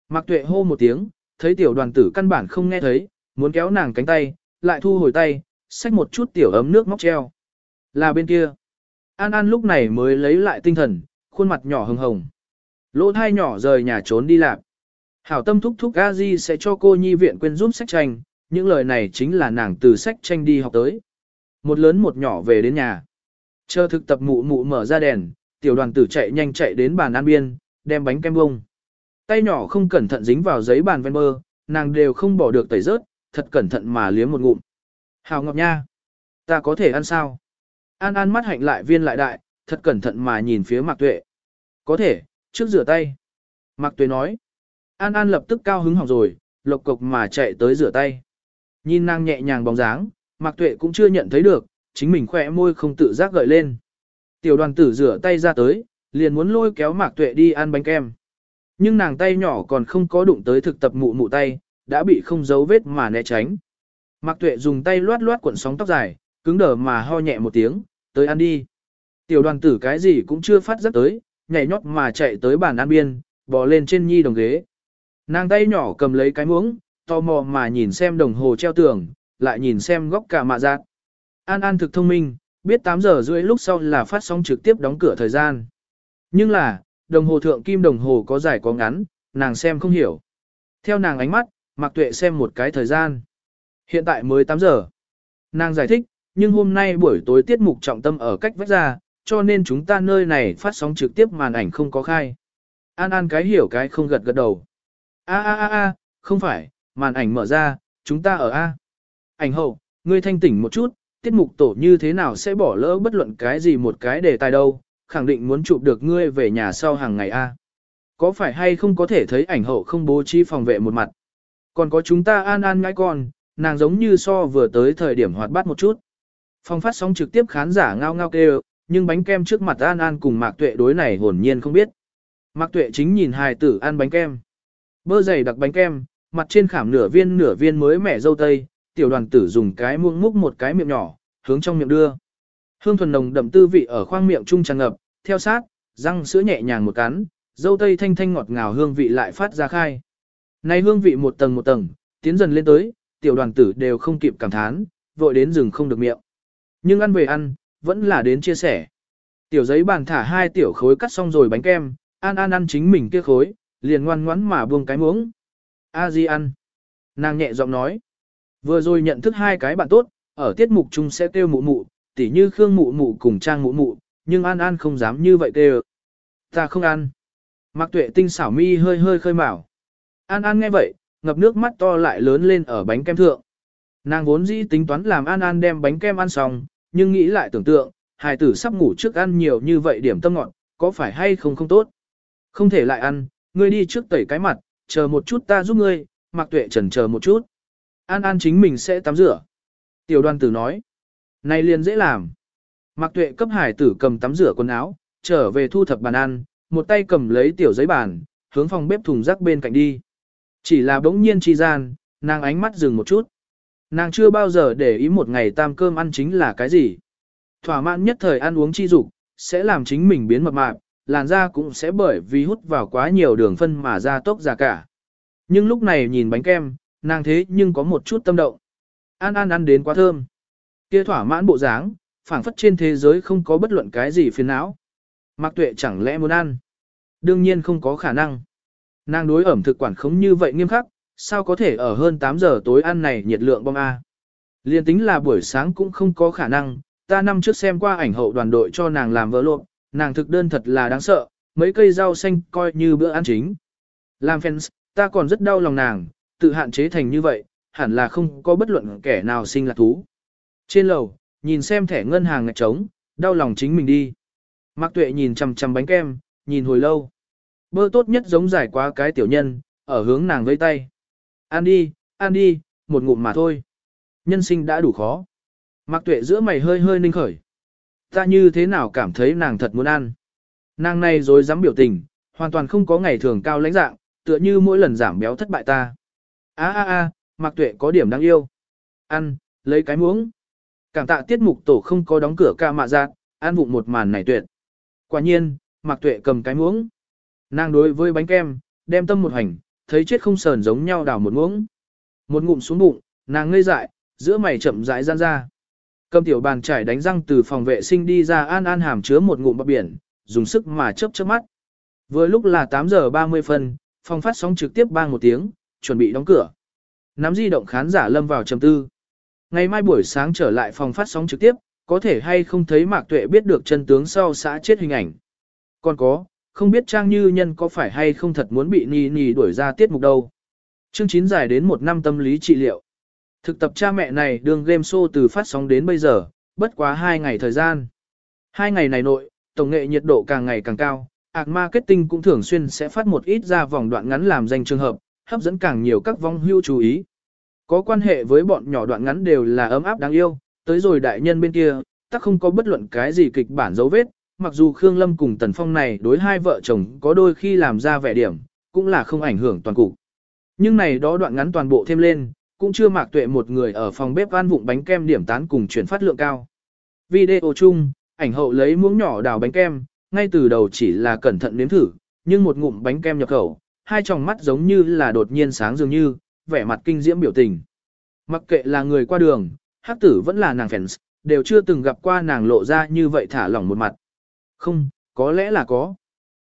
Mạc Tuệ hô một tiếng, thấy tiểu đoàn tử căn bản không nghe thấy, muốn kéo nàng cánh tay, lại thu hồi tay, xách một chút tiểu ấm nước móc treo. Là bên kia. An An lúc này mới lấy lại tinh thần, khuôn mặt nhỏ hồng hồng. Lỗ thai nhỏ rời nhà trốn đi làm. Hảo tâm thúc thúc a di sẽ cho cô nhi viện quên giúp sách tranh, những lời này chính là nàng từ sách tranh đi học tới. Một lớn một nhỏ về đến nhà. Chờ thực tập mụ mụ mở ra đèn, tiểu đoàn tử chạy nhanh chạy đến bàn ăn biên, đem bánh kem bông. Tay nhỏ không cẩn thận dính vào giấy bàn ven bơ, nàng đều không bỏ được tẩy rớt, thật cẩn thận mà liếm một ngụm. Hào ngọc nha! Ta có thể ăn sao? An An mắt hạnh lại viên lại đại, thật cẩn thận mà nhìn phía Mạc Tuệ. Có thể, trước rửa tay. Mạc Tuệ nói. An An lập tức cao hứng hỏng rồi, lộc cộc mà chạy tới rửa tay. Nhìn nàng nhẹ nhàng bóng dáng, Mạc Tuệ cũng chưa nhận thấy được, chính mình khỏe môi không tự giác gợi lên. Tiểu đoàn tử rửa tay ra tới, liền muốn lôi kéo Mạc Tuệ đi ăn bánh kem. Nhưng nàng tay nhỏ còn không có đụng tới thực tập mụ mụ tay, đã bị không dấu vết mà né tránh. Mạc Tuệ dùng tay loát loát cuộn sóng tóc dài, cứng đờ mà ho nhẹ một tiếng, tới ăn đi. Tiểu đoàn tử cái gì cũng chưa phát giác tới, nhảy nhót mà chạy tới bàn ăn biên, bò lên trên nhi đồng ghế. Nàng tay nhỏ cầm lấy cái muỗng, tò mò mà nhìn xem đồng hồ treo tường, lại nhìn xem góc cả mạ giác. An An thực thông minh, biết 8 giờ rưỡi lúc sau là phát sóng trực tiếp đóng cửa thời gian. Nhưng là, đồng hồ thượng kim đồng hồ có dài có ngắn, nàng xem không hiểu. Theo nàng ánh mắt, Mạc Tuệ xem một cái thời gian. Hiện tại mới 8 giờ. Nàng giải thích, nhưng hôm nay buổi tối tiết mục trọng tâm ở cách vách ra, cho nên chúng ta nơi này phát sóng trực tiếp màn ảnh không có khai. An An cái hiểu cái không gật gật đầu. A a a a, không phải, màn ảnh mở ra, chúng ta ở A. Ảnh hậu, ngươi thanh tỉnh một chút, tiết mục tổ như thế nào sẽ bỏ lỡ bất luận cái gì một cái đề tài đâu, khẳng định muốn chụp được ngươi về nhà sau hàng ngày A. Có phải hay không có thể thấy ảnh hậu không bố trí phòng vệ một mặt. Còn có chúng ta an an ngãi con, nàng giống như so vừa tới thời điểm hoạt bát một chút. Phòng phát sóng trực tiếp khán giả ngao ngao kêu, nhưng bánh kem trước mặt An An cùng Mạc Tuệ đối này hồn nhiên không biết. Mạc Tuệ chính nhìn hài tử ăn bánh kem. Bơ dày đặc bánh kem, mặt trên khảm nửa viên nửa viên mới mẻ dâu tây, tiểu đoàn tử dùng cái muỗng múc một cái miệng nhỏ, hướng trong miệng đưa. Hương thuần nồng đậm tư vị ở khoang miệng trung tràn ngập, theo sát, răng sữa nhẹ nhàng một cắn, dâu tây thanh thanh ngọt ngào hương vị lại phát ra khai. Này hương vị một tầng một tầng, tiến dần lên tới, tiểu đoàn tử đều không kịp cảm thán, vội đến rừng không được miệng. Nhưng ăn về ăn, vẫn là đến chia sẻ. Tiểu giấy bàn thả hai tiểu khối cắt xong rồi bánh kem, An An ăn chính mình kia khối, liền ngoan ngoãn mà buông cái muỗng. A Di ăn. Nàng nhẹ giọng nói. Vừa rồi nhận thức hai cái bạn tốt, ở tiết mục chung sẽ kêu mụ mụ, tỉ như Khương mụ mụ cùng Trang mụ mụ, nhưng An An không dám như vậy kêu. Ta không ăn. Mạc Tuệ tinh xảo mi hơi hơi khơi mào. An An nghe vậy, ngập nước mắt to lại lớn lên ở bánh kem thượng. Nàng vốn dĩ tính toán làm An An đem bánh kem ăn xong, nhưng nghĩ lại tưởng tượng, hài tử sắp ngủ trước ăn nhiều như vậy điểm tâm ngọn, có phải hay không không tốt. Không thể lại ăn, ngươi đi trước tẩy cái mặt, chờ một chút ta giúp ngươi, mặc tuệ trần chờ một chút. An An chính mình sẽ tắm rửa. Tiểu đoàn tử nói, này liền dễ làm. Mặc tuệ cấp hải tử cầm tắm rửa quần áo, trở về thu thập bàn ăn, một tay cầm lấy tiểu giấy bàn, hướng phòng bếp thùng rác bên cạnh đi. Chỉ là bỗng nhiên chi gian, nàng ánh mắt dừng một chút. Nàng chưa bao giờ để ý một ngày tam cơm ăn chính là cái gì. Thỏa mãn nhất thời ăn uống chi dục sẽ làm chính mình biến mập mạp, làn da cũng sẽ bởi vì hút vào quá nhiều đường phân mà da tốc già cả. Nhưng lúc này nhìn bánh kem, nàng thế nhưng có một chút tâm động. An an ăn đến quá thơm. Kia thỏa mãn bộ dáng, phảng phất trên thế giới không có bất luận cái gì phiền não. Mạc Tuệ chẳng lẽ muốn ăn? Đương nhiên không có khả năng. Nàng đối ẩm thực quản khống như vậy nghiêm khắc, sao có thể ở hơn 8 giờ tối ăn này nhiệt lượng bom A. Liên tính là buổi sáng cũng không có khả năng, ta năm trước xem qua ảnh hậu đoàn đội cho nàng làm vỡ lộn, nàng thực đơn thật là đáng sợ, mấy cây rau xanh coi như bữa ăn chính. Làm fans, ta còn rất đau lòng nàng, tự hạn chế thành như vậy, hẳn là không có bất luận kẻ nào sinh lạc thú. Trên lầu, nhìn xem thẻ ngân hàng ngạch trống, đau lòng chính mình đi. Mạc Tuệ nhìn chằm chằm bánh kem, nhìn hồi lâu. Bơ tốt nhất giống giải quá cái tiểu nhân, ở hướng nàng vẫy tay. Ăn đi, ăn đi, một ngụm mà thôi. Nhân sinh đã đủ khó. Mạc Tuệ giữa mày hơi hơi ninh khởi. Ta như thế nào cảm thấy nàng thật muốn ăn. Nàng này dối dám biểu tình, hoàn toàn không có ngày thường cao lãnh dạng, tựa như mỗi lần giảm béo thất bại ta. Á á á, Mạc Tuệ có điểm đáng yêu. Ăn, lấy cái muỗng. Cảm tạ tiết mục tổ không có đóng cửa ca mạ giác, ăn vụng một màn này tuyệt. Quả nhiên, Mạc Tuệ cầm cái muỗng. Nàng đối với bánh kem, đem tâm một hành, thấy chết không sờn giống nhau đào một muỗng. Một ngụm xuống bụng, nàng ngây dại, giữa mày chậm rãi giãn ra. Cầm tiểu bàn chải đánh răng từ phòng vệ sinh đi ra an an hàm chứa một ngụm bọc biển, dùng sức mà chớp chớp mắt. Vừa lúc là 8 giờ 30 phân, phòng phát sóng trực tiếp bang một tiếng, chuẩn bị đóng cửa. Nắm di động khán giả lâm vào trầm tư. Ngày mai buổi sáng trở lại phòng phát sóng trực tiếp, có thể hay không thấy Mạc Tuệ biết được chân tướng sau xã chết hình ảnh. Còn có, không biết Trang Như Nhân có phải hay không thật muốn bị Nì Nì đuổi ra tiết mục đâu. Chương 9 dài đến một năm tâm lý trị liệu. Thực tập cha mẹ này đường game show từ phát sóng đến bây giờ, bất quá 2 ngày thời gian. Hai ngày này nội, tổng nghệ nhiệt độ càng ngày càng cao, ạc marketing cũng thường xuyên sẽ phát một ít ra vòng đoạn ngắn làm danh trường hợp, hấp dẫn càng nhiều các vong hưu chú ý. Có quan hệ với bọn nhỏ đoạn ngắn đều là ấm áp đáng yêu, tới rồi đại nhân bên kia, ta không có bất luận cái gì kịch bản dấu vết, mặc dù Khương Lâm cùng Tần Phong này đối hai vợ chồng có đôi khi làm ra vẻ điểm, cũng là không ảnh hưởng toàn cục. Nhưng này đó đoạn ngắn toàn bộ thêm lên, cũng chưa mạc tuệ một người ở phòng bếp ăn vụng bánh kem điểm tán cùng chuyển phát lượng cao. Video chung, ảnh hậu lấy muỗng nhỏ đào bánh kem, ngay từ đầu chỉ là cẩn thận nếm thử, nhưng một ngụm bánh kem nhập khẩu, hai tròng mắt giống như là đột nhiên sáng dường như, vẻ mặt kinh diễm biểu tình. Mặc kệ là người qua đường, hắc tử vẫn là nàng fans, đều chưa từng gặp qua nàng lộ ra như vậy thả lỏng một mặt. Không, có lẽ là có.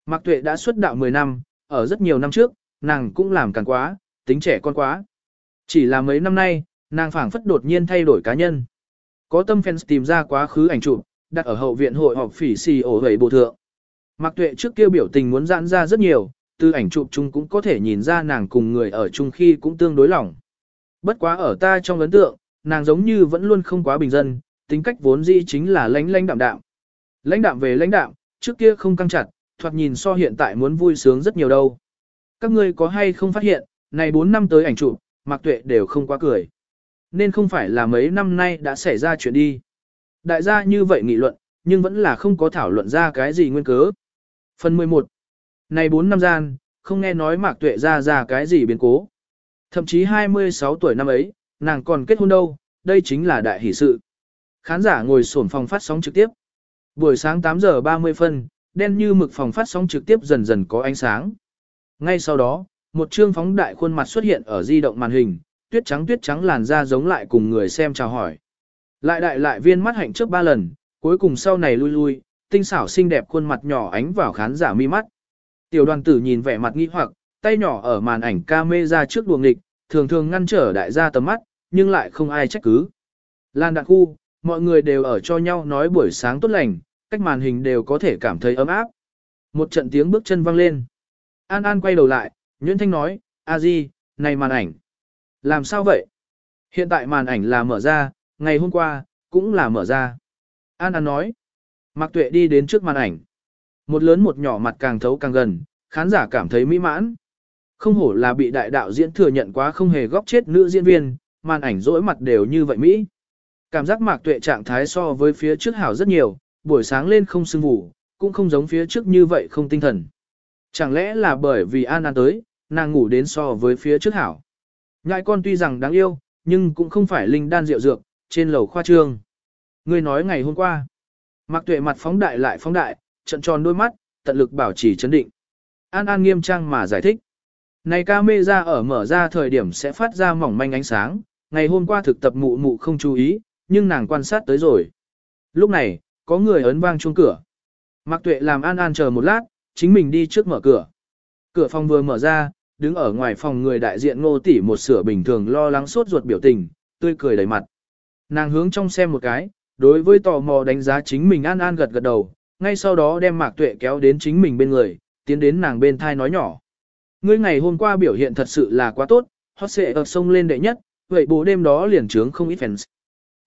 Mạc Tuệ đã xuất đạo 10 năm, ở rất nhiều năm trước, nàng cũng làm càng quá, tính trẻ con quá. Chỉ là mấy năm nay, nàng phảng phất đột nhiên thay đổi cá nhân. Có tâm fans tìm ra quá khứ ảnh chụp, đặt ở hậu viện hội họp phỉ xì ổ hầy bộ thượng. Mạc Tuệ trước kia biểu tình muốn giãn ra rất nhiều, từ ảnh chụp chung cũng có thể nhìn ra nàng cùng người ở chung khi cũng tương đối lỏng. Bất quá ở ta trong ấn tượng, nàng giống như vẫn luôn không quá bình dân, tính cách vốn dĩ chính là lãnh lãnh đạm đạm. Lãnh đạm về lãnh đạm, trước kia không căng chặt, thoạt nhìn so hiện tại muốn vui sướng rất nhiều đâu. Các ngươi có hay không phát hiện, này 4 năm tới ảnh chụp, Mạc Tuệ đều không quá cười. Nên không phải là mấy năm nay đã xảy ra chuyện đi. Đại gia như vậy nghị luận, nhưng vẫn là không có thảo luận ra cái gì nguyên cớ. Phần 11. Này 4 năm gian, không nghe nói Mạc Tuệ ra ra cái gì biến cố. Thậm chí 26 tuổi năm ấy, nàng còn kết hôn đâu, đây chính là đại hỷ sự. Khán giả ngồi sổn phòng phát sóng trực tiếp. Buổi sáng 8 giờ 30 phân, đen như mực phòng phát sóng trực tiếp dần dần có ánh sáng. Ngay sau đó, một chương phóng đại khuôn mặt xuất hiện ở di động màn hình, tuyết trắng tuyết trắng làn da giống lại cùng người xem chào hỏi. Lại đại lại viên mắt hạnh trước ba lần, cuối cùng sau này lui lui, tinh xảo xinh đẹp khuôn mặt nhỏ ánh vào khán giả mi mắt. Tiểu đoàn tử nhìn vẻ mặt nghi hoặc, tay nhỏ ở màn ảnh camera trước đuồng nghịch, thường thường ngăn trở đại gia tầm mắt, nhưng lại không ai trách cứ. Lan đạn khu, mọi người đều ở cho nhau nói buổi sáng tốt lành, cách màn hình đều có thể cảm thấy ấm áp. Một trận tiếng bước chân vang lên. An An quay đầu lại, Nguyễn Thanh nói, a di, này màn ảnh. Làm sao vậy? Hiện tại màn ảnh là mở ra, ngày hôm qua, cũng là mở ra. An An nói. Mạc Tuệ đi đến trước màn ảnh. Một lớn một nhỏ mặt càng thấu càng gần, khán giả cảm thấy mỹ mãn. Không hổ là bị đại đạo diễn thừa nhận quá không hề góc chết nữ diễn viên, màn ảnh rỗi mặt đều như vậy Mỹ. Cảm giác mạc tuệ trạng thái so với phía trước hảo rất nhiều, buổi sáng lên không sưng vụ, cũng không giống phía trước như vậy không tinh thần. Chẳng lẽ là bởi vì An An tới, nàng ngủ đến so với phía trước hảo. Ngại con tuy rằng đáng yêu, nhưng cũng không phải linh đan rượu dược, trên lầu khoa trương. Người nói ngày hôm qua, mặc tuệ mặt phóng đại lại phóng đại, trận tròn đôi mắt, tận lực bảo trì chấn định. An An nghiêm trang mà giải thích. Này ca mây ra ở mở ra thời điểm sẽ phát ra mỏng manh ánh sáng, ngày hôm qua thực tập mụ mụ không chú ý, nhưng nàng quan sát tới rồi. Lúc này, có người ấn vang chuông cửa. Mạc Tuệ làm An An chờ một lát, chính mình đi trước mở cửa. Cửa phòng vừa mở ra, đứng ở ngoài phòng người đại diện ngô tỷ một sửa bình thường lo lắng sốt ruột biểu tình, tươi cười đầy mặt. Nàng hướng trong xem một cái, đối với tò mò đánh giá chính mình an an gật gật đầu, ngay sau đó đem mạc tuệ kéo đến chính mình bên người, tiến đến nàng bên thai nói nhỏ. Ngươi ngày hôm qua biểu hiện thật sự là quá tốt, hot xệ ở sông lên đệ nhất, vậy bố đêm đó liền trướng không ít fans.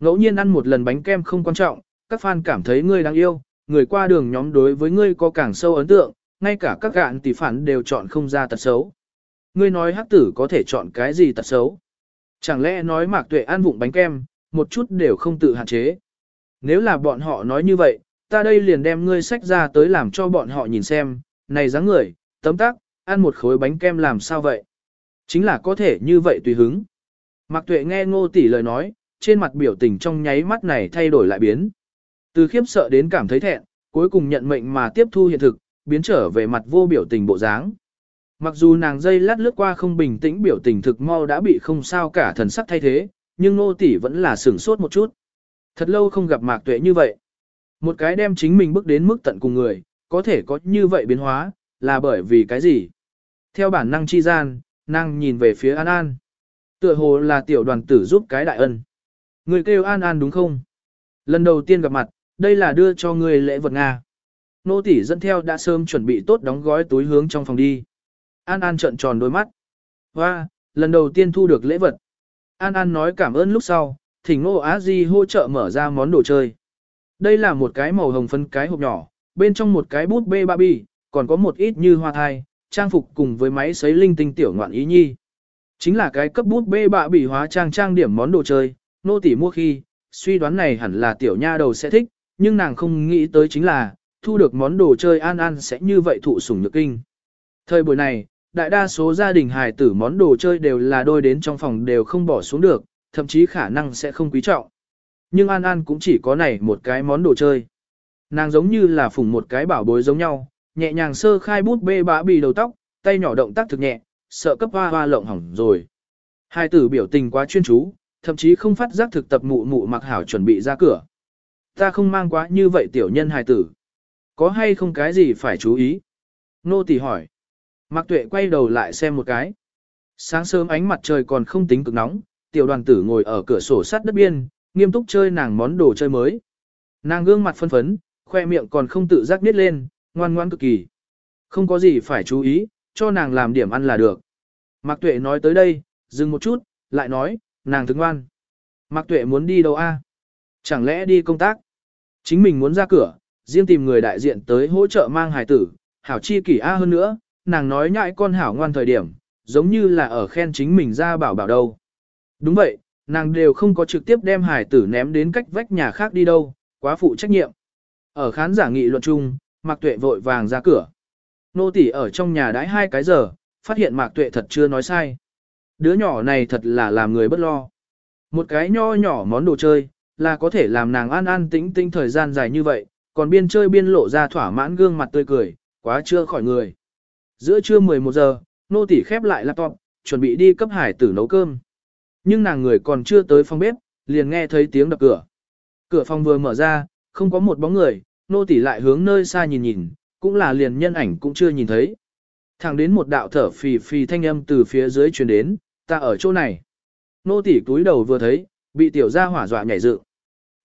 Ngẫu nhiên ăn một lần bánh kem không quan trọng, các fan cảm thấy ngươi đáng yêu, người qua đường nhóm đối với ngươi có càng sâu ấn tượng, ngay cả các gạn tỷ phản đều chọn không ra tật xấu. Ngươi nói hắc tử có thể chọn cái gì tật xấu? Chẳng lẽ nói mạc tuệ ăn vụng bánh kem, một chút đều không tự hạn chế. Nếu là bọn họ nói như vậy, ta đây liền đem ngươi sách ra tới làm cho bọn họ nhìn xem, này dáng người, tấm tắc, ăn một khối bánh kem làm sao vậy? Chính là có thể như vậy tùy hứng. Mạc tuệ nghe ngô tỷ lời nói, trên mặt biểu tình trong nháy mắt này thay đổi lại biến. Từ khiếp sợ đến cảm thấy thẹn, cuối cùng nhận mệnh mà tiếp thu hiện thực, biến trở về mặt vô biểu tình bộ dáng. Mặc dù nàng dây lát lướt qua không bình tĩnh biểu tình thực mau đã bị không sao cả thần sắc thay thế, nhưng nô tỷ vẫn là sửng sốt một chút. Thật lâu không gặp mạc tuệ như vậy. Một cái đem chính mình bước đến mức tận cùng người, có thể có như vậy biến hóa, là bởi vì cái gì? Theo bản năng chi gian, nàng nhìn về phía An An. Tựa hồ là tiểu đoàn tử giúp cái đại ân. Người kêu An An đúng không? Lần đầu tiên gặp mặt, đây là đưa cho người lễ vật Nga. Nô tỷ dẫn theo đã sớm chuẩn bị tốt đóng gói túi hướng trong phòng đi. An An trợn tròn đôi mắt. Và, lần đầu tiên thu được lễ vật. An An nói cảm ơn lúc sau, thỉnh Nô Á Di hỗ trợ mở ra món đồ chơi. Đây là một cái màu hồng phân cái hộp nhỏ, bên trong một cái bút bê Barbie, còn có một ít như hoa thai, trang phục cùng với máy sấy linh tinh tiểu ngoạn ý nhi. Chính là cái cấp bút bê bạ bị hóa trang trang điểm món đồ chơi, nô tỷ mua khi, suy đoán này hẳn là tiểu nha đầu sẽ thích, nhưng nàng không nghĩ tới chính là, thu được món đồ chơi an an sẽ như vậy thụ sủng nhược kinh. Thời buổi này, đại đa số gia đình hài tử món đồ chơi đều là đôi đến trong phòng đều không bỏ xuống được, thậm chí khả năng sẽ không quý trọng. Nhưng An An cũng chỉ có này một cái món đồ chơi. Nàng giống như là phủng một cái bảo bối giống nhau, nhẹ nhàng sơ khai bút bê bã bì đầu tóc, tay nhỏ động tác thực nhẹ, sợ cấp hoa hoa lộng hỏng rồi. Hai tử biểu tình quá chuyên chú, thậm chí không phát giác thực tập mụ mụ mặc hảo chuẩn bị ra cửa. Ta không mang quá như vậy tiểu nhân hài tử. Có hay không cái gì phải chú ý? Nô tỳ hỏi. Mạc Tuệ quay đầu lại xem một cái. Sáng sớm ánh mặt trời còn không tính cực nóng, tiểu đoàn tử ngồi ở cửa sổ sát đất biên, nghiêm túc chơi nàng món đồ chơi mới. Nàng gương mặt phân phấn, khoe miệng còn không tự giác nít lên, ngoan ngoan cực kỳ. Không có gì phải chú ý, cho nàng làm điểm ăn là được. Mạc Tuệ nói tới đây, dừng một chút, lại nói, nàng thức ngoan. Mạc Tuệ muốn đi đâu a? Chẳng lẽ đi công tác? Chính mình muốn ra cửa, riêng tìm người đại diện tới hỗ trợ mang hài tử, hảo chi kỷ a hơn nữa, nàng nói nhãi con hảo ngoan thời điểm, giống như là ở khen chính mình ra bảo bảo đâu. Đúng vậy, nàng đều không có trực tiếp đem hải tử ném đến cách vách nhà khác đi đâu, quá phụ trách nhiệm. Ở khán giả nghị luận chung, Mạc Tuệ vội vàng ra cửa. Nô tỷ ở trong nhà đãi hai cái giờ, phát hiện Mạc Tuệ thật chưa nói sai. Đứa nhỏ này thật là làm người bất lo. Một cái nho nhỏ món đồ chơi, là có thể làm nàng an an tĩnh tĩnh thời gian dài như vậy, còn biên chơi biên lộ ra thỏa mãn gương mặt tươi cười, quá chưa khỏi người. Giữa trưa 11 giờ, nô tỷ khép lại laptop, chuẩn bị đi cấp hải tử nấu cơm. Nhưng nàng người còn chưa tới phòng bếp, liền nghe thấy tiếng đập cửa. Cửa phòng vừa mở ra, không có một bóng người, nô tỷ lại hướng nơi xa nhìn nhìn, cũng là liền nhân ảnh cũng chưa nhìn thấy. Thẳng đến một đạo thở phì phì thanh âm từ phía dưới truyền đến, ta ở chỗ này. Nô tỷ túi đầu vừa thấy, bị tiểu gia hỏa dọa nhảy dựng.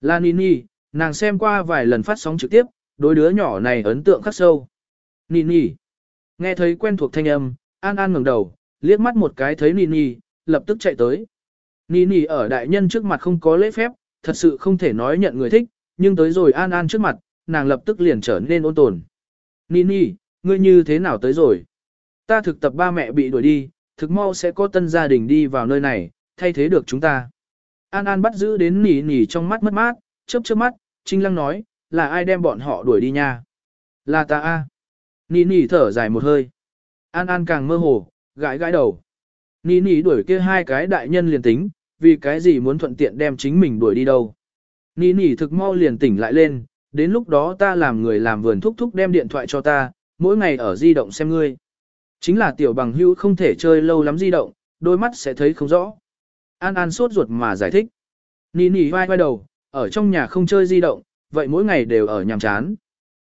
La Nini, nàng xem qua vài lần phát sóng trực tiếp, đối đứa nhỏ này ấn tượng khắc sâu. Nini. Nghe thấy quen thuộc thanh âm, An An ngẩng đầu, liếc mắt một cái thấy Nini, lập tức chạy tới. Nini ở đại nhân trước mặt không có lễ phép, thật sự không thể nói nhận người thích, nhưng tới rồi An An trước mặt, nàng lập tức liền trở nên ôn tồn. Nini, ngươi như thế nào tới rồi? Ta thực tập ba mẹ bị đuổi đi, thực mau sẽ có tân gia đình đi vào nơi này, thay thế được chúng ta. An An bắt giữ đến nỉ nỉ trong mắt mất mát, chớp chớp mắt, Trinh Lăng nói, là ai đem bọn họ đuổi đi nha? Là ta a. Nỉ nỉ thở dài một hơi. An An càng mơ hồ, gãi gãi đầu. Nỉ nỉ đuổi kia hai cái đại nhân liền tính, vì cái gì muốn thuận tiện đem chính mình đuổi đi đâu. Nỉ nỉ thực mau liền tỉnh lại lên, đến lúc đó ta làm người làm vườn thúc thúc đem điện thoại cho ta, mỗi ngày ở di động xem ngươi. Chính là tiểu bằng hữu không thể chơi lâu lắm di động, đôi mắt sẽ thấy không rõ. An An sốt ruột mà giải thích. Nỉ nỉ vai vai đầu, ở trong nhà không chơi di động, vậy mỗi ngày đều ở nhàm chán.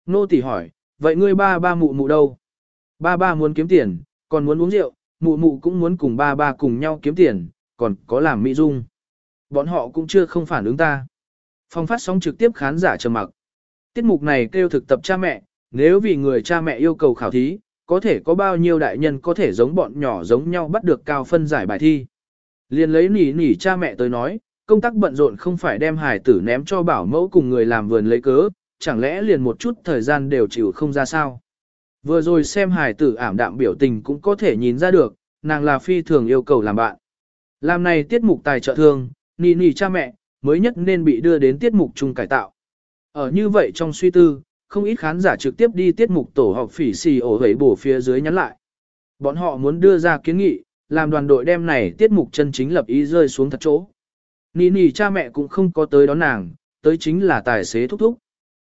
Nô tỷ hỏi, vậy ngươi ba ba mụ mụ đâu? Ba ba muốn kiếm tiền, còn muốn uống rượu, mụ mụ cũng muốn cùng ba ba cùng nhau kiếm tiền, còn có làm mỹ dung. Bọn họ cũng chưa không phản ứng ta. Phong phát sóng trực tiếp khán giả trầm mặc. Tiết mục này kêu thực tập cha mẹ, nếu vì người cha mẹ yêu cầu khảo thí, có thể có bao nhiêu đại nhân có thể giống bọn nhỏ giống nhau bắt được cao phân giải bài thi. Liền lấy nỉ nỉ cha mẹ tới nói, công tác bận rộn không phải đem hài tử ném cho bảo mẫu cùng người làm vườn lấy cớ, chẳng lẽ liền một chút thời gian đều chịu không ra sao. Vừa rồi xem hài tử ảm đạm biểu tình cũng có thể nhìn ra được, nàng là phi thường yêu cầu làm bạn. Làm này tiết mục tài trợ thương, nì nì cha mẹ, mới nhất nên bị đưa đến tiết mục chung cải tạo. Ở như vậy trong suy tư, không ít khán giả trực tiếp đi tiết mục tổ học phỉ xì ổ hấy bổ phía dưới nhắn lại. Bọn họ muốn đưa ra kiến nghị, làm đoàn đội đem này tiết mục chân chính lập ý rơi xuống thật chỗ. Nì nì cha mẹ cũng không có tới đón nàng, tới chính là tài xế thúc thúc.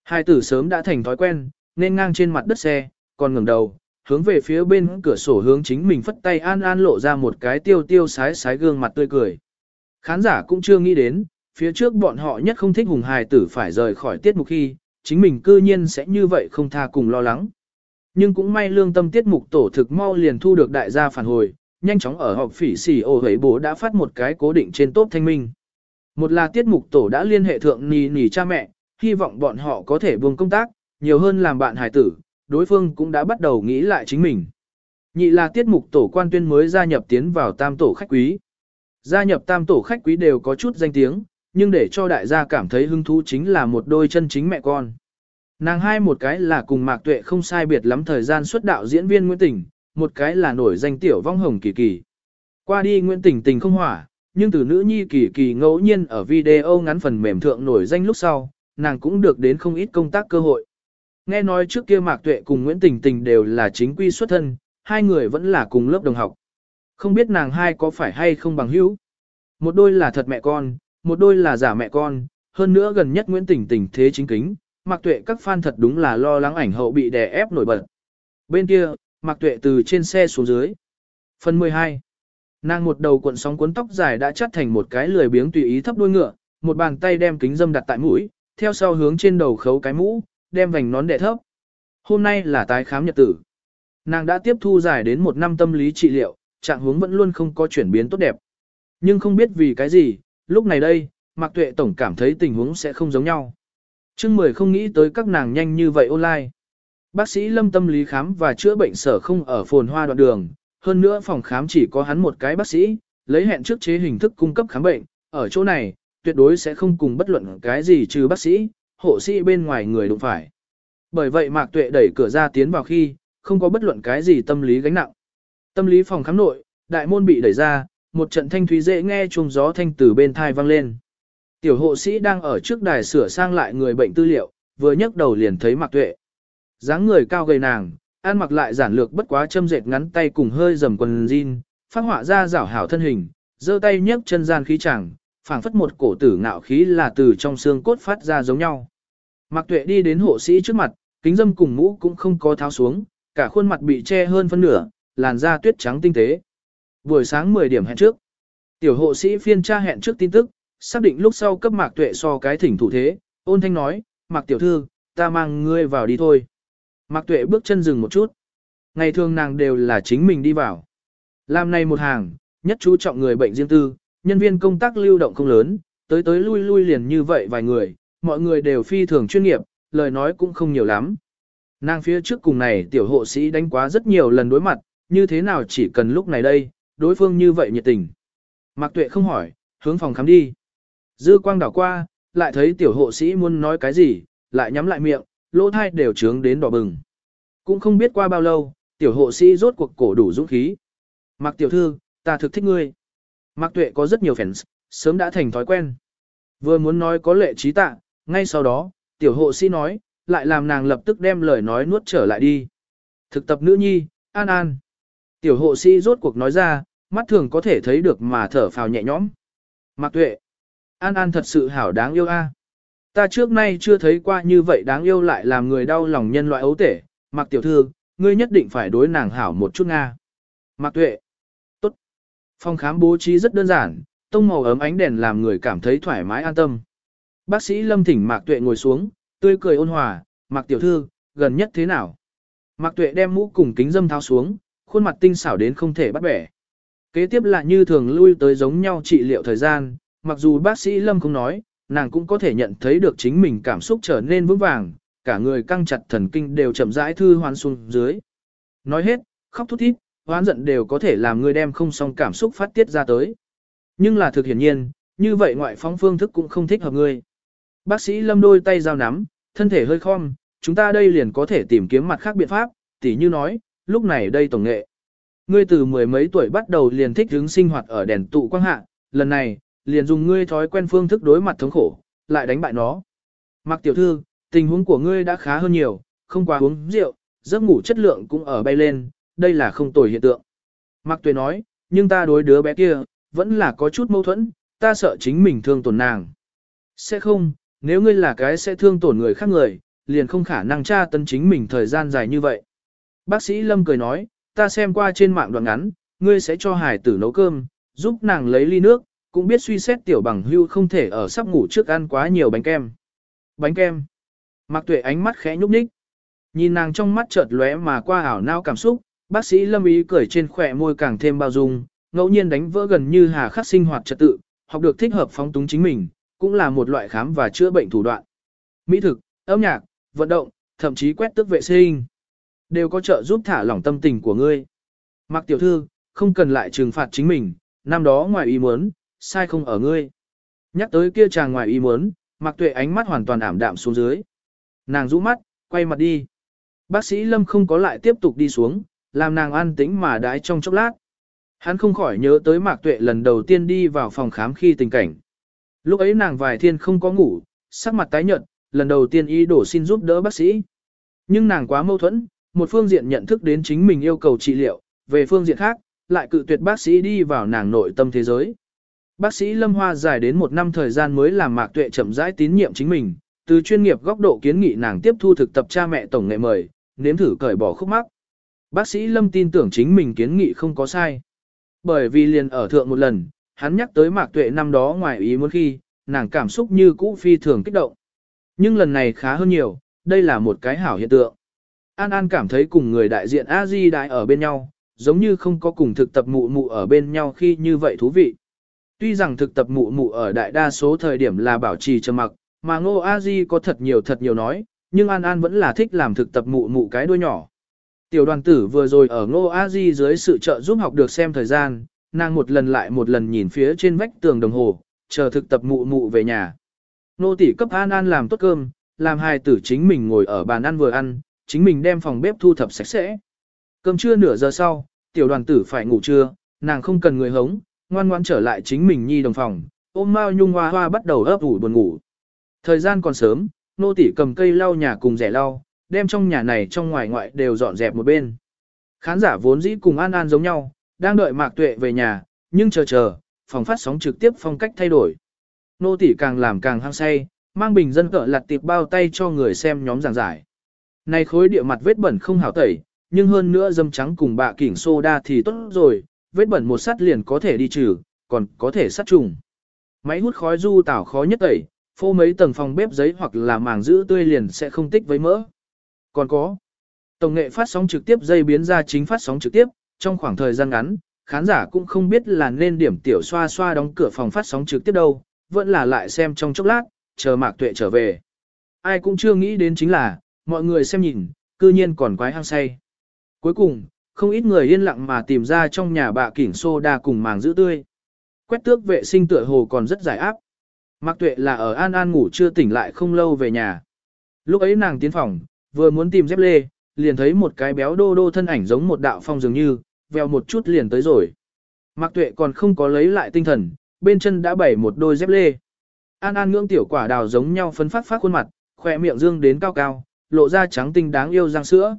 Hai tử sớm đã thành thói quen, nên ngang trên mặt đất xe, còn ngẩng đầu, hướng về phía bên cửa sổ hướng chính mình phất tay an an lộ ra một cái tiêu tiêu sái sái gương mặt tươi cười. Khán giả cũng chưa nghĩ đến, phía trước bọn họ nhất không thích hùng hài tử phải rời khỏi tiết mục khi, chính mình cư nhiên sẽ như vậy không tha cùng lo lắng. Nhưng cũng may lương tâm tiết mục tổ thực mau liền thu được đại gia phản hồi, nhanh chóng ở họp phỉ xỉ ô hấy bố đã phát một cái cố định trên tốt thanh minh. Một là tiết mục tổ đã liên hệ thượng nì nì cha mẹ, hy vọng bọn họ có thể buông công tác, nhiều hơn làm bạn hài tử, đối phương cũng đã bắt đầu nghĩ lại chính mình. Nhị là tiết mục tổ quan tuyên mới gia nhập tiến vào tam tổ khách quý. Gia nhập tam tổ khách quý đều có chút danh tiếng, nhưng để cho đại gia cảm thấy hứng thú chính là một đôi chân chính mẹ con. Nàng hai một cái là cùng Mạc Tuệ không sai biệt lắm thời gian xuất đạo diễn viên Nguyễn Tình, một cái là nổi danh tiểu vong hồng kỳ kỳ. Qua đi Nguyễn Tình tình không hỏa, nhưng từ nữ nhi kỳ kỳ ngẫu nhiên ở video ngắn phần mềm thượng nổi danh lúc sau, nàng cũng được đến không ít công tác cơ hội. Nghe nói trước kia Mạc Tuệ cùng Nguyễn Tình Tình đều là chính quy xuất thân, hai người vẫn là cùng lớp đồng học. Không biết nàng hai có phải hay không bằng hữu. Một đôi là thật mẹ con, một đôi là giả mẹ con, hơn nữa gần nhất Nguyễn Tình Tình thế chính kính, Mạc Tuệ các fan thật đúng là lo lắng ảnh hậu bị đè ép nổi bật. Bên kia, Mạc Tuệ từ trên xe xuống dưới. Phần 12. Nàng một đầu cuộn sóng cuốn tóc dài đã chắt thành một cái lười biếng tùy ý thấp đuôi ngựa, một bàn tay đem kính dâm đặt tại mũi, theo sau hướng trên đầu khấu cái mũ, đem vành nón đè thấp. Hôm nay là tái khám nhật tử. Nàng đã tiếp thu dài đến một năm tâm lý trị liệu, trạng huống vẫn luôn không có chuyển biến tốt đẹp. Nhưng không biết vì cái gì, lúc này đây, Mạc Tuệ tổng cảm thấy tình huống sẽ không giống nhau. Trương mười không nghĩ tới các nàng nhanh như vậy online. Bác sĩ Lâm tâm lý khám và chữa bệnh sở không ở phồn hoa đoạn đường, hơn nữa phòng khám chỉ có hắn một cái bác sĩ, lấy hẹn trước chế hình thức cung cấp khám bệnh, ở chỗ này, tuyệt đối sẽ không cùng bất luận cái gì trừ bác sĩ, hộ sĩ bên ngoài người đụng phải. Bởi vậy Mạc Tuệ đẩy cửa ra tiến vào khi, không có bất luận cái gì tâm lý gánh nặng. Tâm lý phòng khám nội, đại môn bị đẩy ra, một trận thanh thúy dễ nghe chuông gió thanh từ bên tai vang lên. Tiểu hộ sĩ đang ở trước đài sửa sang lại người bệnh tư liệu, vừa nhấc đầu liền thấy Mạc Tuệ. dáng người cao gầy nàng, ăn mặc lại giản lược bất quá châm dệt ngắn tay cùng hơi rầm quần jean, phát họa ra rảo hảo thân hình, giơ tay nhấc chân gian khí chẳng, phảng phất một cổ tử ngạo khí là từ trong xương cốt phát ra giống nhau. Mạc Tuệ đi đến hộ sĩ trước mặt, kính dâm cùng mũ cũng không có tháo xuống, cả khuôn mặt bị che hơn phân nửa, làn da tuyết trắng tinh tế. Buổi sáng 10 điểm hẹn trước. Tiểu hộ sĩ phiên tra hẹn trước tin tức, xác định lúc sau cấp Mạc Tuệ so cái thỉnh thủ thế, ôn thanh nói, Mạc tiểu thư, ta mang ngươi vào đi thôi. Mạc Tuệ bước chân dừng một chút. Ngày thường nàng đều là chính mình đi vào. Làm này một hàng, nhất chú trọng người bệnh riêng tư, nhân viên công tác lưu động không lớn, tới tới lui lui liền như vậy vài người, mọi người đều phi thường chuyên nghiệp, lời nói cũng không nhiều lắm. Nàng phía trước cùng này tiểu hộ sĩ đánh quá rất nhiều lần đối mặt, như thế nào chỉ cần lúc này đây, đối phương như vậy nhiệt tình. Mạc Tuệ không hỏi, hướng phòng khám đi. Dư quang đảo qua, lại thấy tiểu hộ sĩ muốn nói cái gì, lại nhắm lại miệng, lỗ thai đều trướng đến đỏ bừng. Cũng không biết qua bao lâu, tiểu hộ sĩ rốt cuộc cổ đủ dũng khí. Mạc tiểu thư, ta thực thích ngươi. Mạc Tuệ có rất nhiều fans, sớm đã thành thói quen. Vừa muốn nói có lệ trí tạ, ngay sau đó, tiểu hộ sĩ nói, lại làm nàng lập tức đem lời nói nuốt trở lại đi. Thực tập nữ nhi, an an. Tiểu hộ sĩ rốt cuộc nói ra, mắt thường có thể thấy được mà thở phào nhẹ nhõm. Mạc tuệ, an an thật sự hảo đáng yêu a. Ta trước nay chưa thấy qua như vậy đáng yêu lại làm người đau lòng nhân loại ấu tể. Mạc tiểu thư, ngươi nhất định phải đối nàng hảo một chút nga. Mạc tuệ. Phòng khám bố trí rất đơn giản, tông màu ấm ánh đèn làm người cảm thấy thoải mái an tâm. Bác sĩ Lâm thỉnh Mạc Tuệ ngồi xuống, tươi cười ôn hòa, Mạc Tiểu Thư, gần nhất thế nào? Mạc Tuệ đem mũ cùng kính dâm tháo xuống, khuôn mặt tinh xảo đến không thể bắt bẻ. Kế tiếp là như thường lui tới giống nhau trị liệu thời gian, mặc dù bác sĩ Lâm không nói, nàng cũng có thể nhận thấy được chính mình cảm xúc trở nên vững vàng, cả người căng chặt thần kinh đều chậm rãi thư hoán xuống dưới. Nói hết, khóc thút thít, hoán giận đều có thể làm người đem không xong cảm xúc phát tiết ra tới. Nhưng là thực hiển nhiên, như vậy ngoại phóng phương thức cũng không thích hợp ngươi. Bác sĩ Lâm đôi tay giao nắm, thân thể hơi khom, chúng ta đây liền có thể tìm kiếm mặt khác biện pháp, tỉ như nói, lúc này đây tổng nghệ. Ngươi từ mười mấy tuổi bắt đầu liền thích hướng sinh hoạt ở đèn tụ quang hạ, lần này, liền dùng ngươi thói quen phương thức đối mặt thống khổ, lại đánh bại nó. Mặc tiểu thư, tình huống của ngươi đã khá hơn nhiều, không quá uống rượu, giấc ngủ chất lượng cũng ở bay lên, đây là không tồi hiện tượng. Mạc Tuệ nói, nhưng ta đối đứa bé kia, vẫn là có chút mâu thuẫn, ta sợ chính mình thương tổn nàng. Sẽ không, nếu ngươi là cái sẽ thương tổn người khác người, liền không khả năng tra tấn chính mình thời gian dài như vậy. Bác sĩ Lâm cười nói, ta xem qua trên mạng đoạn ngắn, ngươi sẽ cho hải tử nấu cơm, giúp nàng lấy ly nước, cũng biết suy xét tiểu bằng hưu không thể ở sắp ngủ trước ăn quá nhiều bánh kem. Bánh kem. Mạc Tuệ ánh mắt khẽ nhúc nhích. Nhìn nàng trong mắt chợt lóe mà qua ảo não cảm xúc, bác sĩ Lâm ý cười trên khóe môi càng thêm bao dung, ngẫu nhiên đánh vỡ gần như hà khắc sinh hoạt trật tự, học được thích hợp phóng túng chính mình, cũng là một loại khám và chữa bệnh thủ đoạn. Mỹ thực, âm nhạc, vận động, thậm chí quét tước vệ sinh, đều có trợ giúp thả lỏng tâm tình của ngươi. Mạc tiểu thư, không cần lại trừng phạt chính mình, năm đó ngoài ý muốn, sai không ở ngươi. Nhắc tới kia chàng ngoài ý muốn, Mạc Tuệ ánh mắt hoàn toàn ảm đạm xuống dưới. Nàng rũ mắt, quay mặt đi. Bác sĩ Lâm không có lại tiếp tục đi xuống, làm nàng an tĩnh mà đái trong chốc lát. Hắn không khỏi nhớ tới Mạc Tuệ lần đầu tiên đi vào phòng khám khi tình cảnh. Lúc ấy nàng vài thiên không có ngủ, sắc mặt tái nhợt, lần đầu tiên ý đổ xin giúp đỡ bác sĩ. Nhưng nàng quá mâu thuẫn, một phương diện nhận thức đến chính mình yêu cầu trị liệu, về phương diện khác, lại cự tuyệt bác sĩ đi vào nàng nội tâm thế giới. Bác sĩ Lâm Hoa dài đến một năm thời gian mới làm Mạc Tuệ chậm rãi tín nhiệm chính mình, từ chuyên nghiệp góc độ kiến nghị nàng tiếp thu thực tập cha mẹ tổng nghệ mời, nếm thử cởi bỏ khúc mắc. Bác sĩ Lâm tin tưởng chính mình kiến nghị không có sai. Bởi vì liền ở thượng một lần, hắn nhắc tới Mạc Tuệ năm đó ngoài ý muốn khi, nàng cảm xúc như cũ phi thường kích động. Nhưng lần này khá hơn nhiều, đây là một cái hảo hiện tượng. An An cảm thấy cùng người đại diện A Di đại ở bên nhau, giống như không có cùng thực tập mụ mụ ở bên nhau khi như vậy thú vị. Tuy rằng thực tập mụ mụ ở đại đa số thời điểm là bảo trì trầm mặc, mà Ngô A Di có thật nhiều thật nhiều nói, nhưng An An vẫn là thích làm thực tập mụ mụ cái đuôi nhỏ. Tiểu đoàn tử vừa rồi ở Ngô A Di dưới sự trợ giúp học được xem thời gian, nàng một lần lại một lần nhìn phía trên vách tường đồng hồ, chờ thực tập mụ mụ về nhà. Nô tỷ cấp An An làm tốt cơm, làm hài tử chính mình ngồi ở bàn ăn vừa ăn, chính mình đem phòng bếp thu thập sạch sẽ. Cơm trưa nửa giờ sau, tiểu đoàn tử phải ngủ trưa, nàng không cần người hống, ngoan ngoãn trở lại chính mình nhi đồng phòng, ôm Mao Nhung Hoa Hoa bắt đầu ấp ủ buồn ngủ. Thời gian còn sớm, nô tỷ cầm cây lau nhà cùng rẻ lau, đem trong nhà này trong ngoài ngoại đều dọn dẹp một bên. Khán giả vốn dĩ cùng An An giống nhau, đang đợi Mạc Tuệ về nhà, nhưng chờ chờ, phòng phát sóng trực tiếp phong cách thay đổi. Nô tỷ càng làm càng hăng say, mang bình dân cỡ lặt tiệp bao tay cho người xem nhóm giảng giải. Này khối địa mặt vết bẩn không hảo tẩy, nhưng hơn nữa dâm trắng cùng bạ kỉnh soda thì tốt rồi, vết bẩn một sắt liền có thể đi trừ, còn có thể sát trùng. Máy hút khói du tảo khó nhất tẩy, phô mấy tầng phòng bếp giấy hoặc là màng giữ tươi liền sẽ không tích với mỡ. Còn có, tổng nghệ phát sóng trực tiếp dây biến ra chính phát sóng trực tiếp, trong khoảng thời gian ngắn, khán giả cũng không biết là nên điểm tiểu xoa xoa đóng cửa phòng phát sóng trực tiếp đâu, vẫn là lại xem trong chốc lát, chờ Mạc Tuệ trở về. Ai cũng chưa nghĩ đến chính là, mọi người xem nhìn, cư nhiên còn quái hăng say. Cuối cùng, không ít người yên lặng mà tìm ra trong nhà bà kỉnh soda cùng màng giữ tươi. Quét tước vệ sinh tựa hồ còn rất giải áp. Mạc Tuệ là ở An An ngủ chưa tỉnh lại không lâu về nhà. Lúc ấy nàng tiến phòng, vừa muốn tìm dép lê, liền thấy một cái béo đô đô thân ảnh giống một đạo phong dường như, veo một chút liền tới rồi. Mạc Tuệ còn không có lấy lại tinh thần, bên chân đã bày một đôi dép lê. An An ngưỡng tiểu quả đào giống nhau phấn phát phát khuôn mặt, khóe miệng dương đến cao cao, lộ ra trắng tinh đáng yêu răng sữa.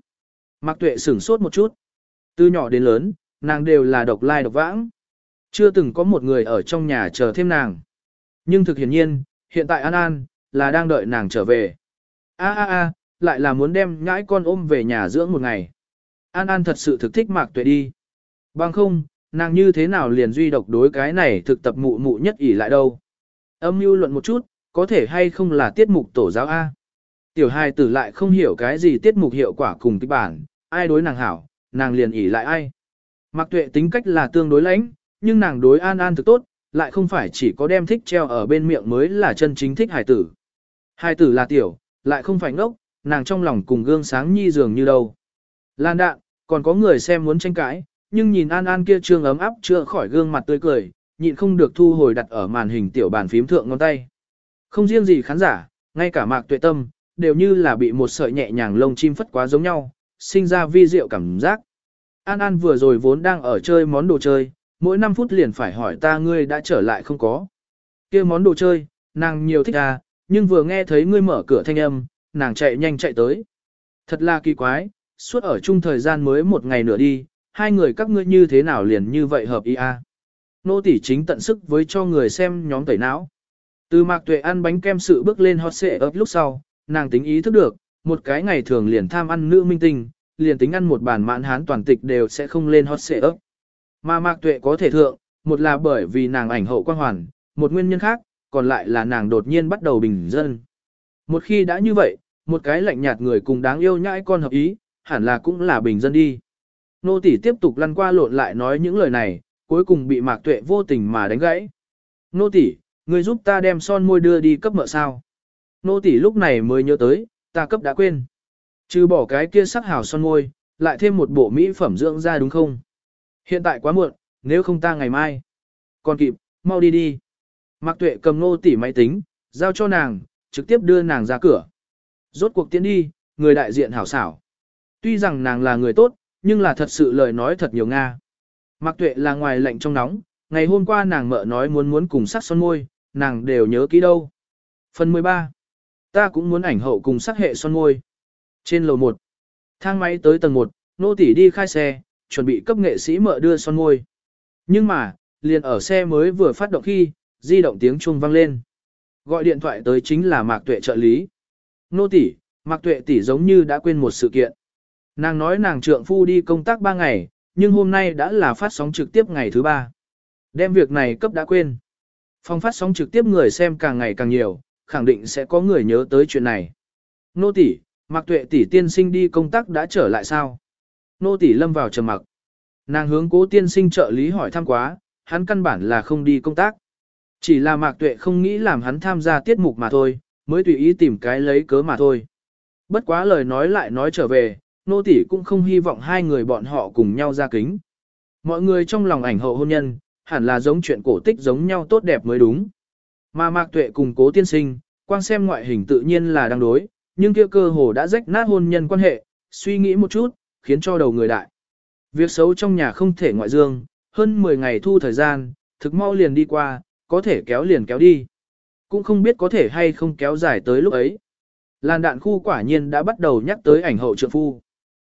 Mạc Tuệ sửng sốt một chút. Từ nhỏ đến lớn, nàng đều là độc lai độc vãng. Chưa từng có một người ở trong nhà chờ thêm nàng. Nhưng thực hiển nhiên, hiện tại An An, là đang đợi nàng trở về. A a a, lại là muốn đem nhãi con ôm về nhà dưỡng một ngày. An An thật sự thực thích Mạc Tuệ đi. Bằng không, nàng như thế nào liền duy độc đối cái này thực tập mụ mụ nhất ỷ lại đâu. Âm mưu luận một chút, có thể hay không là tiết mục tổ giáo A. Tiểu hài tử lại không hiểu cái gì tiết mục hiệu quả cùng kịch bản, ai đối nàng hảo, nàng liền ỉ lại ai. Mạc Tuệ tính cách là tương đối lãnh, nhưng nàng đối An An thực tốt, lại không phải chỉ có đem thích treo ở bên miệng mới là chân chính thích hải tử. Hải tử là tiểu, lại không phải ngốc, nàng trong lòng cùng gương sáng nhi dường như đâu. Lan đạn, còn có người xem muốn tranh cãi, nhưng nhìn An An kia trương ấm áp chưa khỏi gương mặt tươi cười, nhịn không được thu hồi đặt ở màn hình tiểu bàn phím thượng ngón tay. Không riêng gì khán giả, ngay cả Mạc Tuệ Tâm, đều như là bị một sợi nhẹ nhàng lông chim phất quá giống nhau, sinh ra vi diệu cảm giác. An An vừa rồi vốn đang ở chơi món đồ chơi, mỗi 5 phút liền phải hỏi ta ngươi đã trở lại không có. kia món đồ chơi, nàng nhiều thích à, nhưng vừa nghe thấy ngươi mở cửa thanh âm, nàng chạy nhanh chạy tới. Thật là kỳ quái, suốt ở chung thời gian mới một ngày nữa đi, hai người các ngươi như thế nào liền như vậy hợp ý à. Nô tỷ chính tận sức với cho người xem nhóm tẩy não. Từ mạc tuệ ăn bánh kem sự bước lên hot xệ ấp lúc sau, nàng tính ý thức được, một cái ngày thường liền tham ăn nữ minh tinh, liền tính ăn một bàn mãn hán toàn tịch đều sẽ không lên hot xệ ấp. Mà mạc tuệ có thể thượng, một là bởi vì nàng ảnh hậu quan hoàn, một nguyên nhân khác, còn lại là nàng đột nhiên bắt đầu bình dân. Một khi đã như vậy, một cái lạnh nhạt người cùng đáng yêu nhãi con hợp ý, hẳn là cũng là bình dân đi. Nô tỷ tiếp tục lăn qua lộn lại nói những lời này, cuối cùng bị mạc tuệ vô tình mà đánh gãy. Nô tỷ, người giúp ta đem son môi đưa đi cấp mợ sao. Nô tỷ lúc này mới nhớ tới, ta cấp đã quên. Trừ bỏ cái kia sắc hào son môi, lại thêm một bộ mỹ phẩm dưỡng da đúng không? Hiện tại quá muộn, nếu không ta ngày mai. Còn kịp, mau đi đi. Mạc Tuệ cầm nô tỷ máy tính, giao cho nàng, trực tiếp đưa nàng ra cửa. Rốt cuộc tiến đi, người đại diện hảo xảo. Tuy rằng nàng là người tốt, nhưng là thật sự lời nói thật nhiều Nga. Mạc Tuệ là ngoài lạnh trong nóng, ngày hôm qua nàng mợ nói muốn muốn cùng sắc son môi, nàng đều nhớ kỹ đâu. Phần 13. Ta cũng muốn ảnh hậu cùng sắc hệ son môi. Trên lầu 1. Thang máy tới tầng 1, nô tỷ đi khai xe, chuẩn bị cấp nghệ sĩ mợ đưa son môi. Nhưng mà, liền ở xe mới vừa phát động khi, di động tiếng chuông vang lên. Gọi điện thoại tới chính là Mạc Tuệ trợ lý. Nô tỷ, Mạc Tuệ tỷ giống như đã quên một sự kiện. Nàng nói nàng trượng phu đi công tác 3 ngày, nhưng hôm nay đã là phát sóng trực tiếp ngày thứ 3. Đem việc này cấp đã quên. Phong phát sóng trực tiếp người xem càng ngày càng nhiều, khẳng định sẽ có người nhớ tới chuyện này. Nô tỷ, Mạc Tuệ tỷ tiên sinh đi công tác đã trở lại sao? Nô tỷ lâm vào trầm mặc. Nàng hướng Cố tiên sinh trợ lý hỏi thăm quá, hắn căn bản là không đi công tác. Chỉ là Mạc Tuệ không nghĩ làm hắn tham gia tiết mục mà thôi, mới tùy ý tìm cái lấy cớ mà thôi. Bất quá lời nói lại nói trở về, nô tỷ cũng không hy vọng hai người bọn họ cùng nhau ra kính. Mọi người trong lòng ảnh hậu hôn nhân, hẳn là giống chuyện cổ tích giống nhau tốt đẹp mới đúng. Mà Mạc Tuệ cùng Cố Tiên Sinh, quan xem ngoại hình tự nhiên là đang đối, nhưng kia cơ hồ đã rách nát hôn nhân quan hệ, suy nghĩ một chút, khiến cho đầu người đại. Việc xấu trong nhà không thể ngoại dương, hơn 10 ngày thu thời gian, thực mau liền đi qua, có thể kéo liền kéo đi. Cũng không biết có thể hay không kéo dài tới lúc ấy. Làn đạn khu quả nhiên đã bắt đầu nhắc tới ảnh hậu trượng phu.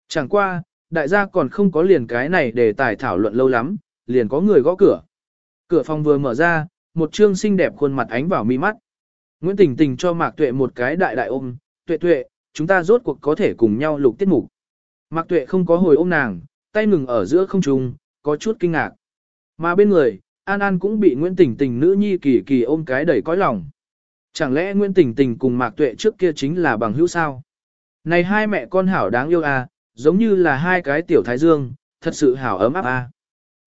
Chẳng qua, đại gia còn không có liền cái này để tài thảo luận lâu lắm, liền có người gõ cửa. Cửa phòng vừa mở ra, một trương xinh đẹp khuôn mặt ánh vào mi mắt. Nguyễn Tình Tình cho Mạc Tuệ một cái đại đại ôm, "Tuệ Tuệ, chúng ta rốt cuộc có thể cùng nhau lục tiết mục." Mạc Tuệ không có hồi ôm nàng, tay ngừng ở giữa không trung, có chút kinh ngạc. Mà bên người, An An cũng bị Nguyễn Tình Tình nữ nhi kỳ kỳ ôm cái đầy cõi lòng. Chẳng lẽ Nguyễn Tình Tình cùng Mạc Tuệ trước kia chính là bằng hữu sao? Này hai mẹ con hảo đáng yêu à, giống như là hai cái tiểu thái dương, thật sự hảo ấm áp à.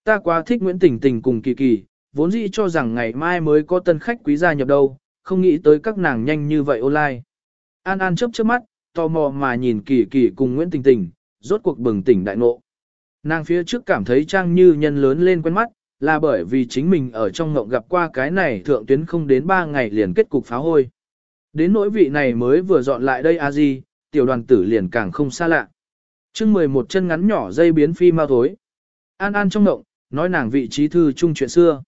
Ta quá thích Nguyễn Tình Tình cùng Kỳ Kỳ, vốn dĩ cho rằng ngày mai mới có tân khách quý gia nhập đâu, không nghĩ tới các nàng nhanh như vậy online. An An chớp chớp mắt, tò mò mà nhìn Kỳ Kỳ cùng Nguyễn Tình Tình, rốt cuộc bừng tỉnh đại ngộ. Nàng phía trước cảm thấy Trang Như nhân lớn lên quen mắt, là bởi vì chính mình ở trong ngộng gặp qua cái này thượng tuyến không đến 3 ngày liền kết cục phá hôi. Đến nỗi vị này mới vừa dọn lại đây a di, tiểu đoàn tử liền càng không xa lạ. chương 11 chân ngắn nhỏ dây biến phi mau thối. An An trong ngộng, nói nàng vị trí thư chung chuyện xưa.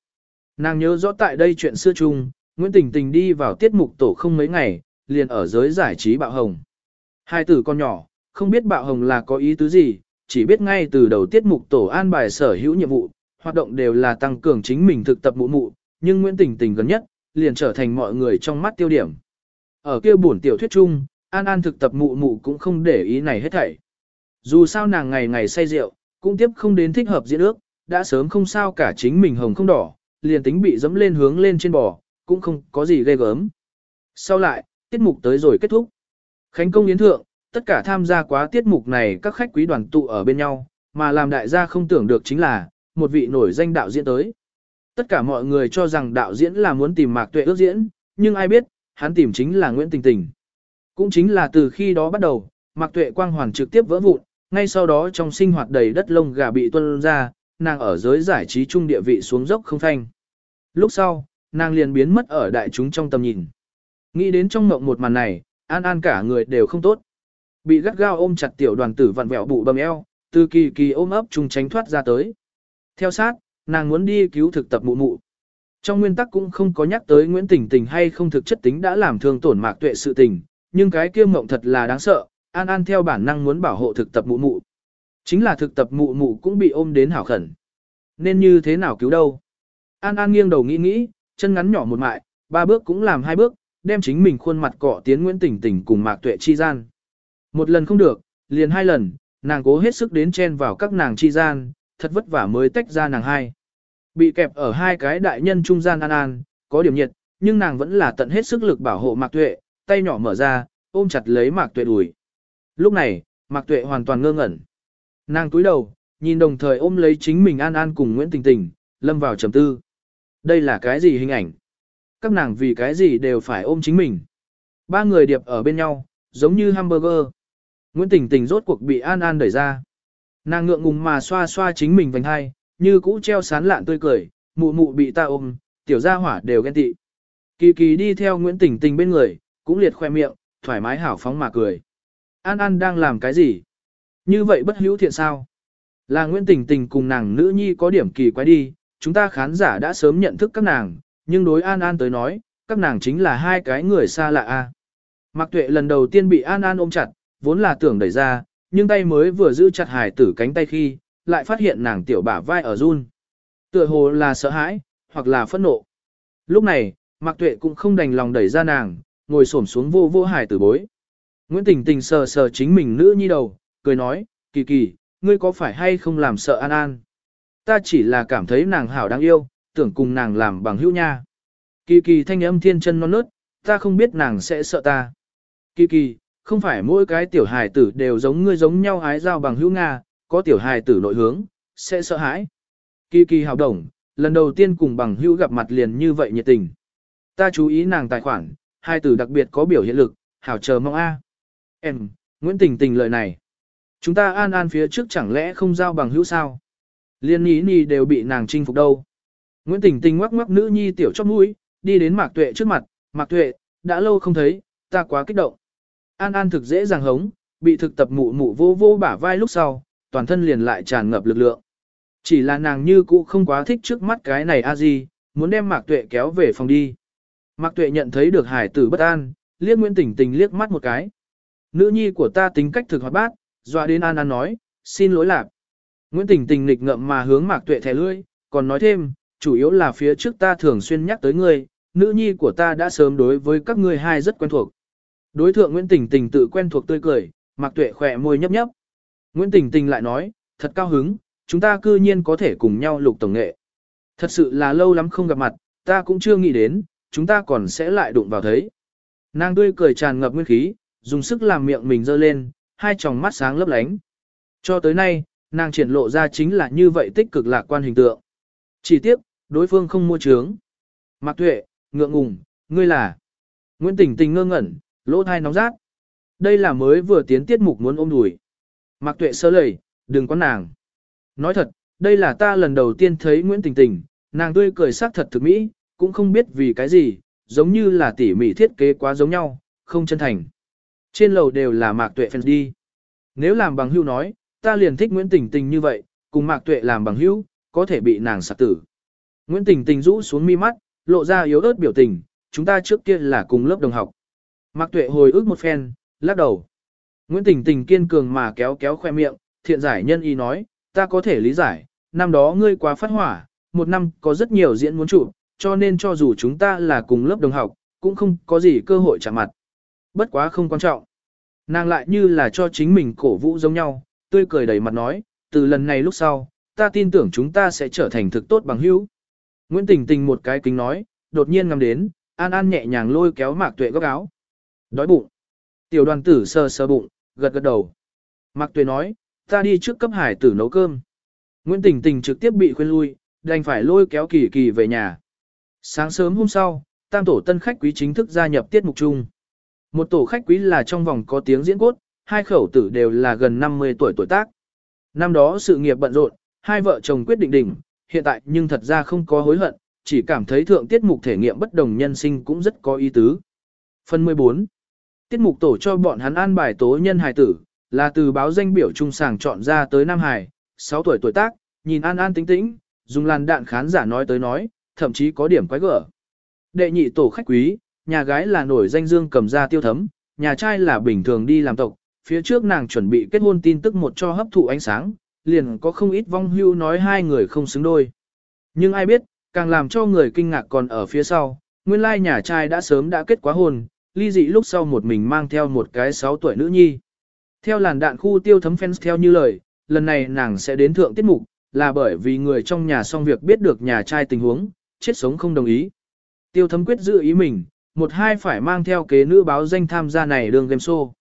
Nàng nhớ rõ tại đây chuyện xưa chung, Nguyễn Tình Tình đi vào tiết mục tổ không mấy ngày, liền ở giới giải trí bạo hồng. Hai tử con nhỏ, không biết bạo hồng là có ý tứ gì, chỉ biết ngay từ đầu tiết mục tổ an bài sở hữu nhiệm vụ, hoạt động đều là tăng cường chính mình thực tập mụ mụ, nhưng Nguyễn Tình Tình gần nhất, liền trở thành mọi người trong mắt tiêu điểm. Ở kia buồn tiểu thuyết chung, An An thực tập mụ mụ cũng không để ý này hết thảy. Dù sao nàng ngày ngày say rượu, cũng tiếp không đến thích hợp diễn ước, đã sớm không sao cả chính mình hồng không đỏ, liền tính bị dẫm lên hướng lên trên bò, cũng không có gì ghê gớm. Sau lại, tiết mục tới rồi kết thúc. Khánh công yến thượng, tất cả tham gia quá tiết mục này các khách quý đoàn tụ ở bên nhau, mà làm đại gia không tưởng được chính là, một vị nổi danh đạo diễn tới. Tất cả mọi người cho rằng đạo diễn là muốn tìm Mạc Tuệ ước diễn, nhưng ai biết, hắn tìm chính là Nguyễn Tình Tình. Cũng chính là từ khi đó bắt đầu, Mạc Tuệ quang hoàn trực tiếp vỡ vụn, ngay sau đó trong sinh hoạt đầy đất lông gà bị tuôn ra, nàng ở giới giải trí trung địa vị xuống dốc không thanh. Lúc sau, nàng liền biến mất ở đại chúng trong tầm nhìn. Nghĩ đến trong mộng một màn này, An An cả người đều không tốt. Bị gắt gao ôm chặt tiểu đoàn tử vặn vẹo bụ bầm eo, từ kỳ kỳ ôm ấp trùng tránh thoát ra tới. Theo sát, nàng muốn đi cứu thực tập mụ mụ. Trong nguyên tắc cũng không có nhắc tới Nguyễn Tình Tình hay không thực chất tính đã làm thương tổn mạc tuệ sự tình, nhưng cái kia mộng thật là đáng sợ, An An theo bản năng muốn bảo hộ thực tập mụ mụ. Chính là thực tập mụ mụ cũng bị ôm đến hảo khẩn. Nên như thế nào cứu đâu? An An nghiêng đầu nghĩ nghĩ, chân ngắn nhỏ một mại, ba bước cũng làm hai bước, đem chính mình khuôn mặt cọ tiến Nguyễn Tình Tình cùng Mạc Tuệ chi gian. Một lần không được, liền hai lần, nàng cố hết sức đến chen vào các nàng chi gian, thật vất vả mới tách ra nàng hai. Bị kẹp ở hai cái đại nhân trung gian An An, có điểm nhiệt, nhưng nàng vẫn là tận hết sức lực bảo hộ Mạc Tuệ, tay nhỏ mở ra, ôm chặt lấy Mạc Tuệ đùi. Lúc này, Mạc Tuệ hoàn toàn ngơ ngẩn. Nàng cúi đầu, nhìn đồng thời ôm lấy chính mình An An cùng Nguyễn Tình Tình, lâm vào trầm tư. Đây là cái gì hình ảnh? Các nàng vì cái gì đều phải ôm chính mình. Ba người điệp ở bên nhau, giống như hamburger. Nguyễn Tình Tình rốt cuộc bị An An đẩy ra. Nàng ngượng ngùng mà xoa xoa chính mình vành hai, như cũ treo sán lạn tươi cười, mụ mụ bị ta ôm, tiểu gia hỏa đều ghen tị. Kỳ kỳ đi theo Nguyễn Tỉnh Tình bên người, cũng liệt khoe miệng, thoải mái hảo phóng mà cười. An An đang làm cái gì? Như vậy bất hữu thiện sao? Là Nguyễn Tỉnh Tình cùng nàng nữ nhi có điểm kỳ quái đi, chúng ta khán giả đã sớm nhận thức các nàng, nhưng đối An An tới nói, các nàng chính là hai cái người xa lạ a. Mạc Tuệ lần đầu tiên bị An An ôm chặt, vốn là tưởng đẩy ra, nhưng tay mới vừa giữ chặt Hải tử cánh tay khi, lại phát hiện nàng tiểu bả vai ở run. Tựa hồ là sợ hãi, hoặc là phẫn nộ. Lúc này, Mạc Tuệ cũng không đành lòng đẩy ra nàng, ngồi xổm xuống vô vô Hải tử bối. Nguyễn Tình Tình sờ sờ chính mình nữ nhi đầu, cười nói, kỳ kỳ, ngươi có phải hay không làm sợ An An? Ta chỉ là cảm thấy nàng hảo đáng yêu, tưởng cùng nàng làm bằng hữu nha. Kỳ kỳ thanh âm thiên chân non nớt, ta không biết nàng sẽ sợ ta. Kỳ kỳ, không phải mỗi cái tiểu hài tử đều giống ngươi giống nhau hái giao bằng hữu Nga, có tiểu hài tử nội hướng, sẽ sợ hãi. Kỳ kỳ hào đồng, lần đầu tiên cùng bằng hữu gặp mặt liền như vậy nhiệt tình. Ta chú ý nàng tài khoản, hai tử đặc biệt có biểu hiện lực, hảo chờ mong A. Em, Nguyễn Tình Tình lời này. Chúng ta an an phía trước chẳng lẽ không giao bằng hữu sao? Liên ý nì đều bị nàng chinh phục đâu. Nguyễn Tình Tình ngoắc ngoắc nữ nhi tiểu chóp mũi, đi đến Mạc Tuệ trước mặt, Mạc Tuệ, đã lâu không thấy, ta quá kích động. An An thực dễ dàng hống, bị thực tập mụ mụ vô vô bả vai lúc sau, toàn thân liền lại tràn ngập lực lượng. Chỉ là nàng như cũ không quá thích trước mắt cái này a gì, muốn đem Mạc Tuệ kéo về phòng đi. Mạc Tuệ nhận thấy được hải tử bất an, liếc Nguyễn Tỉnh Tình liếc mắt một cái. Nữ nhi của ta tính cách thực hoạt bát, dọa đến An An nói, xin lỗi lạc. Nguyễn Tỉnh Tình nghịch ngợm mà hướng Mạc Tuệ thè lưỡi, còn nói thêm, chủ yếu là phía trước ta thường xuyên nhắc tới ngươi, nữ nhi của ta đã sớm đối với các ngươi hai rất quen thuộc. Đối thượng Nguyễn Tình Tình tự quen thuộc tươi cười, Mạc Tuệ khẽ môi nhấp nhấp. Nguyễn Tình Tình lại nói, thật cao hứng, chúng ta cư nhiên có thể cùng nhau lục tổng nghệ. Thật sự là lâu lắm không gặp mặt, ta cũng chưa nghĩ đến, chúng ta còn sẽ lại đụng vào thấy. Nàng tươi cười tràn ngập nguyên khí, dùng sức làm miệng mình dơ lên, hai tròng mắt sáng lấp lánh. Cho tới nay, nàng triển lộ ra chính là như vậy tích cực lạc quan hình tượng. Chỉ tiếc, đối phương không mua trướng. Mạc Tuệ, ngượng ngùng, ngươi là. Nguyễn Tình Tình ngơ ngẩn, lỗ thai nóng rát. Đây là mới vừa tiến tiết mục muốn ôm đùi. Mạc Tuệ sơ lầy, đừng có nàng. Nói thật, đây là ta lần đầu tiên thấy Nguyễn Tình Tình, nàng tươi cười sắc thật thực mỹ, cũng không biết vì cái gì, giống như là tỉ mỉ thiết kế quá giống nhau, không chân thành. Trên lầu đều là Mạc Tuệ fans đi. Nếu làm bằng hữu nói, ta liền thích Nguyễn Tình Tình như vậy, cùng Mạc Tuệ làm bằng hữu, có thể bị nàng sạc tử. Nguyễn Tình Tình rũ xuống mi mắt, lộ ra yếu ớt biểu tình, chúng ta trước kia là cùng lớp đồng học. Mạc Tuệ hồi ức một phen, lắc đầu. Nguyễn Tình Tình kiên cường mà kéo kéo khoe miệng, thiện giải nhân y nói, ta có thể lý giải, năm đó ngươi quá phát hỏa, một năm có rất nhiều diễn muốn chụp, cho nên cho dù chúng ta là cùng lớp đồng học, cũng không có gì cơ hội chạm mặt. Bất quá không quan trọng. Nàng lại như là cho chính mình cổ vũ giống nhau, tươi cười đầy mặt nói, từ lần này lúc sau, ta tin tưởng chúng ta sẽ trở thành thực tốt bằng hữu. Nguyễn Tình Tình một cái kính nói, đột nhiên ngắm đến, An An nhẹ nhàng lôi kéo Mạc Tuệ góc áo. Đói bụng. Tiểu đoàn tử sờ sờ bụng, gật gật đầu. Mạc Tuệ nói, ta đi trước cấp hải tử nấu cơm. Nguyễn Tình Tình trực tiếp bị khuyên lui, đành phải lôi kéo kỳ kỳ về nhà. Sáng sớm hôm sau, tam tổ tân khách quý chính thức gia nhập tiết mục chung. Một tổ khách quý là trong vòng có tiếng diễn cốt, hai khẩu tử đều là gần 50 tuổi tuổi tác. Năm đó sự nghiệp bận rộn, hai vợ chồng quyết định đỉnh, hiện tại nhưng thật ra không có hối hận, chỉ cảm thấy thượng tiết mục thể nghiệm bất đồng nhân sinh cũng rất có ý tứ. Phần 14 Tiết mục tổ cho bọn hắn an bài tố nhân hài tử, là từ báo danh biểu trung sàng chọn ra tới Nam Hải, 6 tuổi tuổi tác, nhìn an an tính tĩnh, dùng làn đạn khán giả nói tới nói, thậm chí có điểm quái gở. Đệ nhị tổ khách quý, nhà gái là nổi danh dương cầm ra tiêu thấm, nhà trai là bình thường đi làm tộc, phía trước nàng chuẩn bị kết hôn tin tức một cho hấp thụ ánh sáng, liền có không ít vong hưu nói hai người không xứng đôi. Nhưng ai biết, càng làm cho người kinh ngạc còn ở phía sau, nguyên lai nhà trai đã sớm đã kết quá hôn, ly dị lúc sau một mình mang theo một cái 6 tuổi nữ nhi. Theo làn đạn khu tiêu thấm fans theo như lời, lần này nàng sẽ đến thượng tiết mục, là bởi vì người trong nhà xong việc biết được nhà trai tình huống, chết sống không đồng ý. Tiêu thấm quyết giữ ý mình, một hai phải mang theo kế nữ báo danh tham gia này đường game show.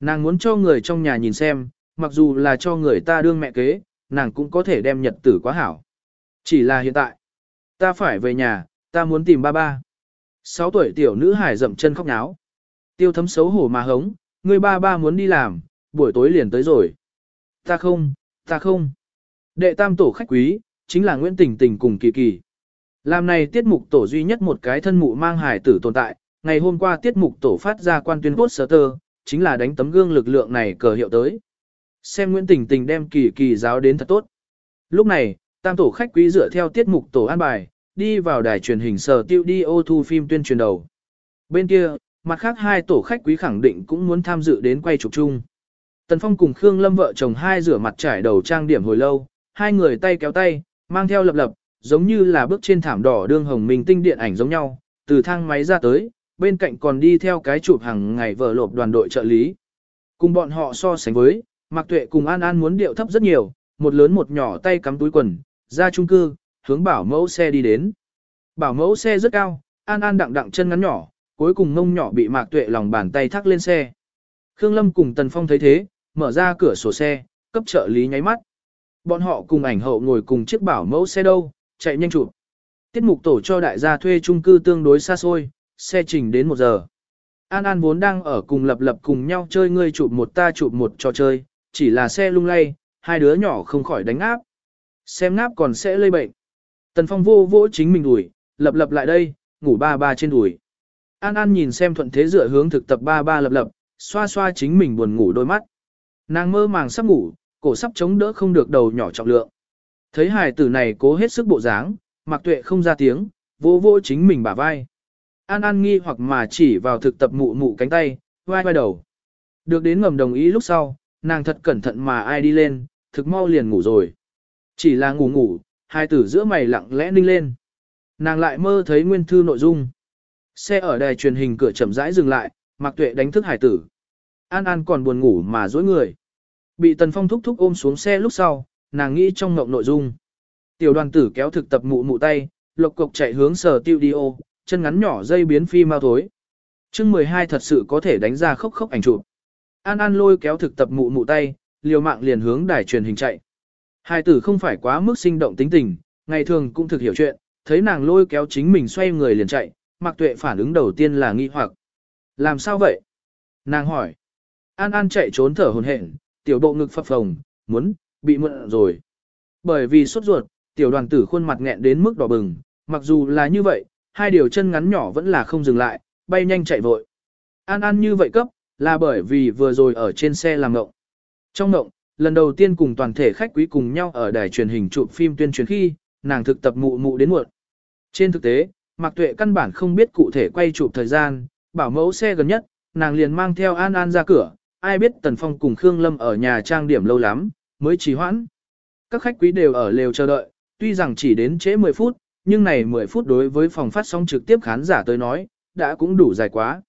Nàng muốn cho người trong nhà nhìn xem, mặc dù là cho người ta đương mẹ kế, nàng cũng có thể đem nhật tử quá hảo. Chỉ là hiện tại, ta phải về nhà, ta muốn tìm ba ba. Sáu tuổi tiểu nữ hải dậm chân khóc náo. Tiêu thấm xấu hổ mà hống, người ba ba muốn đi làm, buổi tối liền tới rồi. Ta không, ta không. Đệ tam tổ khách quý, chính là Nguyễn Tình Tình cùng Kỳ Kỳ. Làm này tiết mục tổ duy nhất một cái thân mụ mang hải tử tồn tại, ngày hôm qua tiết mục tổ phát ra quan tuyên bốt sở tơ, chính là đánh tấm gương lực lượng này cờ hiệu tới. Xem Nguyễn Tình Tình đem Kỳ Kỳ giáo đến thật tốt. Lúc này, tam tổ khách quý dựa theo tiết mục tổ an bài, đi vào đài truyền hình sở tiêu đi ô thu phim tuyên truyền đầu. Bên kia, mặt khác hai tổ khách quý khẳng định cũng muốn tham dự đến quay chụp chung. Tần Phong cùng Khương Lâm vợ chồng hai rửa mặt trải đầu trang điểm hồi lâu, hai người tay kéo tay, mang theo lập lập, giống như là bước trên thảm đỏ đương hồng minh tinh điện ảnh giống nhau, từ thang máy ra tới, bên cạnh còn đi theo cái chụp hàng ngày vợ lộp đoàn đội trợ lý. Cùng bọn họ so sánh với, Mạc Tuệ cùng An An muốn điệu thấp rất nhiều, một lớn một nhỏ tay cắm túi quần, ra trung cư, hướng bảo mẫu xe đi đến. Bảo mẫu xe rất cao, An An đặng đặng chân ngắn nhỏ, cuối cùng ngông nhỏ bị Mạc Tuệ lòng bàn tay thắc lên xe. Khương Lâm cùng Tần Phong thấy thế, mở ra cửa sổ xe, cấp trợ lý nháy mắt. Bọn họ cùng ảnh hậu ngồi cùng chiếc bảo mẫu xe đâu, chạy nhanh chụp. Tiết mục tổ cho đại gia thuê chung cư tương đối xa xôi, xe trình đến một giờ. An An vốn đang ở cùng lập lập cùng nhau chơi ngươi chụp một ta chụp một trò chơi, chỉ là xe lung lay, hai đứa nhỏ không khỏi đánh áp. Xem ngáp còn sẽ lây bệnh. Tần Phong vô vỗ chính mình đuổi, lập lập lại đây, ngủ ba ba trên đùi. An An nhìn xem thuận thế dựa hướng thực tập ba ba lập lập, xoa xoa chính mình buồn ngủ đôi mắt. Nàng mơ màng sắp ngủ, cổ sắp chống đỡ không được đầu nhỏ trọng lượng. Thấy hài tử này cố hết sức bộ dáng, mặc tuệ không ra tiếng, vô vô chính mình bả vai. An An nghi hoặc mà chỉ vào thực tập mụ mụ cánh tay, vai vai đầu. Được đến ngầm đồng ý lúc sau, nàng thật cẩn thận mà ai đi lên, thực mau liền ngủ rồi. Chỉ là ngủ ngủ, hai tử giữa mày lặng lẽ ninh lên. Nàng lại mơ thấy nguyên thư nội dung. Xe ở đài truyền hình cửa chậm rãi dừng lại, Mạc Tuệ đánh thức hải tử. An An còn buồn ngủ mà dối người. Bị Tần Phong thúc thúc ôm xuống xe lúc sau, nàng nghĩ trong ngộng nội dung. Tiểu đoàn tử kéo thực tập mụ mụ tay, lộc cộc chạy hướng sở tiêu đi ô, chân ngắn nhỏ dây biến phi mau thối. chương 12 thật sự có thể đánh ra khốc khốc ảnh chụp. An An lôi kéo thực tập mụ mụ tay, liều mạng liền hướng đài truyền hình chạy. Hai tử không phải quá mức sinh động tính tình, ngày thường cũng thực hiểu chuyện, thấy nàng lôi kéo chính mình xoay người liền chạy, Mạc Tuệ phản ứng đầu tiên là nghi hoặc. Làm sao vậy? Nàng hỏi. An An chạy trốn thở hổn hển, tiểu bộ ngực phập phồng, muốn, bị mượn rồi. Bởi vì sốt ruột, tiểu đoàn tử khuôn mặt nghẹn đến mức đỏ bừng, mặc dù là như vậy, hai điều chân ngắn nhỏ vẫn là không dừng lại, bay nhanh chạy vội. An An như vậy cấp, là bởi vì vừa rồi ở trên xe làm ngộng. Trong ngộng, lần đầu tiên cùng toàn thể khách quý cùng nhau ở đài truyền hình chụp phim tuyên truyền khi, nàng thực tập mụ mụ đến muộn. Trên thực tế, Mạc Tuệ căn bản không biết cụ thể quay chụp thời gian, bảo mẫu xe gần nhất, nàng liền mang theo An An ra cửa, ai biết Tần Phong cùng Khương Lâm ở nhà trang điểm lâu lắm, mới trì hoãn. Các khách quý đều ở lều chờ đợi, tuy rằng chỉ đến trễ 10 phút, nhưng này 10 phút đối với phòng phát sóng trực tiếp khán giả tới nói, đã cũng đủ dài quá.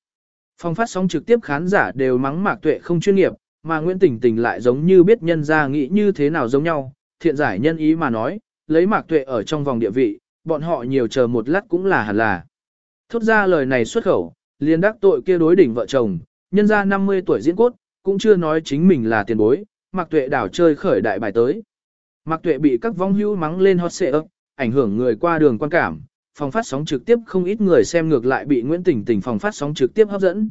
Phòng phát sóng trực tiếp khán giả đều mắng Mạc Tuệ không chuyên nghiệp, mà Nguyễn Tình Tình lại giống như biết nhân ra nghĩ như thế nào giống nhau, thiện giải nhân ý mà nói, lấy Mạc Tuệ ở trong vòng địa vị, bọn họ nhiều chờ một lát cũng là hẳn là. Thốt ra lời này xuất khẩu, liền đắc tội kia đối đỉnh vợ chồng, nhân ra 50 tuổi diễn cốt, cũng chưa nói chính mình là tiền bối, Mạc Tuệ đảo chơi khởi đại bài tới. Mạc Tuệ bị các vong hữu mắng lên hot xệ ấp, ảnh hưởng người qua đường quan cảm, phòng phát sóng trực tiếp không ít người xem ngược lại bị Nguyễn Tỉnh Tỉnh phòng phát sóng trực tiếp hấp dẫn.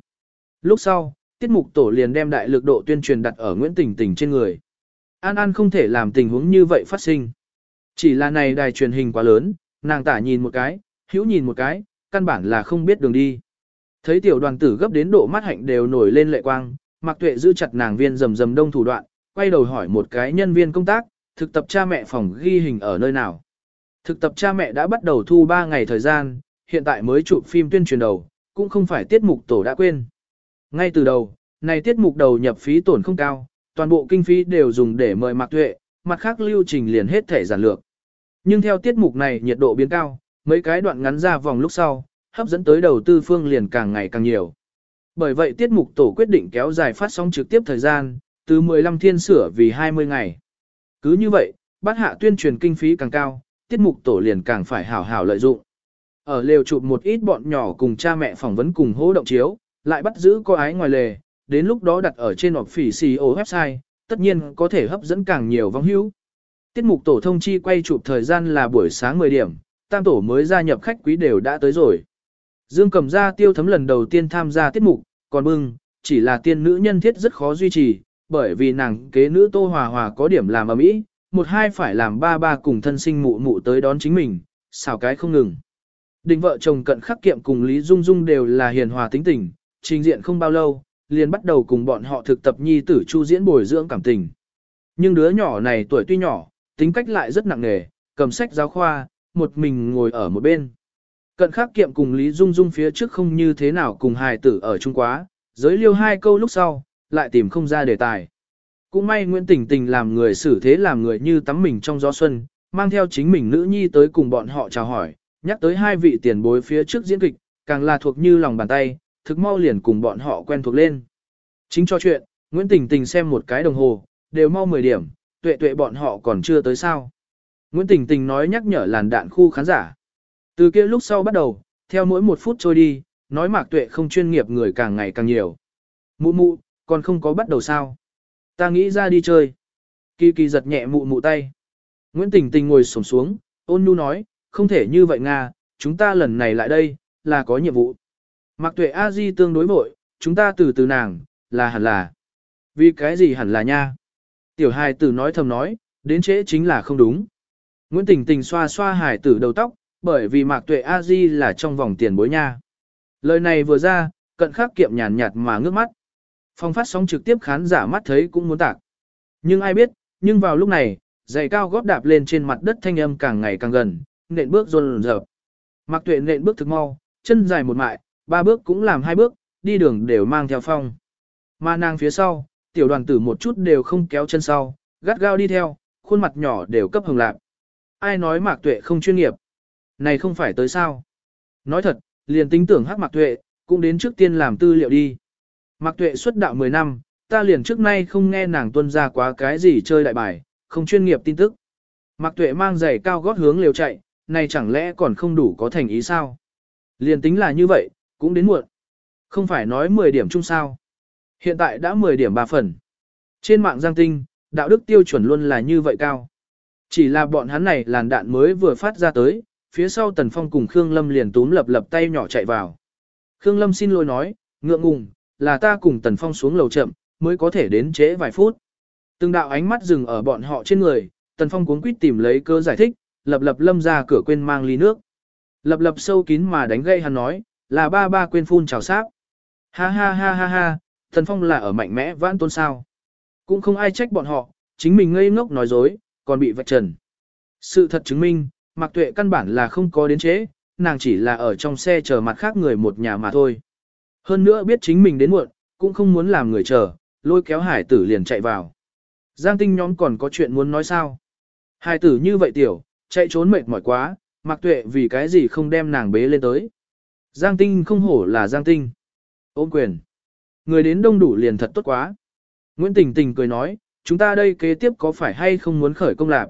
Lúc sau, tiết mục tổ liền đem đại lực độ tuyên truyền đặt ở Nguyễn Tỉnh Tỉnh trên người. An An không thể làm tình huống như vậy phát sinh. Chỉ là này đài truyền hình quá lớn, nàng tả nhìn một cái, hữu nhìn một cái, căn bản là không biết đường đi. Thấy tiểu đoàn tử gấp đến độ mắt hạnh đều nổi lên lệ quang, Mạc Tuệ giữ chặt nàng viên rầm rầm đông thủ đoạn, quay đầu hỏi một cái nhân viên công tác, thực tập cha mẹ phòng ghi hình ở nơi nào. Thực tập cha mẹ đã bắt đầu thu 3 ngày thời gian, hiện tại mới chụp phim tuyên truyền đầu, cũng không phải tiết mục tổ đã quên. Ngay từ đầu, này tiết mục đầu nhập phí tổn không cao, toàn bộ kinh phí đều dùng để mời Mạc Tuệ, mặt khác lưu trình liền hết thể giản lược. Nhưng theo tiết mục này nhiệt độ biến cao, mấy cái đoạn ngắn ra vòng lúc sau, hấp dẫn tới đầu tư phương liền càng ngày càng nhiều. Bởi vậy tiết mục tổ quyết định kéo dài phát sóng trực tiếp thời gian, từ 15 thiên sửa vì 20 ngày. Cứ như vậy, bát hạ tuyên truyền kinh phí càng cao, tiết mục tổ liền càng phải hảo hảo lợi dụng. Ở lều chụp một ít bọn nhỏ cùng cha mẹ phỏng vấn cùng hô động chiếu, lại bắt giữ có ái ngoài lề, đến lúc đó đặt ở trên họp phỉ CEO website, tất nhiên có thể hấp dẫn càng nhiều vong hữu. Tiết mục tổ thông chi quay chụp thời gian là buổi sáng 10 điểm, tam tổ mới gia nhập khách quý đều đã tới rồi. Dương cầm ra tiêu thấm lần đầu tiên tham gia tiết mục, còn bưng, chỉ là tiên nữ nhân thiết rất khó duy trì, bởi vì nàng kế nữ Tô Hòa Hòa có điểm làm ở mỹ, một hai phải làm ba ba cùng thân sinh mụ mụ tới đón chính mình, xào cái không ngừng. Đình vợ chồng cận khắc kiệm cùng Lý Dung Dung đều là hiền hòa tính tình, trình diện không bao lâu, liền bắt đầu cùng bọn họ thực tập nhi tử chu diễn bồi dưỡng cảm tình. Nhưng đứa nhỏ này tuổi tuy nhỏ, tính cách lại rất nặng nề, cầm sách giáo khoa, một mình ngồi ở một bên. Cận khắc kiệm cùng Lý Dung Dung phía trước không như thế nào cùng hài tử ở Trung Quá, giới liêu hai câu lúc sau, lại tìm không ra đề tài. Cũng may Nguyễn Tình Tình làm người xử thế làm người như tắm mình trong gió xuân, mang theo chính mình nữ nhi tới cùng bọn họ chào hỏi, nhắc tới hai vị tiền bối phía trước diễn kịch, càng là thuộc như lòng bàn tay, thực mau liền cùng bọn họ quen thuộc lên. Chính cho chuyện, Nguyễn Tình Tình xem một cái đồng hồ, đều mau 10 điểm, tuệ tuệ bọn họ còn chưa tới sao. Nguyễn Tình Tình nói nhắc nhở làn đạn khu khán giả. Từ kia lúc sau bắt đầu, theo mỗi một phút trôi đi, nói mạc tuệ không chuyên nghiệp người càng ngày càng nhiều. Mụ mụ, còn không có bắt đầu sao. Ta nghĩ ra đi chơi. Kỳ kỳ giật nhẹ mụ mụ tay. Nguyễn Tình Tình ngồi sổng xuống, ôn nhu nói, không thể như vậy Nga, chúng ta lần này lại đây, là có nhiệm vụ. Mạc tuệ a di tương đối vội, chúng ta từ từ nàng, là hẳn là. Vì cái gì hẳn là nha? Tiểu hài tử nói thầm nói, đến trễ chính là không đúng. Nguyễn Tình Tình xoa xoa hài tử đầu tóc, bởi vì Mạc Tuệ A Di là trong vòng tiền bối nha. Lời này vừa ra, cận khắc kiệm nhàn nhạt mà ngước mắt. Phong phát sóng trực tiếp khán giả mắt thấy cũng muốn tạc. Nhưng ai biết, nhưng vào lúc này, giày cao gót đạp lên trên mặt đất thanh âm càng ngày càng gần, nện bước run rợp. Mạc Tuệ nện bước thực mau, chân dài một mại, ba bước cũng làm hai bước, đi đường đều mang theo phong. Mà nàng phía sau, tiểu đoàn tử một chút đều không kéo chân sau, gắt gao đi theo, khuôn mặt nhỏ đều cấp hồng lạc. Ai nói Mạc Tuệ không chuyên nghiệp? Này không phải tới sao? Nói thật, liền tính tưởng hắc Mạc Tuệ, cũng đến trước tiên làm tư liệu đi. Mạc Tuệ xuất đạo 10 năm, ta liền trước nay không nghe nàng tuân ra quá cái gì chơi đại bài, không chuyên nghiệp tin tức. Mạc Tuệ mang giày cao gót hướng liều chạy, này chẳng lẽ còn không đủ có thành ý sao? Liền tính là như vậy, cũng đến muộn. Không phải nói 10 điểm chung sao? Hiện tại đã 10 điểm 3 phần. Trên mạng Giang Tinh, đạo đức tiêu chuẩn luôn là như vậy cao. Chỉ là bọn hắn này làn đạn mới vừa phát ra tới, phía sau Tần Phong cùng Khương Lâm liền túm lập lập tay nhỏ chạy vào. Khương Lâm xin lỗi nói, ngượng ngùng, là ta cùng Tần Phong xuống lầu chậm, mới có thể đến trễ vài phút. Từng đạo ánh mắt dừng ở bọn họ trên người, Tần Phong cuống quýt tìm lấy cơ giải thích, lập lập lâm ra cửa quên mang ly nước. Lập lập sâu kín mà đánh gây hắn nói, là ba ba quên phun chào sáp. Ha ha ha ha ha, Tần Phong là ở mạnh mẽ vãn tôn sao. Cũng không ai trách bọn họ, chính mình ngây ngốc nói dối, còn bị vạch trần. Sự thật chứng minh, Mạc Tuệ căn bản là không có đến chế, nàng chỉ là ở trong xe chờ mặt khác người một nhà mà thôi. Hơn nữa biết chính mình đến muộn, cũng không muốn làm người chờ, lôi kéo hải tử liền chạy vào. Giang tinh nhóm còn có chuyện muốn nói sao? Hải tử như vậy tiểu, chạy trốn mệt mỏi quá, Mạc Tuệ vì cái gì không đem nàng bế lên tới. Giang tinh không hổ là Giang tinh. Ôm quyền. Người đến đông đủ liền thật tốt quá. Nguyễn Tình Tình cười nói, chúng ta đây kế tiếp có phải hay không muốn khởi công lạc?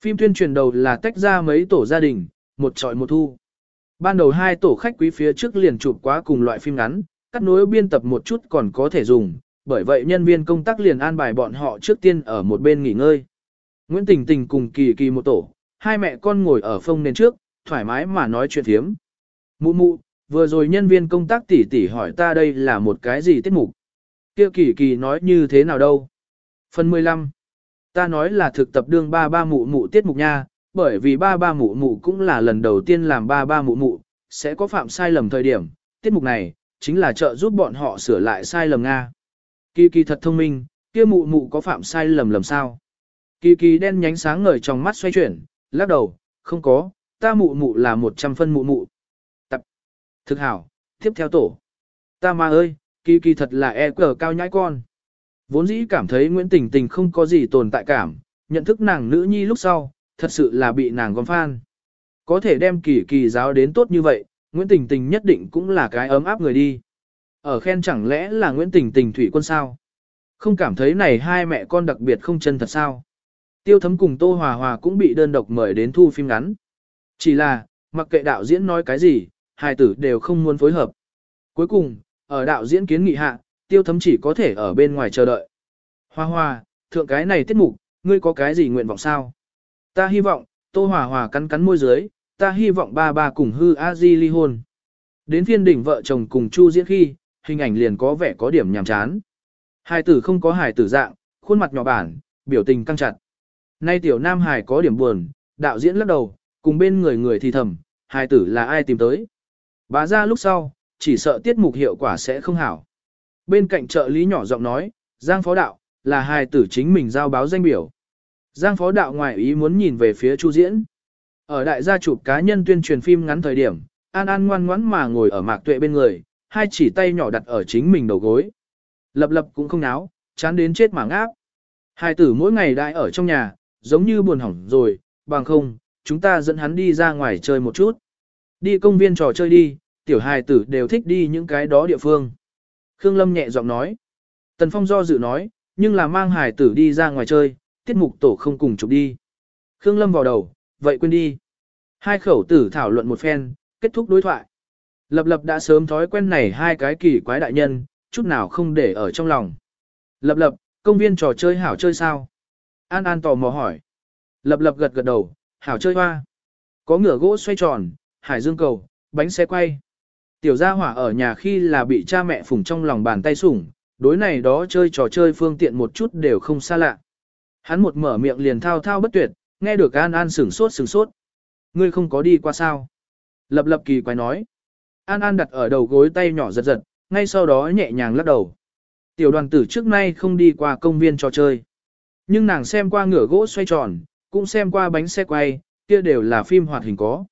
Phim tuyên truyền đầu là tách ra mấy tổ gia đình, một trọi một thu. Ban đầu hai tổ khách quý phía trước liền chụp quá cùng loại phim ngắn, cắt nối biên tập một chút còn có thể dùng, bởi vậy nhân viên công tác liền an bài bọn họ trước tiên ở một bên nghỉ ngơi. Nguyễn Tình Tình cùng Kỳ Kỳ một tổ, hai mẹ con ngồi ở phông nền trước, thoải mái mà nói chuyện thiếm. Mụ mụ, vừa rồi nhân viên công tác tỉ tỉ hỏi ta đây là một cái gì tiết mục. Kia Kỳ Kỳ nói như thế nào đâu. Phần 15. Ta nói là thực tập đương ba ba mụ mụ tiết mục nha, bởi vì ba ba mụ mụ cũng là lần đầu tiên làm ba ba mụ mụ, sẽ có phạm sai lầm thời điểm. Tiết mục này, chính là trợ giúp bọn họ sửa lại sai lầm Nga. Kỳ kỳ thật thông minh, kia mụ mụ có phạm sai lầm lầm sao? Kỳ kỳ đen nhánh sáng ngời trong mắt xoay chuyển, lắc đầu, không có, ta mụ mụ là một trăm phân mụ mụ. Thực hảo, tiếp theo tổ. Ta ma ơi, kỳ kỳ thật là e cờ cao nhãi con. Vốn dĩ cảm thấy Nguyễn Tình Tình không có gì tồn tại cảm, nhận thức nàng nữ nhi lúc sau, thật sự là bị nàng gom phan. Có thể đem kỳ kỳ giáo đến tốt như vậy, Nguyễn Tình Tình nhất định cũng là cái ấm áp người đi. Ở khen chẳng lẽ là Nguyễn Tình Tình thủy quân sao? Không cảm thấy này hai mẹ con đặc biệt không chân thật sao? Tiêu thấm cùng Tô Hòa Hòa cũng bị đơn độc mời đến thu phim ngắn. Chỉ là, mặc kệ đạo diễn nói cái gì, hai tử đều không muốn phối hợp. Cuối cùng, ở đạo diễn kiến nghị hạ, tiêu thấm chỉ có thể ở bên ngoài chờ đợi. Hoa hoa thượng cái này tiết mục, ngươi có cái gì nguyện vọng sao? Ta hy vọng, Tô Hòa Hòa cắn cắn môi dưới, ta hy vọng ba ba cùng hư a di ly hôn. Đến phiên đỉnh vợ chồng cùng Chu diễn khi, hình ảnh liền có vẻ có điểm nhàm chán. Hài tử không có hài tử dạng, khuôn mặt nhỏ bản, biểu tình căng chặt. Nay tiểu nam hài có điểm buồn, đạo diễn lắc đầu, cùng bên người người thì thầm, hài tử là ai tìm tới. Bá ra lúc sau, chỉ sợ tiết mục hiệu quả sẽ không hảo. Bên cạnh trợ lý nhỏ giọng nói, Giang phó đạo, là hài tử chính mình giao báo danh biểu. Giang phó đạo ngoài ý muốn nhìn về phía Chu diễn. Ở đại gia chụp cá nhân tuyên truyền phim ngắn thời điểm, An An ngoan ngoãn mà ngồi ở mạc tuệ bên người, hai chỉ tay nhỏ đặt ở chính mình đầu gối. Lập lập cũng không náo, chán đến chết mà ngáp. Hai tử mỗi ngày đại ở trong nhà, giống như buồn hỏng rồi, bằng không, chúng ta dẫn hắn đi ra ngoài chơi một chút. Đi công viên trò chơi đi, tiểu hài tử đều thích đi những cái đó địa phương. Khương Lâm nhẹ giọng nói. Tần Phong do dự nói, nhưng là mang hài tử đi ra ngoài chơi, tiết mục tổ không cùng chụp đi. Khương Lâm vào đầu, vậy quên đi. Hai khẩu tử thảo luận một phen, kết thúc đối thoại. Lập lập đã sớm thói quen này hai cái kỳ quái đại nhân, chút nào không để ở trong lòng. Lập lập, công viên trò chơi hảo chơi sao? An An tò mò hỏi. Lập lập gật gật đầu, hảo chơi hoa. Có ngựa gỗ xoay tròn, hải dương cầu, bánh xe quay. Tiểu gia hỏa ở nhà khi là bị cha mẹ phủng trong lòng bàn tay sủng, đối này đó chơi trò chơi phương tiện một chút đều không xa lạ. Hắn một mở miệng liền thao thao bất tuyệt, nghe được An An sửng sốt sửng sốt. Ngươi không có đi qua sao? Lập lập kỳ quái nói. An An đặt ở đầu gối tay nhỏ giật giật, ngay sau đó nhẹ nhàng lắc đầu. Tiểu đoàn tử trước nay không đi qua công viên trò chơi. Nhưng nàng xem qua ngựa gỗ xoay tròn, cũng xem qua bánh xe quay, kia đều là phim hoạt hình có.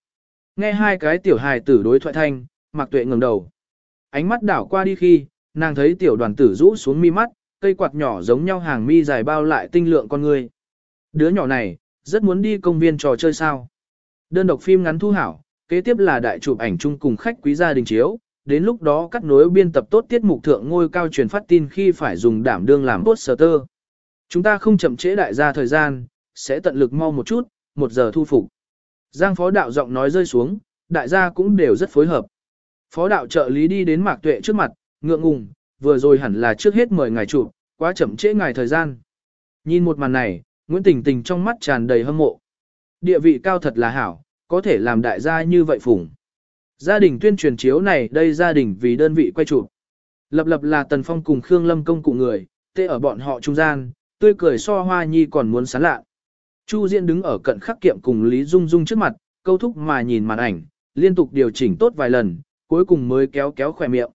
Nghe hai cái tiểu hài tử đối thoại thanh, mặc tuệ ngẩng đầu. Ánh mắt đảo qua đi khi, nàng thấy tiểu đoàn tử rũ xuống mi mắt, cây quạt nhỏ giống nhau hàng mi dài bao lại tinh lượng con người. Đứa nhỏ này, rất muốn đi công viên trò chơi sao. Đơn độc phim ngắn thu hảo, kế tiếp là đại chụp ảnh chung cùng khách quý gia đình chiếu, đến lúc đó cắt nối biên tập tốt tiết mục thượng ngôi cao truyền phát tin khi phải dùng đảm đương làm poster. Chúng ta không chậm trễ đại gia thời gian, sẽ tận lực mau một chút, một giờ thu phục. Giang phó đạo giọng nói rơi xuống, đại gia cũng đều rất phối hợp. Phó đạo trợ lý đi đến mạc tuệ trước mặt, ngượng ngùng, vừa rồi hẳn là trước hết mời ngài chụp, quá chậm trễ ngài thời gian. Nhìn một màn này, Nguyễn Tình Tình trong mắt tràn đầy hâm mộ. Địa vị cao thật là hảo, có thể làm đại gia như vậy phủng. Gia đình tuyên truyền chiếu này đây gia đình vì đơn vị quay chụp. Lập lập là Tần Phong cùng Khương Lâm công cụ người, tê ở bọn họ trung gian, tươi cười so hoa nhi còn muốn sán lạ. Chu Diễn đứng ở cận khắc kiệm cùng Lý Dung Dung trước mặt, câu thúc mà nhìn màn ảnh, liên tục điều chỉnh tốt vài lần, cuối cùng mới kéo kéo khỏe miệng.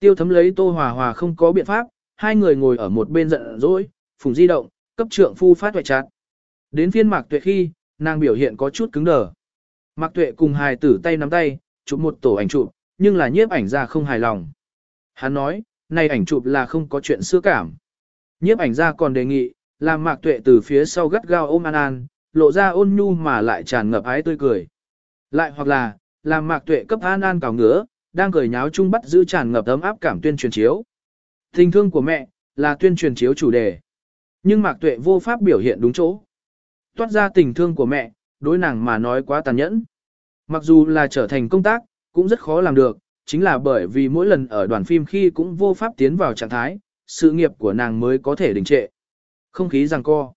Tiêu thấm lấy Tô Hòa Hòa không có biện pháp, hai người ngồi ở một bên giận dỗi, phùng di động, cấp trượng phu phát hoại chát. Đến phiên mạc tuệ khi, nàng biểu hiện có chút cứng đờ. Mạc tuệ cùng hài tử tay nắm tay, chụp một tổ ảnh chụp, nhưng là nhiếp ảnh ra không hài lòng. Hắn nói, này ảnh chụp là không có chuyện xưa cảm. Nhiếp ảnh ra còn đề nghị, làm mạc tuệ từ phía sau gắt gao ôm An An, lộ ra ôn nhu mà lại tràn ngập ái tươi cười. Lại hoặc là, làm mạc tuệ cấp An An cào ngứa, đang cười nháo chung bắt giữ tràn ngập ấm áp cảm tuyên truyền chiếu. Tình thương của mẹ, là tuyên truyền chiếu chủ đề. Nhưng mạc tuệ vô pháp biểu hiện đúng chỗ. Toát ra tình thương của mẹ, đối nàng mà nói quá tàn nhẫn. Mặc dù là trở thành công tác, cũng rất khó làm được, chính là bởi vì mỗi lần ở đoàn phim khi cũng vô pháp tiến vào trạng thái, sự nghiệp của nàng mới có thể đình trệ. Không khí giằng co.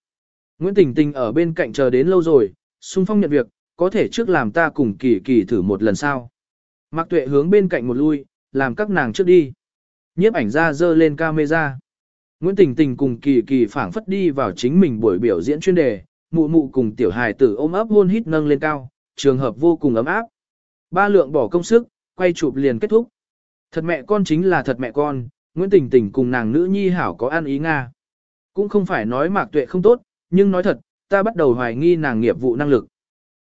Nguyễn Tình Tình ở bên cạnh chờ đến lâu rồi, xung phong nhận việc, có thể trước làm ta cùng kỳ kỳ thử một lần sau. Mạc Tuệ hướng bên cạnh một lui, làm các nàng trước đi. Nhiếp ảnh ra dơ lên camera. Nguyễn Tình Tình cùng kỳ kỳ phảng phất đi vào chính mình buổi biểu diễn chuyên đề, mụ mụ cùng tiểu hài tử ôm ấp hôn hít nâng lên cao, trường hợp vô cùng ấm áp. Ba lượng bỏ công sức, quay chụp liền kết thúc. Thật mẹ con chính là thật mẹ con, Nguyễn Tình Tình cùng nàng nữ nhi hảo có ăn ý Nga. Cũng không phải nói mạc tuệ không tốt, nhưng nói thật, ta bắt đầu hoài nghi nàng nghiệp vụ năng lực.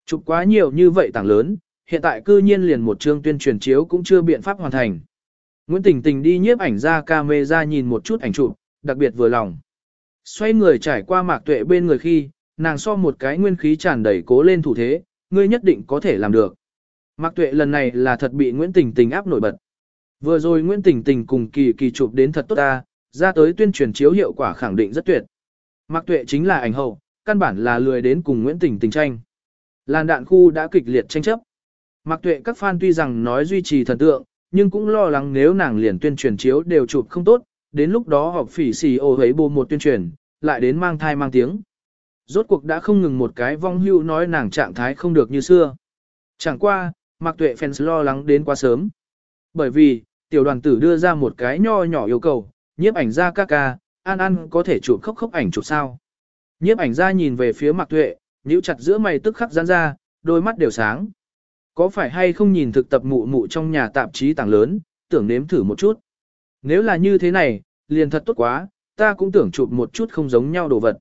Chụp quá nhiều như vậy tảng lớn, hiện tại cư nhiên liền một chương tuyên truyền chiếu cũng chưa biện pháp hoàn thành. Nguyễn Tình Tình đi nhiếp ảnh ra camera nhìn một chút ảnh chụp, đặc biệt vừa lòng. Xoay người trải qua mạc tuệ bên người khi, nàng so một cái nguyên khí tràn đầy cố lên thủ thế, ngươi nhất định có thể làm được. Mạc tuệ lần này là thật bị Nguyễn Tình Tình áp nổi bật. Vừa rồi Nguyễn Tình Tình cùng kỳ kỳ chụp đến thật tốt ta, ra tới tuyên truyền chiếu hiệu quả khẳng định rất tuyệt. Mạc tuệ chính là ảnh hậu, căn bản là lười đến cùng Nguyễn Tình Tình tranh. Làn đạn khu đã kịch liệt tranh chấp. Mạc tuệ các fan tuy rằng nói duy trì thần tượng, nhưng cũng lo lắng nếu nàng liền tuyên truyền chiếu đều chụp không tốt, đến lúc đó họp phỉ xì ô hấy bù một tuyên truyền, lại đến mang thai mang tiếng. Rốt cuộc đã không ngừng một cái vong hưu nói nàng trạng thái không được như xưa. Chẳng qua, Mạc Tuệ fans lo lắng đến quá sớm. Bởi vì, tiểu đoàn tử đưa ra một cái nho nhỏ yêu cầu, nhiếp ảnh ra ca ca, An An có thể chụp khóc khóc ảnh chụp sao. Nhiếp ảnh ra nhìn về phía Mạc Tuệ, nhíu chặt giữa mày tức khắc giãn ra, đôi mắt đều sáng. Có phải hay không nhìn thực tập mụ mụ trong nhà tạp chí tảng lớn, tưởng nếm thử một chút. Nếu là như thế này, liền thật tốt quá, ta cũng tưởng chụp một chút không giống nhau đồ vật.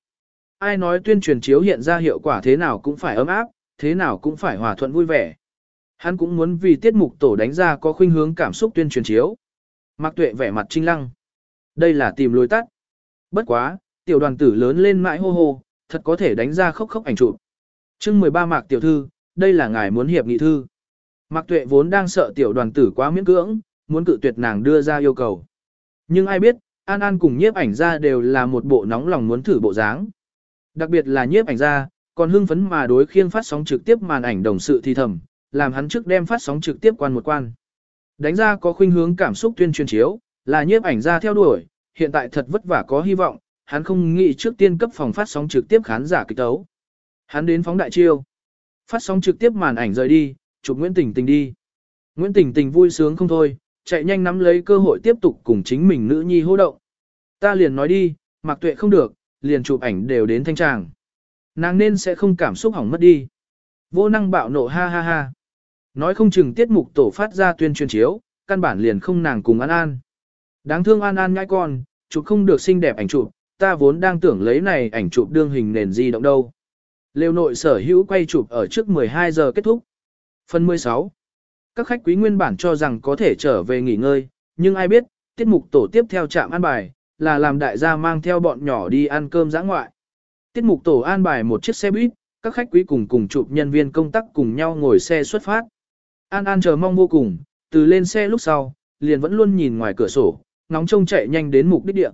Ai nói tuyên truyền chiếu hiện ra hiệu quả thế nào cũng phải ấm áp, thế nào cũng phải hòa thuận vui vẻ. Hắn cũng muốn vì tiết mục tổ đánh ra có khuynh hướng cảm xúc tuyên truyền chiếu. Mạc Tuệ vẻ mặt trinh lăng. Đây là tìm lối tắt. Bất quá, tiểu đoàn tử lớn lên mãi hô hô, thật có thể đánh ra khốc khốc ảnh chụp. Chương 13 Mạc tiểu thư, đây là ngài muốn hiệp nghị thư. Mạc Tuệ vốn đang sợ tiểu đoàn tử quá miễn cưỡng, muốn cự tuyệt nàng đưa ra yêu cầu. Nhưng ai biết, An An cùng nhiếp ảnh ra đều là một bộ nóng lòng muốn thử bộ dáng. Đặc biệt là nhiếp ảnh ra, còn hưng phấn mà đối khiêng phát sóng trực tiếp màn ảnh đồng sự thì thầm, làm hắn trước đem phát sóng trực tiếp quan một quan. Đánh ra có khuynh hướng cảm xúc tuyên truyền chiếu, là nhiếp ảnh ra theo đuổi, hiện tại thật vất vả có hy vọng, hắn không nghĩ trước tiên cấp phòng phát sóng trực tiếp khán giả kịch tấu. Hắn đến phóng đại chiêu. Phát sóng trực tiếp màn ảnh rời đi, chụp Nguyễn Tình Tình đi. Nguyễn Tình Tình vui sướng không thôi, chạy nhanh nắm lấy cơ hội tiếp tục cùng chính mình nữ nhi hô động. Ta liền nói đi, mặc tuệ không được, liền chụp ảnh đều đến thanh tràng. Nàng nên sẽ không cảm xúc hỏng mất đi. Vô năng bạo nộ ha ha ha. Nói không chừng tiết mục tổ phát ra tuyên truyền chiếu, căn bản liền không nàng cùng An An. Đáng thương An An nhãi con, chụp không được xinh đẹp ảnh chụp, ta vốn đang tưởng lấy này ảnh chụp đương hình nền di động đâu. Lêu nội sở hữu quay chụp ở trước 12 giờ kết thúc. Phần 16. Các khách quý nguyên bản cho rằng có thể trở về nghỉ ngơi, nhưng ai biết, tiết mục tổ tiếp theo trạm an bài, là làm đại gia mang theo bọn nhỏ đi ăn cơm giã ngoại. Tiết mục tổ an bài một chiếc xe buýt, các khách quý cùng cùng chụp nhân viên công tác cùng nhau ngồi xe xuất phát. An An chờ mong vô cùng, từ lên xe lúc sau, liền vẫn luôn nhìn ngoài cửa sổ, ngóng trông chạy nhanh đến mục đích địa.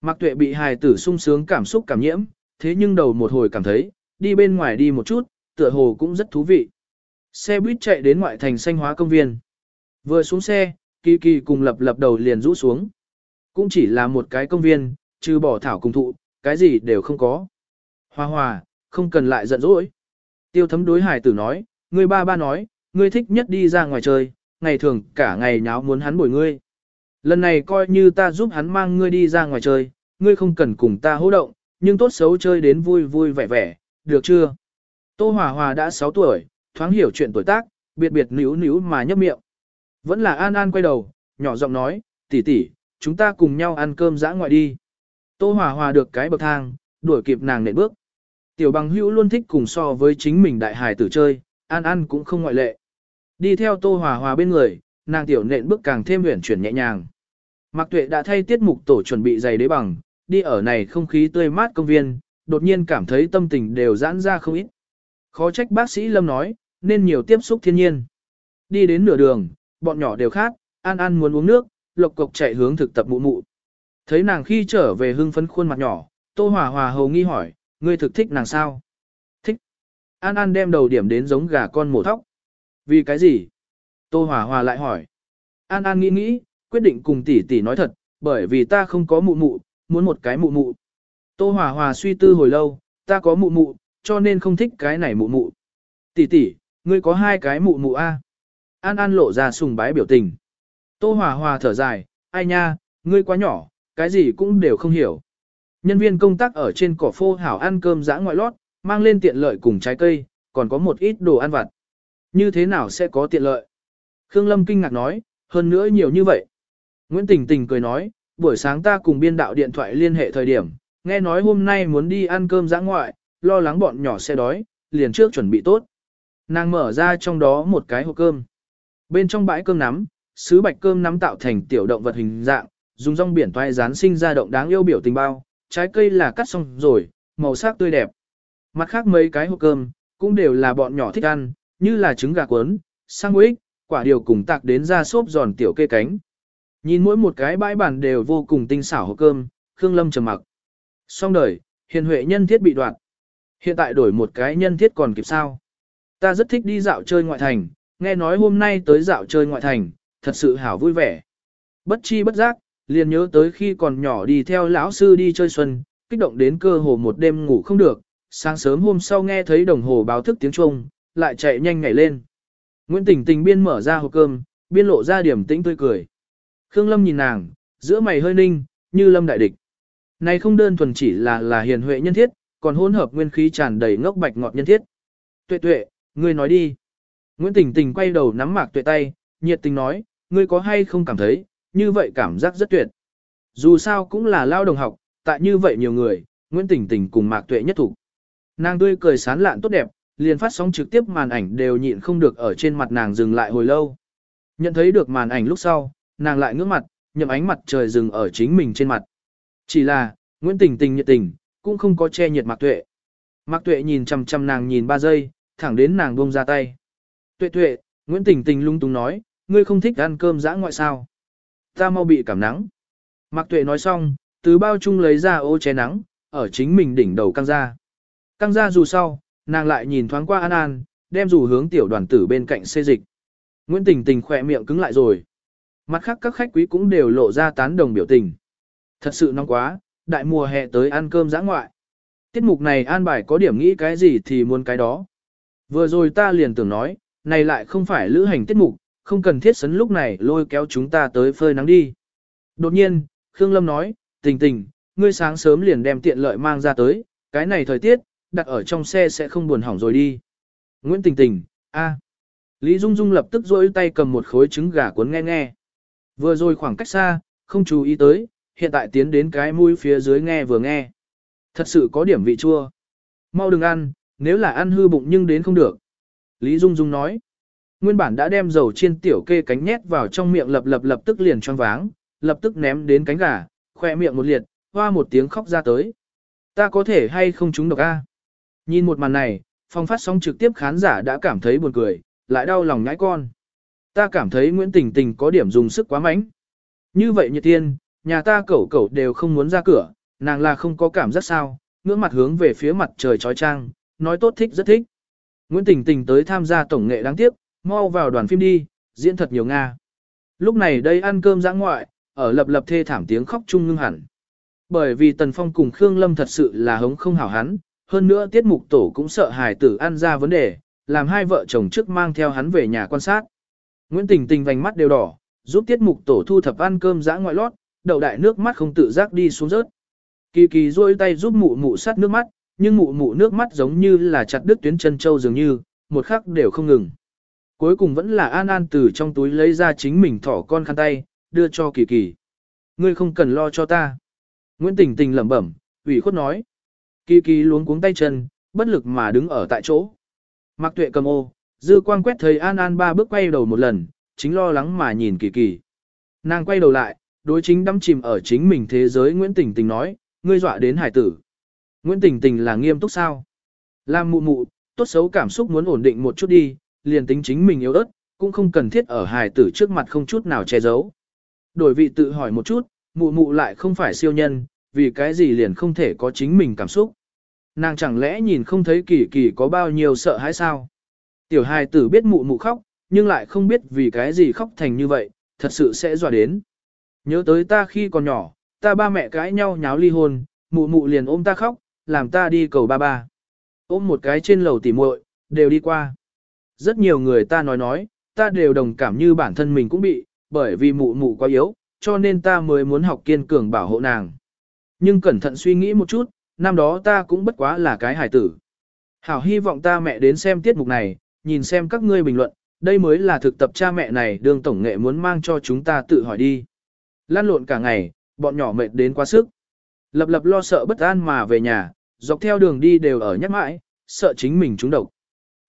Mạc Tuệ bị hài tử sung sướng cảm xúc cảm nhiễm, thế nhưng đầu một hồi cảm thấy, đi bên ngoài đi một chút, tựa hồ cũng rất thú vị. Xe buýt chạy đến ngoại thành xanh hóa công viên. Vừa xuống xe, Kỳ Kỳ cùng lập lập đầu liền rũ xuống. Cũng chỉ là một cái công viên, trừ bỏ thảo cùng thụ, cái gì đều không có. Hoa Hoa, không cần lại giận dỗi. Tiêu thấm đối hải tử nói, ngươi ba ba nói, ngươi thích nhất đi ra ngoài chơi, ngày thường cả ngày nháo muốn hắn bồi ngươi. Lần này coi như ta giúp hắn mang ngươi đi ra ngoài chơi, ngươi không cần cùng ta hỗ động, nhưng tốt xấu chơi đến vui vui vẻ vẻ, được chưa? Tô Hòa Hòa đã 6 tuổi, thoáng hiểu chuyện tuổi tác, biệt biệt níu níu mà nhấp miệng. Vẫn là An An quay đầu, nhỏ giọng nói, tỷ tỷ, chúng ta cùng nhau ăn cơm dã ngoại đi. Tô Hòa Hòa được cái bậc thang, đuổi kịp nàng nện bước. Tiểu bằng hữu luôn thích cùng so với chính mình đại hài tử chơi, An An cũng không ngoại lệ. Đi theo Tô Hòa Hòa bên người, nàng tiểu nện bước càng thêm uyển chuyển nhẹ nhàng. Mạc Tuệ đã thay tiết mục tổ chuẩn bị giày đế bằng, đi ở này không khí tươi mát công viên, đột nhiên cảm thấy tâm tình đều giãn ra không ít. Khó trách bác sĩ Lâm nói, nên nhiều tiếp xúc thiên nhiên. Đi đến nửa đường, bọn nhỏ đều khát, An An muốn uống nước, lộc cộc chạy hướng thực tập mụ mụ. Thấy nàng khi trở về hưng phấn khuôn mặt nhỏ, Tô Hòa Hòa hầu nghi hỏi, ngươi thực thích nàng sao? Thích. An An đem đầu điểm đến giống gà con mổ thóc. Vì cái gì? Tô Hòa Hòa lại hỏi. An An nghĩ nghĩ, quyết định cùng tỷ tỷ nói thật, bởi vì ta không có mụ mụ, muốn một cái mụ mụ. Tô Hòa Hòa suy tư hồi lâu, ta có mụ mụ, cho nên không thích cái này mụ mụ. Tỷ tỷ, ngươi có hai cái mụ mụ a? An An lộ ra sùng bái biểu tình. Tô Hòa Hòa thở dài, ai nha, ngươi quá nhỏ, cái gì cũng đều không hiểu. Nhân viên công tác ở trên cỏ phô hảo ăn cơm dã ngoại lót, mang lên tiện lợi cùng trái cây, còn có một ít đồ ăn vặt. Như thế nào sẽ có tiện lợi? Khương Lâm kinh ngạc nói, hơn nữa nhiều như vậy. Nguyễn Tình Tình cười nói, buổi sáng ta cùng biên đạo điện thoại liên hệ thời điểm, nghe nói hôm nay muốn đi ăn cơm dã ngoại, lo lắng bọn nhỏ sẽ đói, liền trước chuẩn bị tốt. Nàng mở ra trong đó một cái hộp cơm. Bên trong bãi cơm nắm, sứ bạch cơm nắm tạo thành tiểu động vật hình dạng, dùng rong biển toai rán sinh ra động đáng yêu biểu tình bao, trái cây là cắt xong rồi, màu sắc tươi đẹp. Mặt khác mấy cái hộp cơm, cũng đều là bọn nhỏ thích ăn, như là trứng gà cuốn, sandwich, quả điều cùng tạc đến ra xốp giòn tiểu kê cánh. Nhìn mỗi một cái bãi bàn đều vô cùng tinh xảo hộp cơm, Khương Lâm trầm mặc. Xong đời, hiền huệ nhân thiết bị đoạn. Hiện tại đổi một cái nhân thiết còn kịp sao. Ta rất thích đi dạo chơi ngoại thành, nghe nói hôm nay tới dạo chơi ngoại thành, thật sự hảo vui vẻ. Bất chi bất giác, liền nhớ tới khi còn nhỏ đi theo lão sư đi chơi xuân, kích động đến cơ hồ một đêm ngủ không được, sáng sớm hôm sau nghe thấy đồng hồ báo thức tiếng chuông, lại chạy nhanh nhảy lên. Nguyễn Tình Tình biên mở ra hộp cơm, biên lộ ra điểm tĩnh tươi cười. Khương Lâm nhìn nàng, giữa mày hơi ninh, như lâm đại địch. Này không đơn thuần chỉ là là hiền huệ nhân thiết, còn hỗn hợp nguyên khí tràn đầy ngốc bạch ngọt nhân thiết. Tuệ tuệ, ngươi nói đi. Nguyễn Tình Tình quay đầu nắm mạc tuệ tay, nhiệt tình nói, ngươi có hay không cảm thấy, như vậy cảm giác rất tuyệt. Dù sao cũng là lao đồng học, tại như vậy nhiều người, Nguyễn Tình Tình cùng mạc tuệ nhất thủ. Nàng tươi cười sán lạn tốt đẹp, liền phát sóng trực tiếp màn ảnh đều nhịn không được ở trên mặt nàng dừng lại hồi lâu. Nhận thấy được màn ảnh lúc sau, nàng lại ngước mặt, nhậm ánh mặt trời dừng ở chính mình trên mặt. Chỉ là, Nguyễn Tình Tình nhiệt tình, cũng không có che nhiệt Mạc Tuệ. Mạc Tuệ nhìn chằm chằm nàng nhìn ba giây, thẳng đến nàng buông ra tay. Tuệ Tuệ, Nguyễn Tình Tình lung tung nói, ngươi không thích ăn cơm dã ngoại sao? Ta mau bị cảm nắng. Mạc Tuệ nói xong, từ bao chung lấy ra ô che nắng, ở chính mình đỉnh đầu căng ra. Căng ra dù sau, nàng lại nhìn thoáng qua An An, đem dù hướng tiểu đoàn tử bên cạnh xê dịch. Nguyễn Tình Tình khỏe miệng cứng lại rồi. Mặt khác các khách quý cũng đều lộ ra tán đồng biểu tình. Thật sự nóng quá, đại mùa hè tới ăn cơm giã ngoại. Tiết mục này an bài có điểm nghĩ cái gì thì muốn cái đó. Vừa rồi ta liền tưởng nói, này lại không phải lữ hành tiết mục, không cần thiết sấn lúc này lôi kéo chúng ta tới phơi nắng đi. Đột nhiên, Khương Lâm nói, tình tình, ngươi sáng sớm liền đem tiện lợi mang ra tới, cái này thời tiết, đặt ở trong xe sẽ không buồn hỏng rồi đi. Nguyễn Tình Tình, a. Lý Dung Dung lập tức rỗi tay cầm một khối trứng gà cuốn nghe nghe. Vừa rồi khoảng cách xa, không chú ý tới, hiện tại tiến đến cái mũi phía dưới nghe vừa nghe. Thật sự có điểm vị chua. Mau đừng ăn, nếu là ăn hư bụng nhưng đến không được. Lý Dung Dung nói. Nguyên bản đã đem dầu chiên tiểu kê cánh nhét vào trong miệng lập lập lập tức liền choáng váng, lập tức ném đến cánh gà, khoe miệng một liệt, hoa một tiếng khóc ra tới. Ta có thể hay không chúng độc a? Nhìn một màn này, phong phát sóng trực tiếp khán giả đã cảm thấy buồn cười, lại đau lòng nhãi con. Ta cảm thấy Nguyễn Tình Tình có điểm dùng sức quá mạnh. Như vậy nhiệt tiên, nhà ta cẩu cẩu đều không muốn ra cửa, nàng là không có cảm giác sao, ngưỡng mặt hướng về phía mặt trời trói trang, nói tốt thích rất thích. Nguyễn Tình Tình tới tham gia tổng nghệ đáng tiếc, mau vào đoàn phim đi, diễn thật nhiều Nga. Lúc này đây ăn cơm giã ngoại, ở lập lập thê thảm tiếng khóc chung ngưng hẳn. Bởi vì Tần Phong cùng Khương Lâm thật sự là hống không hảo hắn, hơn nữa tiết mục tổ cũng sợ hài tử ăn ra vấn đề, làm hai vợ chồng trước mang theo hắn về nhà quan sát. Nguyễn Tình Tình vành mắt đều đỏ, giúp tiết mục tổ thu thập ăn cơm dã ngoại lót, đầu đại nước mắt không tự giác đi xuống rớt. Kỳ kỳ duỗi tay giúp mụ mụ sát nước mắt, nhưng mụ mụ nước mắt giống như là chặt đứt tuyến chân châu dường như, một khắc đều không ngừng. Cuối cùng vẫn là An An từ trong túi lấy ra chính mình thỏ con khăn tay, đưa cho kỳ kỳ. Ngươi không cần lo cho ta. Nguyễn Tình Tình lẩm bẩm, ủy khuất nói. Kỳ kỳ luống cuống tay chân, bất lực mà đứng ở tại chỗ. Mạc Tuệ cầm ô, dư quang quét thấy An An ba bước quay đầu một lần, chính lo lắng mà nhìn kỳ kỳ. Nàng quay đầu lại, đối chính đắm chìm ở chính mình thế giới Nguyễn Tình Tình nói, ngươi dọa đến hải tử. Nguyễn Tình Tình là nghiêm túc sao? Làm mụ mụ, tốt xấu cảm xúc muốn ổn định một chút đi, liền tính chính mình yếu ớt, cũng không cần thiết ở hải tử trước mặt không chút nào che giấu. Đổi vị tự hỏi một chút, mụ mụ lại không phải siêu nhân, vì cái gì liền không thể có chính mình cảm xúc. Nàng chẳng lẽ nhìn không thấy kỳ kỳ có bao nhiêu sợ hãi sao? Tiểu hài tử biết mụ mụ khóc, nhưng lại không biết vì cái gì khóc thành như vậy, thật sự sẽ dọa đến. Nhớ tới ta khi còn nhỏ, ta ba mẹ cãi nhau nháo ly hôn, mụ mụ liền ôm ta khóc, làm ta đi cầu ba ba. Ôm một cái trên lầu tỉ muội, đều đi qua. Rất nhiều người ta nói nói, ta đều đồng cảm như bản thân mình cũng bị, bởi vì mụ mụ quá yếu, cho nên ta mới muốn học kiên cường bảo hộ nàng. Nhưng cẩn thận suy nghĩ một chút, năm đó ta cũng bất quá là cái hài tử. Hảo hy vọng ta mẹ đến xem tiết mục này, nhìn xem các ngươi bình luận, đây mới là thực tập cha mẹ này đương tổng nghệ muốn mang cho chúng ta tự hỏi đi. Lan lộn cả ngày, bọn nhỏ mệt đến quá sức. Lập lập lo sợ bất an mà về nhà, dọc theo đường đi đều ở nhắc mãi, sợ chính mình trúng độc.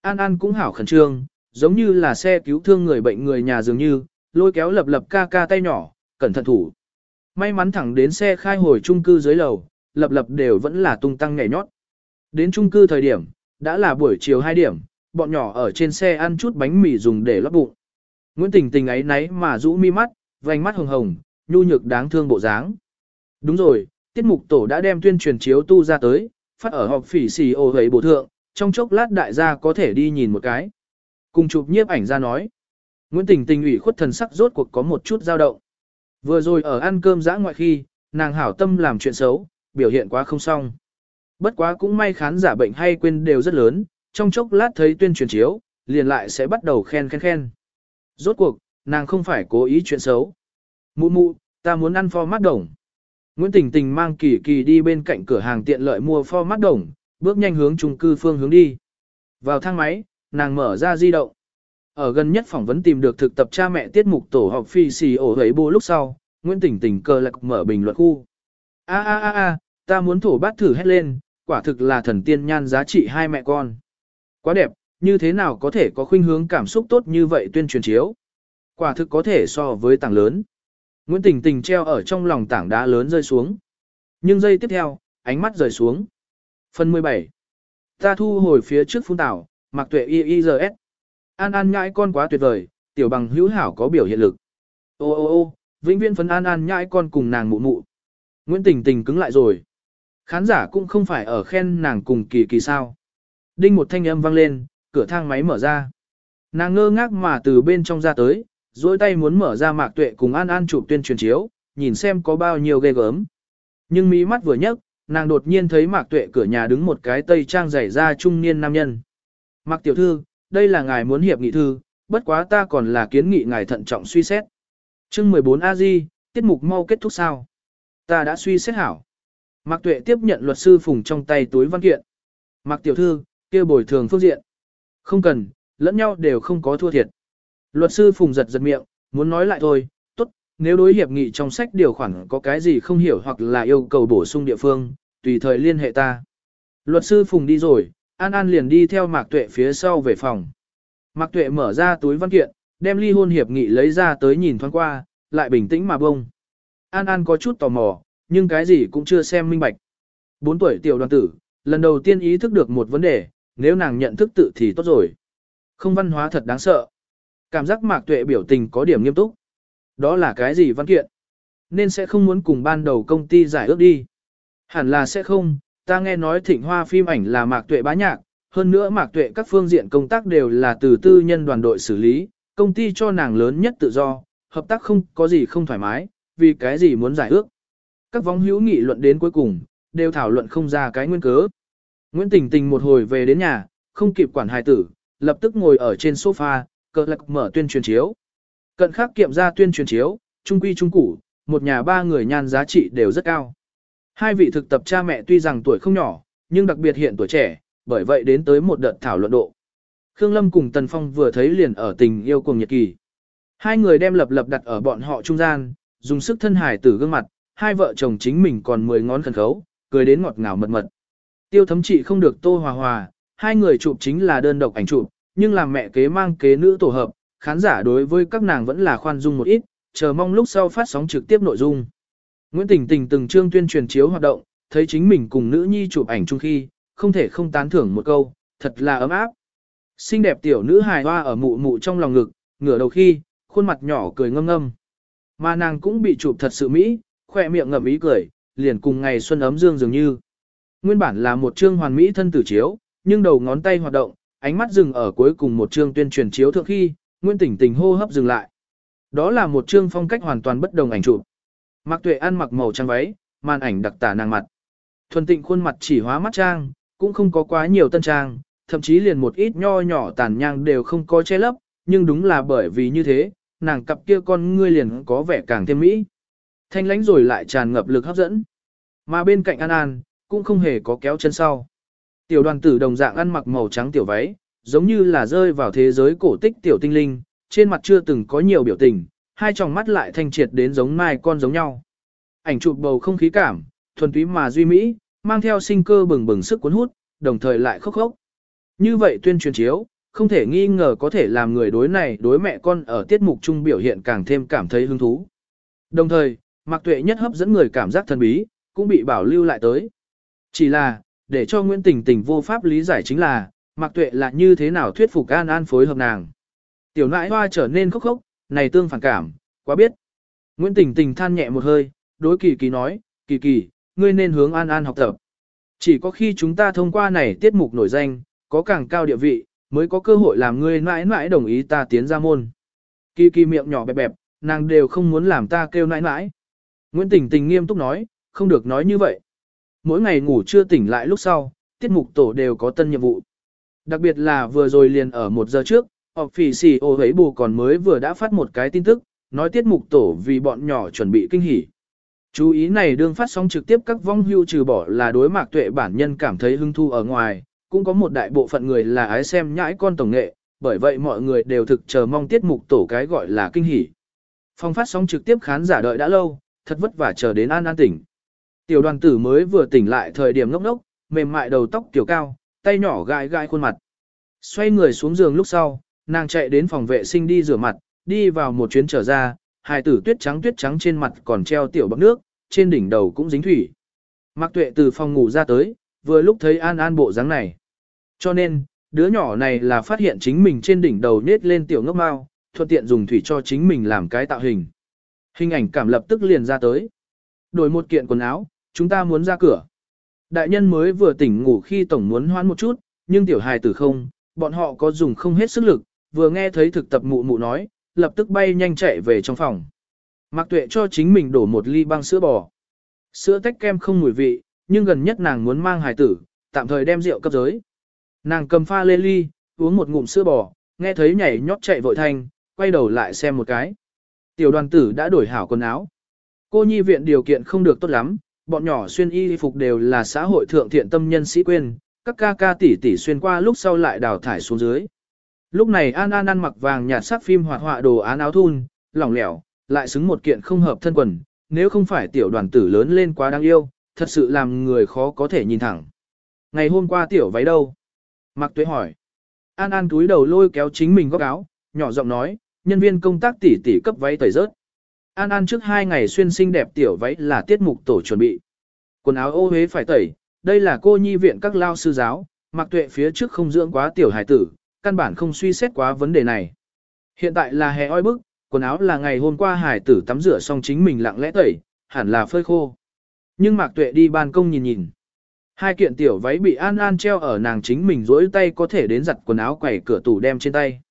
An An cũng hảo khẩn trương, giống như là xe cứu thương người bệnh người nhà dường như, lôi kéo lập lập ca ca tay nhỏ, cẩn thận thủ. May mắn thẳng đến xe khai hồi trung cư dưới lầu, lập lập đều vẫn là tung tăng nhảy nhót. Đến trung cư thời điểm, đã là buổi chiều 2 điểm, bọn nhỏ ở trên xe ăn chút bánh mì dùng để lót bụng. Nguyễn Tình Tình ấy nấy mà rũ mi mắt, vành mắt hồng hồng, nhu nhược đáng thương bộ dáng. Đúng rồi, tiết mục tổ đã đem tuyên truyền chiếu tu ra tới, phát ở họp phỉ xì ô hấy bổ thượng, trong chốc lát đại gia có thể đi nhìn một cái. Cùng chụp nhiếp ảnh ra nói. Nguyễn Tình Tình ủy khuất thần sắc rốt cuộc có một chút dao động. Vừa rồi ở ăn cơm giã ngoại khi, nàng hảo tâm làm chuyện xấu, biểu hiện quá không xong. Bất quá cũng may khán giả bệnh hay quên đều rất lớn, trong chốc lát thấy tuyên truyền chiếu, liền lại sẽ bắt đầu khen khen khen. Rốt cuộc, nàng không phải cố ý chuyện xấu. Mụ mụ, ta muốn ăn pho mát đồng. Nguyễn Tình Tình mang kỳ kỳ đi bên cạnh cửa hàng tiện lợi mua pho mát đồng, bước nhanh hướng trung cư phương hướng đi. Vào thang máy, nàng mở ra di động. Ở gần nhất phỏng vấn tìm được thực tập cha mẹ tiết mục tổ học phi xì ổ hấy bố lúc sau, Nguyễn Tỉnh Tỉnh cờ lạc mở bình luận khu. A a a a, ta muốn thổ bát thử hết lên, quả thực là thần tiên nhan giá trị hai mẹ con. Quá đẹp, như thế nào có thể có khuynh hướng cảm xúc tốt như vậy tuyên truyền chiếu. Quả thực có thể so với tảng lớn. Nguyễn Tình Tình treo ở trong lòng tảng đá lớn rơi xuống. Nhưng giây tiếp theo, ánh mắt rời xuống. Phần 17. Ta thu hồi phía trước phun tảo, mặc tuệ IIGS. An An nhãi con quá tuyệt vời, tiểu bằng hữu hảo có biểu hiện lực. Ô ô ô, vĩnh viễn phấn An An nhãi con cùng nàng mụ mụ. Nguyễn Tình Tình cứng lại rồi. Khán giả cũng không phải ở khen nàng cùng kỳ kỳ sao. Đinh một thanh âm vang lên, cửa thang máy mở ra. Nàng ngơ ngác mà từ bên trong ra tới, dối tay muốn mở ra mạc tuệ cùng An An chụp tuyên truyền chiếu, nhìn xem có bao nhiêu ghê gớm. Nhưng mí mắt vừa nhấc, nàng đột nhiên thấy mạc tuệ cửa nhà đứng một cái tây trang rải ra trung niên nam nhân. Mạc tiểu thư, đây là ngài muốn hiệp nghị thư, bất quá ta còn là kiến nghị ngài thận trọng suy xét. chương 14 a di tiết mục mau kết thúc sao? Ta đã suy xét hảo. Mạc tuệ tiếp nhận luật sư phùng trong tay túi văn kiện. Mạc tiểu thư, kia bồi thường phương diện. Không cần, lẫn nhau đều không có thua thiệt. Luật sư phùng giật giật miệng, muốn nói lại thôi, tốt, nếu đối hiệp nghị trong sách điều khoản có cái gì không hiểu hoặc là yêu cầu bổ sung địa phương, tùy thời liên hệ ta. Luật sư phùng đi rồi, An An liền đi theo Mạc Tuệ phía sau về phòng. Mạc Tuệ mở ra túi văn kiện, đem ly hôn hiệp nghị lấy ra tới nhìn thoáng qua, lại bình tĩnh mà bông. An An có chút tò mò, nhưng cái gì cũng chưa xem minh bạch. Bốn tuổi tiểu đoàn tử, lần đầu tiên ý thức được một vấn đề, nếu nàng nhận thức tự thì tốt rồi. Không văn hóa thật đáng sợ. Cảm giác Mạc Tuệ biểu tình có điểm nghiêm túc. Đó là cái gì văn kiện? Nên sẽ không muốn cùng ban đầu công ty giải ước đi. Hẳn là sẽ không, ta nghe nói thịnh hoa phim ảnh là Mạc Tuệ bá nhạc, hơn nữa Mạc Tuệ các phương diện công tác đều là từ tư nhân đoàn đội xử lý, công ty cho nàng lớn nhất tự do, hợp tác không có gì không thoải mái, vì cái gì muốn giải ước. Các vong hữu nghị luận đến cuối cùng, đều thảo luận không ra cái nguyên cớ. Nguyễn Tình Tình một hồi về đến nhà, không kịp quản hài tử, lập tức ngồi ở trên sofa, cờ lạc mở tuyên truyền chiếu. Cận khắc kiệm ra tuyên truyền chiếu, trung quy trung củ, một nhà ba người nhan giá trị đều rất cao. Hai vị thực tập cha mẹ tuy rằng tuổi không nhỏ, nhưng đặc biệt hiện tuổi trẻ, bởi vậy đến tới một đợt thảo luận độ. Khương Lâm cùng Tần Phong vừa thấy liền ở tình yêu cùng nhật kỳ. Hai người đem lập lập đặt ở bọn họ trung gian, dùng sức thân hài tử gương mặt, hai vợ chồng chính mình còn mười ngón khẩn khấu, cười đến ngọt ngào mật mật. Tiêu thấm trị không được tô hòa hòa, hai người chụp chính là đơn độc ảnh chụp, nhưng làm mẹ kế mang kế nữ tổ hợp, khán giả đối với các nàng vẫn là khoan dung một ít, chờ mong lúc sau phát sóng trực tiếp nội dung. Nguyễn Tình Tình từng chương tuyên truyền chiếu hoạt động, thấy chính mình cùng nữ nhi chụp ảnh chung khi, không thể không tán thưởng một câu, thật là ấm áp. Xinh đẹp tiểu nữ hài hoa ở mụ mụ trong lòng ngực, ngửa đầu khi, khuôn mặt nhỏ cười ngâm ngâm. Mà nàng cũng bị chụp thật sự mỹ, khỏe miệng ngậm ý cười, liền cùng ngày xuân ấm dương dường như. Nguyên bản là một chương hoàn mỹ thân tử chiếu, nhưng đầu ngón tay hoạt động, ánh mắt dừng ở cuối cùng một chương tuyên truyền chiếu thượng khi, Nguyễn Tỉnh Tình hô hấp dừng lại. Đó là một chương phong cách hoàn toàn bất đồng ảnh chụp. Mạc Tuệ ăn mặc màu trắng váy, màn ảnh đặc tả nàng mặt. Thuần tịnh khuôn mặt chỉ hóa mắt trang, cũng không có quá nhiều tân trang, thậm chí liền một ít nho nhỏ tàn nhang đều không có che lấp, nhưng đúng là bởi vì như thế, nàng cặp kia con ngươi liền có vẻ càng thêm mỹ. Thanh lãnh rồi lại tràn ngập lực hấp dẫn. Mà bên cạnh An An, cũng không hề có kéo chân sau. Tiểu đoàn tử đồng dạng ăn mặc màu trắng tiểu váy, giống như là rơi vào thế giới cổ tích tiểu tinh linh, trên mặt chưa từng có nhiều biểu tình, hai tròng mắt lại thanh triệt đến giống mai con giống nhau. Ảnh chụp bầu không khí cảm, thuần túy mà duy mỹ, mang theo sinh cơ bừng bừng sức cuốn hút, đồng thời lại khốc khốc. Như vậy tuyên truyền chiếu, không thể nghi ngờ có thể làm người đối này đối mẹ con ở tiết mục chung biểu hiện càng thêm cảm thấy hứng thú. Đồng thời, Mạc Tuệ nhất hấp dẫn người cảm giác thần bí, cũng bị bảo lưu lại tới. Chỉ là, để cho Nguyễn Tình Tình vô pháp lý giải chính là, Mạc Tuệ là như thế nào thuyết phục An An phối hợp nàng. Tiểu nãi hoa trở nên khốc khốc, này tương phản cảm, quá biết. Nguyễn Tình Tình than nhẹ một hơi, đối Kỳ Kỳ nói, Kỳ Kỳ, ngươi nên hướng An An học tập. Chỉ có khi chúng ta thông qua này tiết mục nổi danh, có càng cao địa vị, mới có cơ hội làm ngươi mãi mãi đồng ý ta tiến ra môn. Kỳ Kỳ miệng nhỏ bẹp bẹp, nàng đều không muốn làm ta kêu nãi nãi. Nguyễn Tình Tình nghiêm túc nói, không được nói như vậy. Mỗi ngày ngủ chưa tỉnh lại lúc sau, tiết mục tổ đều có tân nhiệm vụ. Đặc biệt là vừa rồi liền ở một giờ trước, họp phỉ xì ô hấy bù còn mới vừa đã phát một cái tin tức, nói tiết mục tổ vì bọn nhỏ chuẩn bị kinh hỉ. Chú ý này đương phát sóng trực tiếp các vong hưu trừ bỏ là đối mạc tuệ bản nhân cảm thấy hứng thu ở ngoài, cũng có một đại bộ phận người là ái xem nhãi con tổng nghệ, bởi vậy mọi người đều thực chờ mong tiết mục tổ cái gọi là kinh hỉ. Phong phát sóng trực tiếp khán giả đợi đã lâu, thật vất vả chờ đến an an tỉnh. Tiểu đoàn tử mới vừa tỉnh lại thời điểm ngốc ngốc, mềm mại đầu tóc tiểu cao, tay nhỏ gai gai khuôn mặt. Xoay người xuống giường lúc sau, nàng chạy đến phòng vệ sinh đi rửa mặt, đi vào một chuyến trở ra, hai tử tuyết trắng tuyết trắng trên mặt còn treo tiểu bọc nước, trên đỉnh đầu cũng dính thủy. Mạc Tuệ từ phòng ngủ ra tới, vừa lúc thấy An An bộ dáng này. Cho nên, đứa nhỏ này là phát hiện chính mình trên đỉnh đầu nết lên tiểu ngốc mao, thuận tiện dùng thủy cho chính mình làm cái tạo hình. Hình ảnh cảm lập tức liền ra tới. Đổi một kiện quần áo, chúng ta muốn ra cửa. Đại nhân mới vừa tỉnh ngủ khi tổng muốn hoãn một chút, nhưng tiểu hài tử không, bọn họ có dùng không hết sức lực, vừa nghe thấy thực tập mụ mụ nói, lập tức bay nhanh chạy về trong phòng. Mạc Tuệ cho chính mình đổ một ly băng sữa bò. Sữa tách kem không mùi vị, nhưng gần nhất nàng muốn mang hài tử, tạm thời đem rượu cấp giới. Nàng cầm pha lên ly, uống một ngụm sữa bò, nghe thấy nhảy nhót chạy vội thanh, quay đầu lại xem một cái. Tiểu đoàn tử đã đổi hảo quần áo. Cô nhi viện điều kiện không được tốt lắm, bọn nhỏ xuyên y phục đều là xã hội thượng thiện tâm nhân sĩ quên, các ca ca tỷ tỷ xuyên qua lúc sau lại đào thải xuống dưới. Lúc này An An ăn mặc vàng nhạt sắc phim hoạt họa đồ án áo thun, lỏng lẻo, lại xứng một kiện không hợp thân quần, nếu không phải tiểu đoàn tử lớn lên quá đáng yêu, thật sự làm người khó có thể nhìn thẳng. Ngày hôm qua tiểu váy đâu? Mặc Tuế hỏi. An An túi đầu lôi kéo chính mình góc áo, nhỏ giọng nói, nhân viên công tác tỷ tỷ cấp váy tẩy rớt. An An trước hai ngày xuyên xinh đẹp tiểu váy là tiết mục tổ chuẩn bị. Quần áo ô hế phải tẩy, đây là cô nhi viện các lao sư giáo, Mặc Tuệ phía trước không dưỡng quá tiểu hải tử, căn bản không suy xét quá vấn đề này. Hiện tại là hè oi bức, quần áo là ngày hôm qua hải tử tắm rửa xong chính mình lặng lẽ tẩy, hẳn là phơi khô. Nhưng Mạc Tuệ đi ban công nhìn nhìn. Hai kiện tiểu váy bị An An treo ở nàng chính mình duỗi tay có thể đến giặt quần áo quẩy cửa tủ đem trên tay.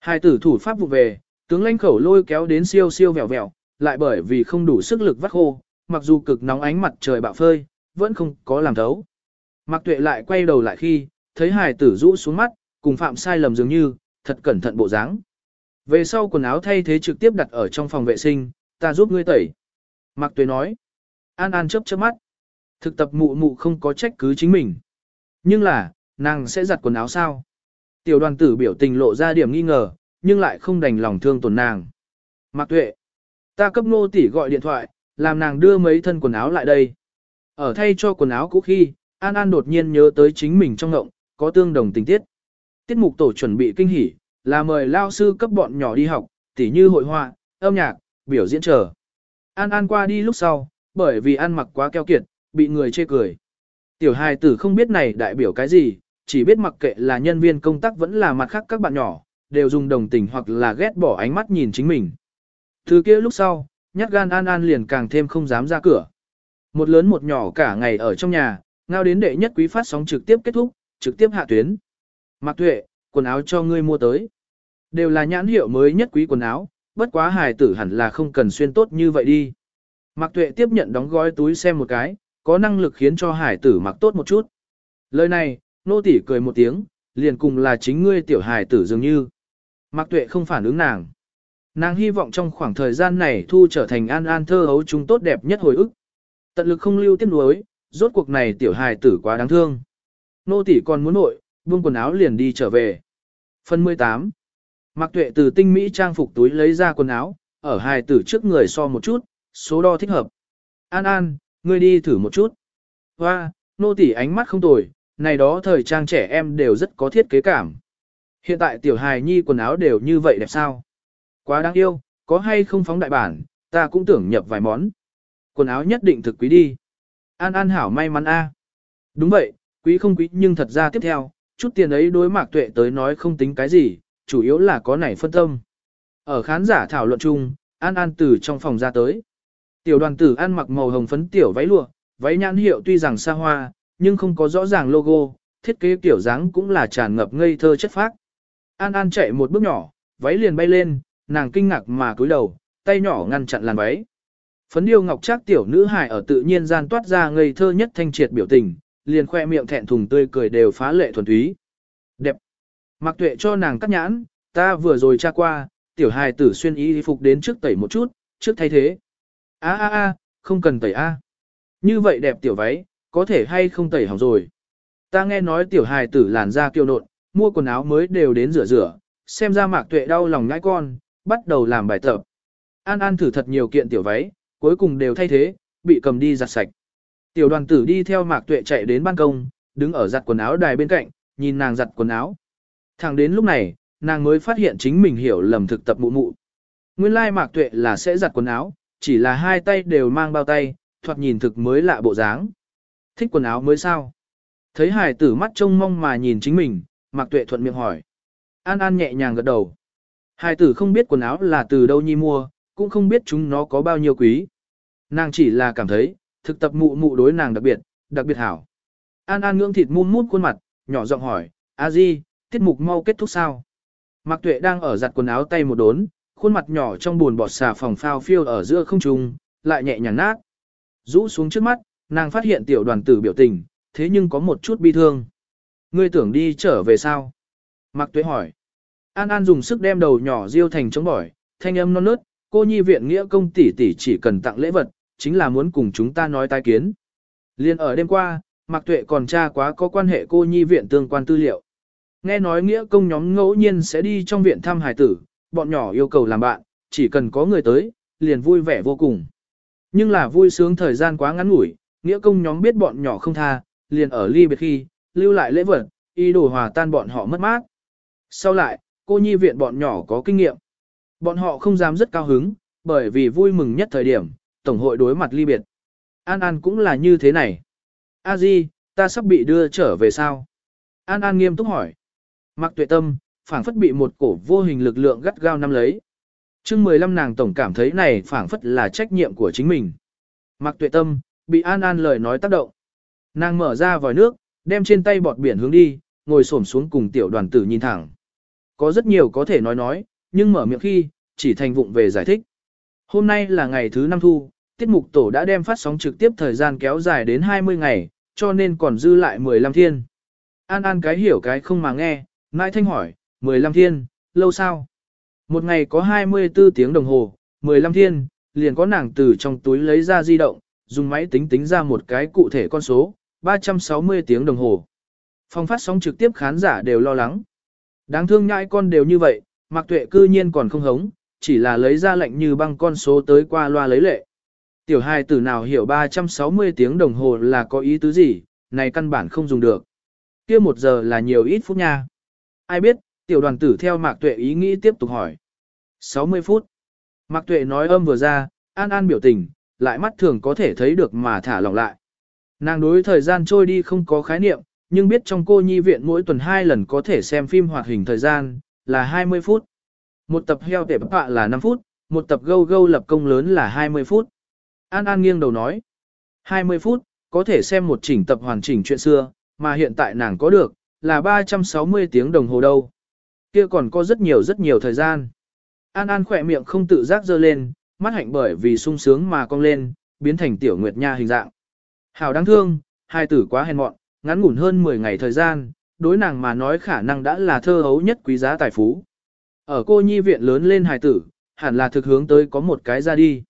Hai tử thủ pháp vụ về, tướng lãnh khẩu lôi kéo đến siêu siêu vẹo vẹo, lại bởi vì không đủ sức lực vắt khô, mặc dù cực nóng ánh mặt trời bạo phơi, vẫn không có làm thấu. Mạc Tuệ lại quay đầu lại khi, thấy hài tử rũ xuống mắt, cùng phạm sai lầm dường như, thật cẩn thận bộ dáng. Về sau quần áo thay thế trực tiếp đặt ở trong phòng vệ sinh, ta giúp ngươi tẩy. Mạc Tuệ nói. An An chớp chớp mắt. Thực tập mụ mụ không có trách cứ chính mình. Nhưng là, nàng sẽ giặt quần áo sao? Tiểu đoàn tử biểu tình lộ ra điểm nghi ngờ, nhưng lại không đành lòng thương tổn nàng. Mạc Tuệ. Ta cấp nô tỷ gọi điện thoại, làm nàng đưa mấy thân quần áo lại đây. Ở thay cho quần áo cũ khi, An An đột nhiên nhớ tới chính mình trong ngộng, có tương đồng tình tiết. Tiết mục tổ chuẩn bị kinh hỉ, là mời lao sư cấp bọn nhỏ đi học, tỉ như hội họa, âm nhạc, biểu diễn trở. An An qua đi lúc sau, bởi vì ăn mặc quá keo kiệt, bị người chê cười. Tiểu hài tử không biết này đại biểu cái gì, chỉ biết mặc kệ là nhân viên công tác vẫn là mặt khác các bạn nhỏ, đều dùng đồng tình hoặc là ghét bỏ ánh mắt nhìn chính mình. Thứ kia lúc sau, nhát gan An An liền càng thêm không dám ra cửa. Một lớn một nhỏ cả ngày ở trong nhà, ngao đến đệ nhất quý phát sóng trực tiếp kết thúc, trực tiếp hạ tuyến. Mạc Tuệ, quần áo cho ngươi mua tới. Đều là nhãn hiệu mới nhất quý quần áo, bất quá hài tử hẳn là không cần xuyên tốt như vậy đi. Mạc Tuệ tiếp nhận đóng gói túi xem một cái, có năng lực khiến cho hải tử mặc tốt một chút. Lời này, nô tỷ cười một tiếng, liền cùng là chính ngươi tiểu hải tử dường như. Mạc Tuệ không phản ứng nàng. Nàng hy vọng trong khoảng thời gian này thu trở thành an an thơ hấu chúng tốt đẹp nhất hồi ức. Tận lực không lưu tiếc nuối, rốt cuộc này tiểu hài tử quá đáng thương. Nô tỷ còn muốn nội, buông quần áo liền đi trở về. Phần 18 Mạc Tuệ từ tinh mỹ trang phục túi lấy ra quần áo, ở hài tử trước người so một chút, số đo thích hợp. An An, ngươi đi thử một chút. Hoa, nô tỷ ánh mắt không tồi, này đó thời trang trẻ em đều rất có thiết kế cảm. Hiện tại tiểu hài nhi quần áo đều như vậy đẹp sao? Quá đáng yêu, có hay không phóng đại bản, ta cũng tưởng nhập vài món. Quần áo nhất định thực quý đi. An An hảo may mắn a. Đúng vậy, quý không quý nhưng thật ra tiếp theo, chút tiền ấy đối mạc tuệ tới nói không tính cái gì, chủ yếu là có nảy phân tâm. Ở khán giả thảo luận chung, An An từ trong phòng ra tới. Tiểu đoàn tử ăn mặc màu hồng phấn tiểu váy lụa, váy nhãn hiệu tuy rằng xa hoa, nhưng không có rõ ràng logo, thiết kế kiểu dáng cũng là tràn ngập ngây thơ chất phác. An An chạy một bước nhỏ, váy liền bay lên, nàng kinh ngạc mà cúi đầu, tay nhỏ ngăn chặn làn váy. Phấn điêu ngọc trác tiểu nữ hài ở tự nhiên gian toát ra ngây thơ nhất thanh triệt biểu tình, liền khoe miệng thẹn thùng tươi cười đều phá lệ thuần túy. Đẹp. Mặc tuệ cho nàng cắt nhãn, ta vừa rồi tra qua, tiểu hài tử xuyên y phục đến trước tẩy một chút, trước thay thế. A a a, không cần tẩy a. Như vậy đẹp tiểu váy, có thể hay không tẩy hỏng rồi. Ta nghe nói tiểu hài tử làn da kiêu nộn, mua quần áo mới đều đến rửa rửa, xem ra mạc tuệ đau lòng ngãi con, bắt đầu làm bài tập. An An thử thật nhiều kiện tiểu váy, cuối cùng đều thay thế, bị cầm đi giặt sạch. Tiểu đoàn tử đi theo mạc tuệ chạy đến ban công, đứng ở giặt quần áo đài bên cạnh, nhìn nàng giặt quần áo. Thẳng đến lúc này, nàng mới phát hiện chính mình hiểu lầm thực tập mụ mụ. Nguyên lai mạc tuệ là sẽ giặt quần áo, chỉ là hai tay đều mang bao tay, thoạt nhìn thực mới lạ bộ dáng. Thích quần áo mới sao? Thấy hải tử mắt trông mong mà nhìn chính mình, mạc tuệ thuận miệng hỏi. An An nhẹ nhàng gật đầu. Hải tử không biết quần áo là từ đâu nhi mua, cũng không biết chúng nó có bao nhiêu quý. Nàng chỉ là cảm thấy, thực tập mụ mụ đối nàng đặc biệt, đặc biệt hảo. An An ngưỡng thịt muôn mút khuôn mặt, nhỏ giọng hỏi, a di, tiết mục mau kết thúc sao? Mạc Tuệ đang ở giặt quần áo tay một đốn, khuôn mặt nhỏ trong buồn bọt xà phòng phao phiêu ở giữa không trung, lại nhẹ nhàng nát. Rũ xuống trước mắt, nàng phát hiện tiểu đoàn tử biểu tình, thế nhưng có một chút bi thương. Ngươi tưởng đi trở về sao? Mạc Tuệ hỏi. An An dùng sức đem đầu nhỏ riêu thành chống bỏi, thanh âm non nớt, cô nhi viện nghĩa công tỷ tỷ chỉ cần tặng lễ vật, chính là muốn cùng chúng ta nói tai kiến. Liên ở đêm qua, Mạc Tuệ còn tra quá có quan hệ cô nhi viện tương quan tư liệu. Nghe nói nghĩa công nhóm ngẫu nhiên sẽ đi trong viện thăm hài tử, bọn nhỏ yêu cầu làm bạn, chỉ cần có người tới, liền vui vẻ vô cùng. Nhưng là vui sướng thời gian quá ngắn ngủi, nghĩa công nhóm biết bọn nhỏ không tha, liền ở ly biệt khi, lưu lại lễ vật, y đồ hòa tan bọn họ mất mát. Sau lại, cô nhi viện bọn nhỏ có kinh nghiệm. Bọn họ không dám rất cao hứng, bởi vì vui mừng nhất thời điểm, tổng hội đối mặt ly biệt. An An cũng là như thế này. A Di, ta sắp bị đưa trở về sao? An An nghiêm túc hỏi. Mặc tuệ tâm, phảng phất bị một cổ vô hình lực lượng gắt gao nắm lấy. chương 15 nàng tổng cảm thấy này phảng phất là trách nhiệm của chính mình. Mặc tuệ tâm, bị An An lời nói tác động. Nàng mở ra vòi nước, đem trên tay bọt biển hướng đi, ngồi xổm xuống cùng tiểu đoàn tử nhìn thẳng. Có rất nhiều có thể nói nói, nhưng mở miệng khi, chỉ thành vụng về giải thích. Hôm nay là ngày thứ năm thu, tiết mục tổ đã đem phát sóng trực tiếp thời gian kéo dài đến 20 ngày, cho nên còn dư lại 15 thiên. An An cái hiểu cái không mà nghe, Nãi Thanh hỏi, 15 thiên, lâu sao? Một ngày có 24 tiếng đồng hồ, 15 thiên, liền có nàng từ trong túi lấy ra di động, dùng máy tính tính ra một cái cụ thể con số, 360 tiếng đồng hồ. Phòng phát sóng trực tiếp khán giả đều lo lắng. Đáng thương nhãi con đều như vậy, Mặc Tuệ cư nhiên còn không hống, chỉ là lấy ra lệnh như băng con số tới qua loa lấy lệ. Tiểu hài tử nào hiểu 360 tiếng đồng hồ là có ý tứ gì, này căn bản không dùng được. Kia một giờ là nhiều ít phút nha. Ai biết, tiểu đoàn tử theo Mạc Tuệ ý nghĩ tiếp tục hỏi. 60 phút. Mạc Tuệ nói âm vừa ra, an an biểu tình, lại mắt thường có thể thấy được mà thả lỏng lại. Nàng đối thời gian trôi đi không có khái niệm, nhưng biết trong cô nhi viện mỗi tuần hai lần có thể xem phim hoạt hình thời gian, là 20 phút. Một tập heo tệ bạ là 5 phút, một tập gâu gâu lập công lớn là 20 phút. An An nghiêng đầu nói, 20 phút, có thể xem một chỉnh tập hoàn chỉnh chuyện xưa, mà hiện tại nàng có được, là 360 tiếng đồng hồ đâu. Kia còn có rất nhiều rất nhiều thời gian. An An khỏe miệng không tự giác dơ lên, mắt hạnh bởi vì sung sướng mà cong lên, biến thành tiểu nguyệt nha hình dạng. Hảo đáng thương, hai tử quá hèn mọn, ngắn ngủn hơn 10 ngày thời gian, đối nàng mà nói khả năng đã là thơ hấu nhất quý giá tài phú. Ở cô nhi viện lớn lên hài tử, hẳn là thực hướng tới có một cái ra đi.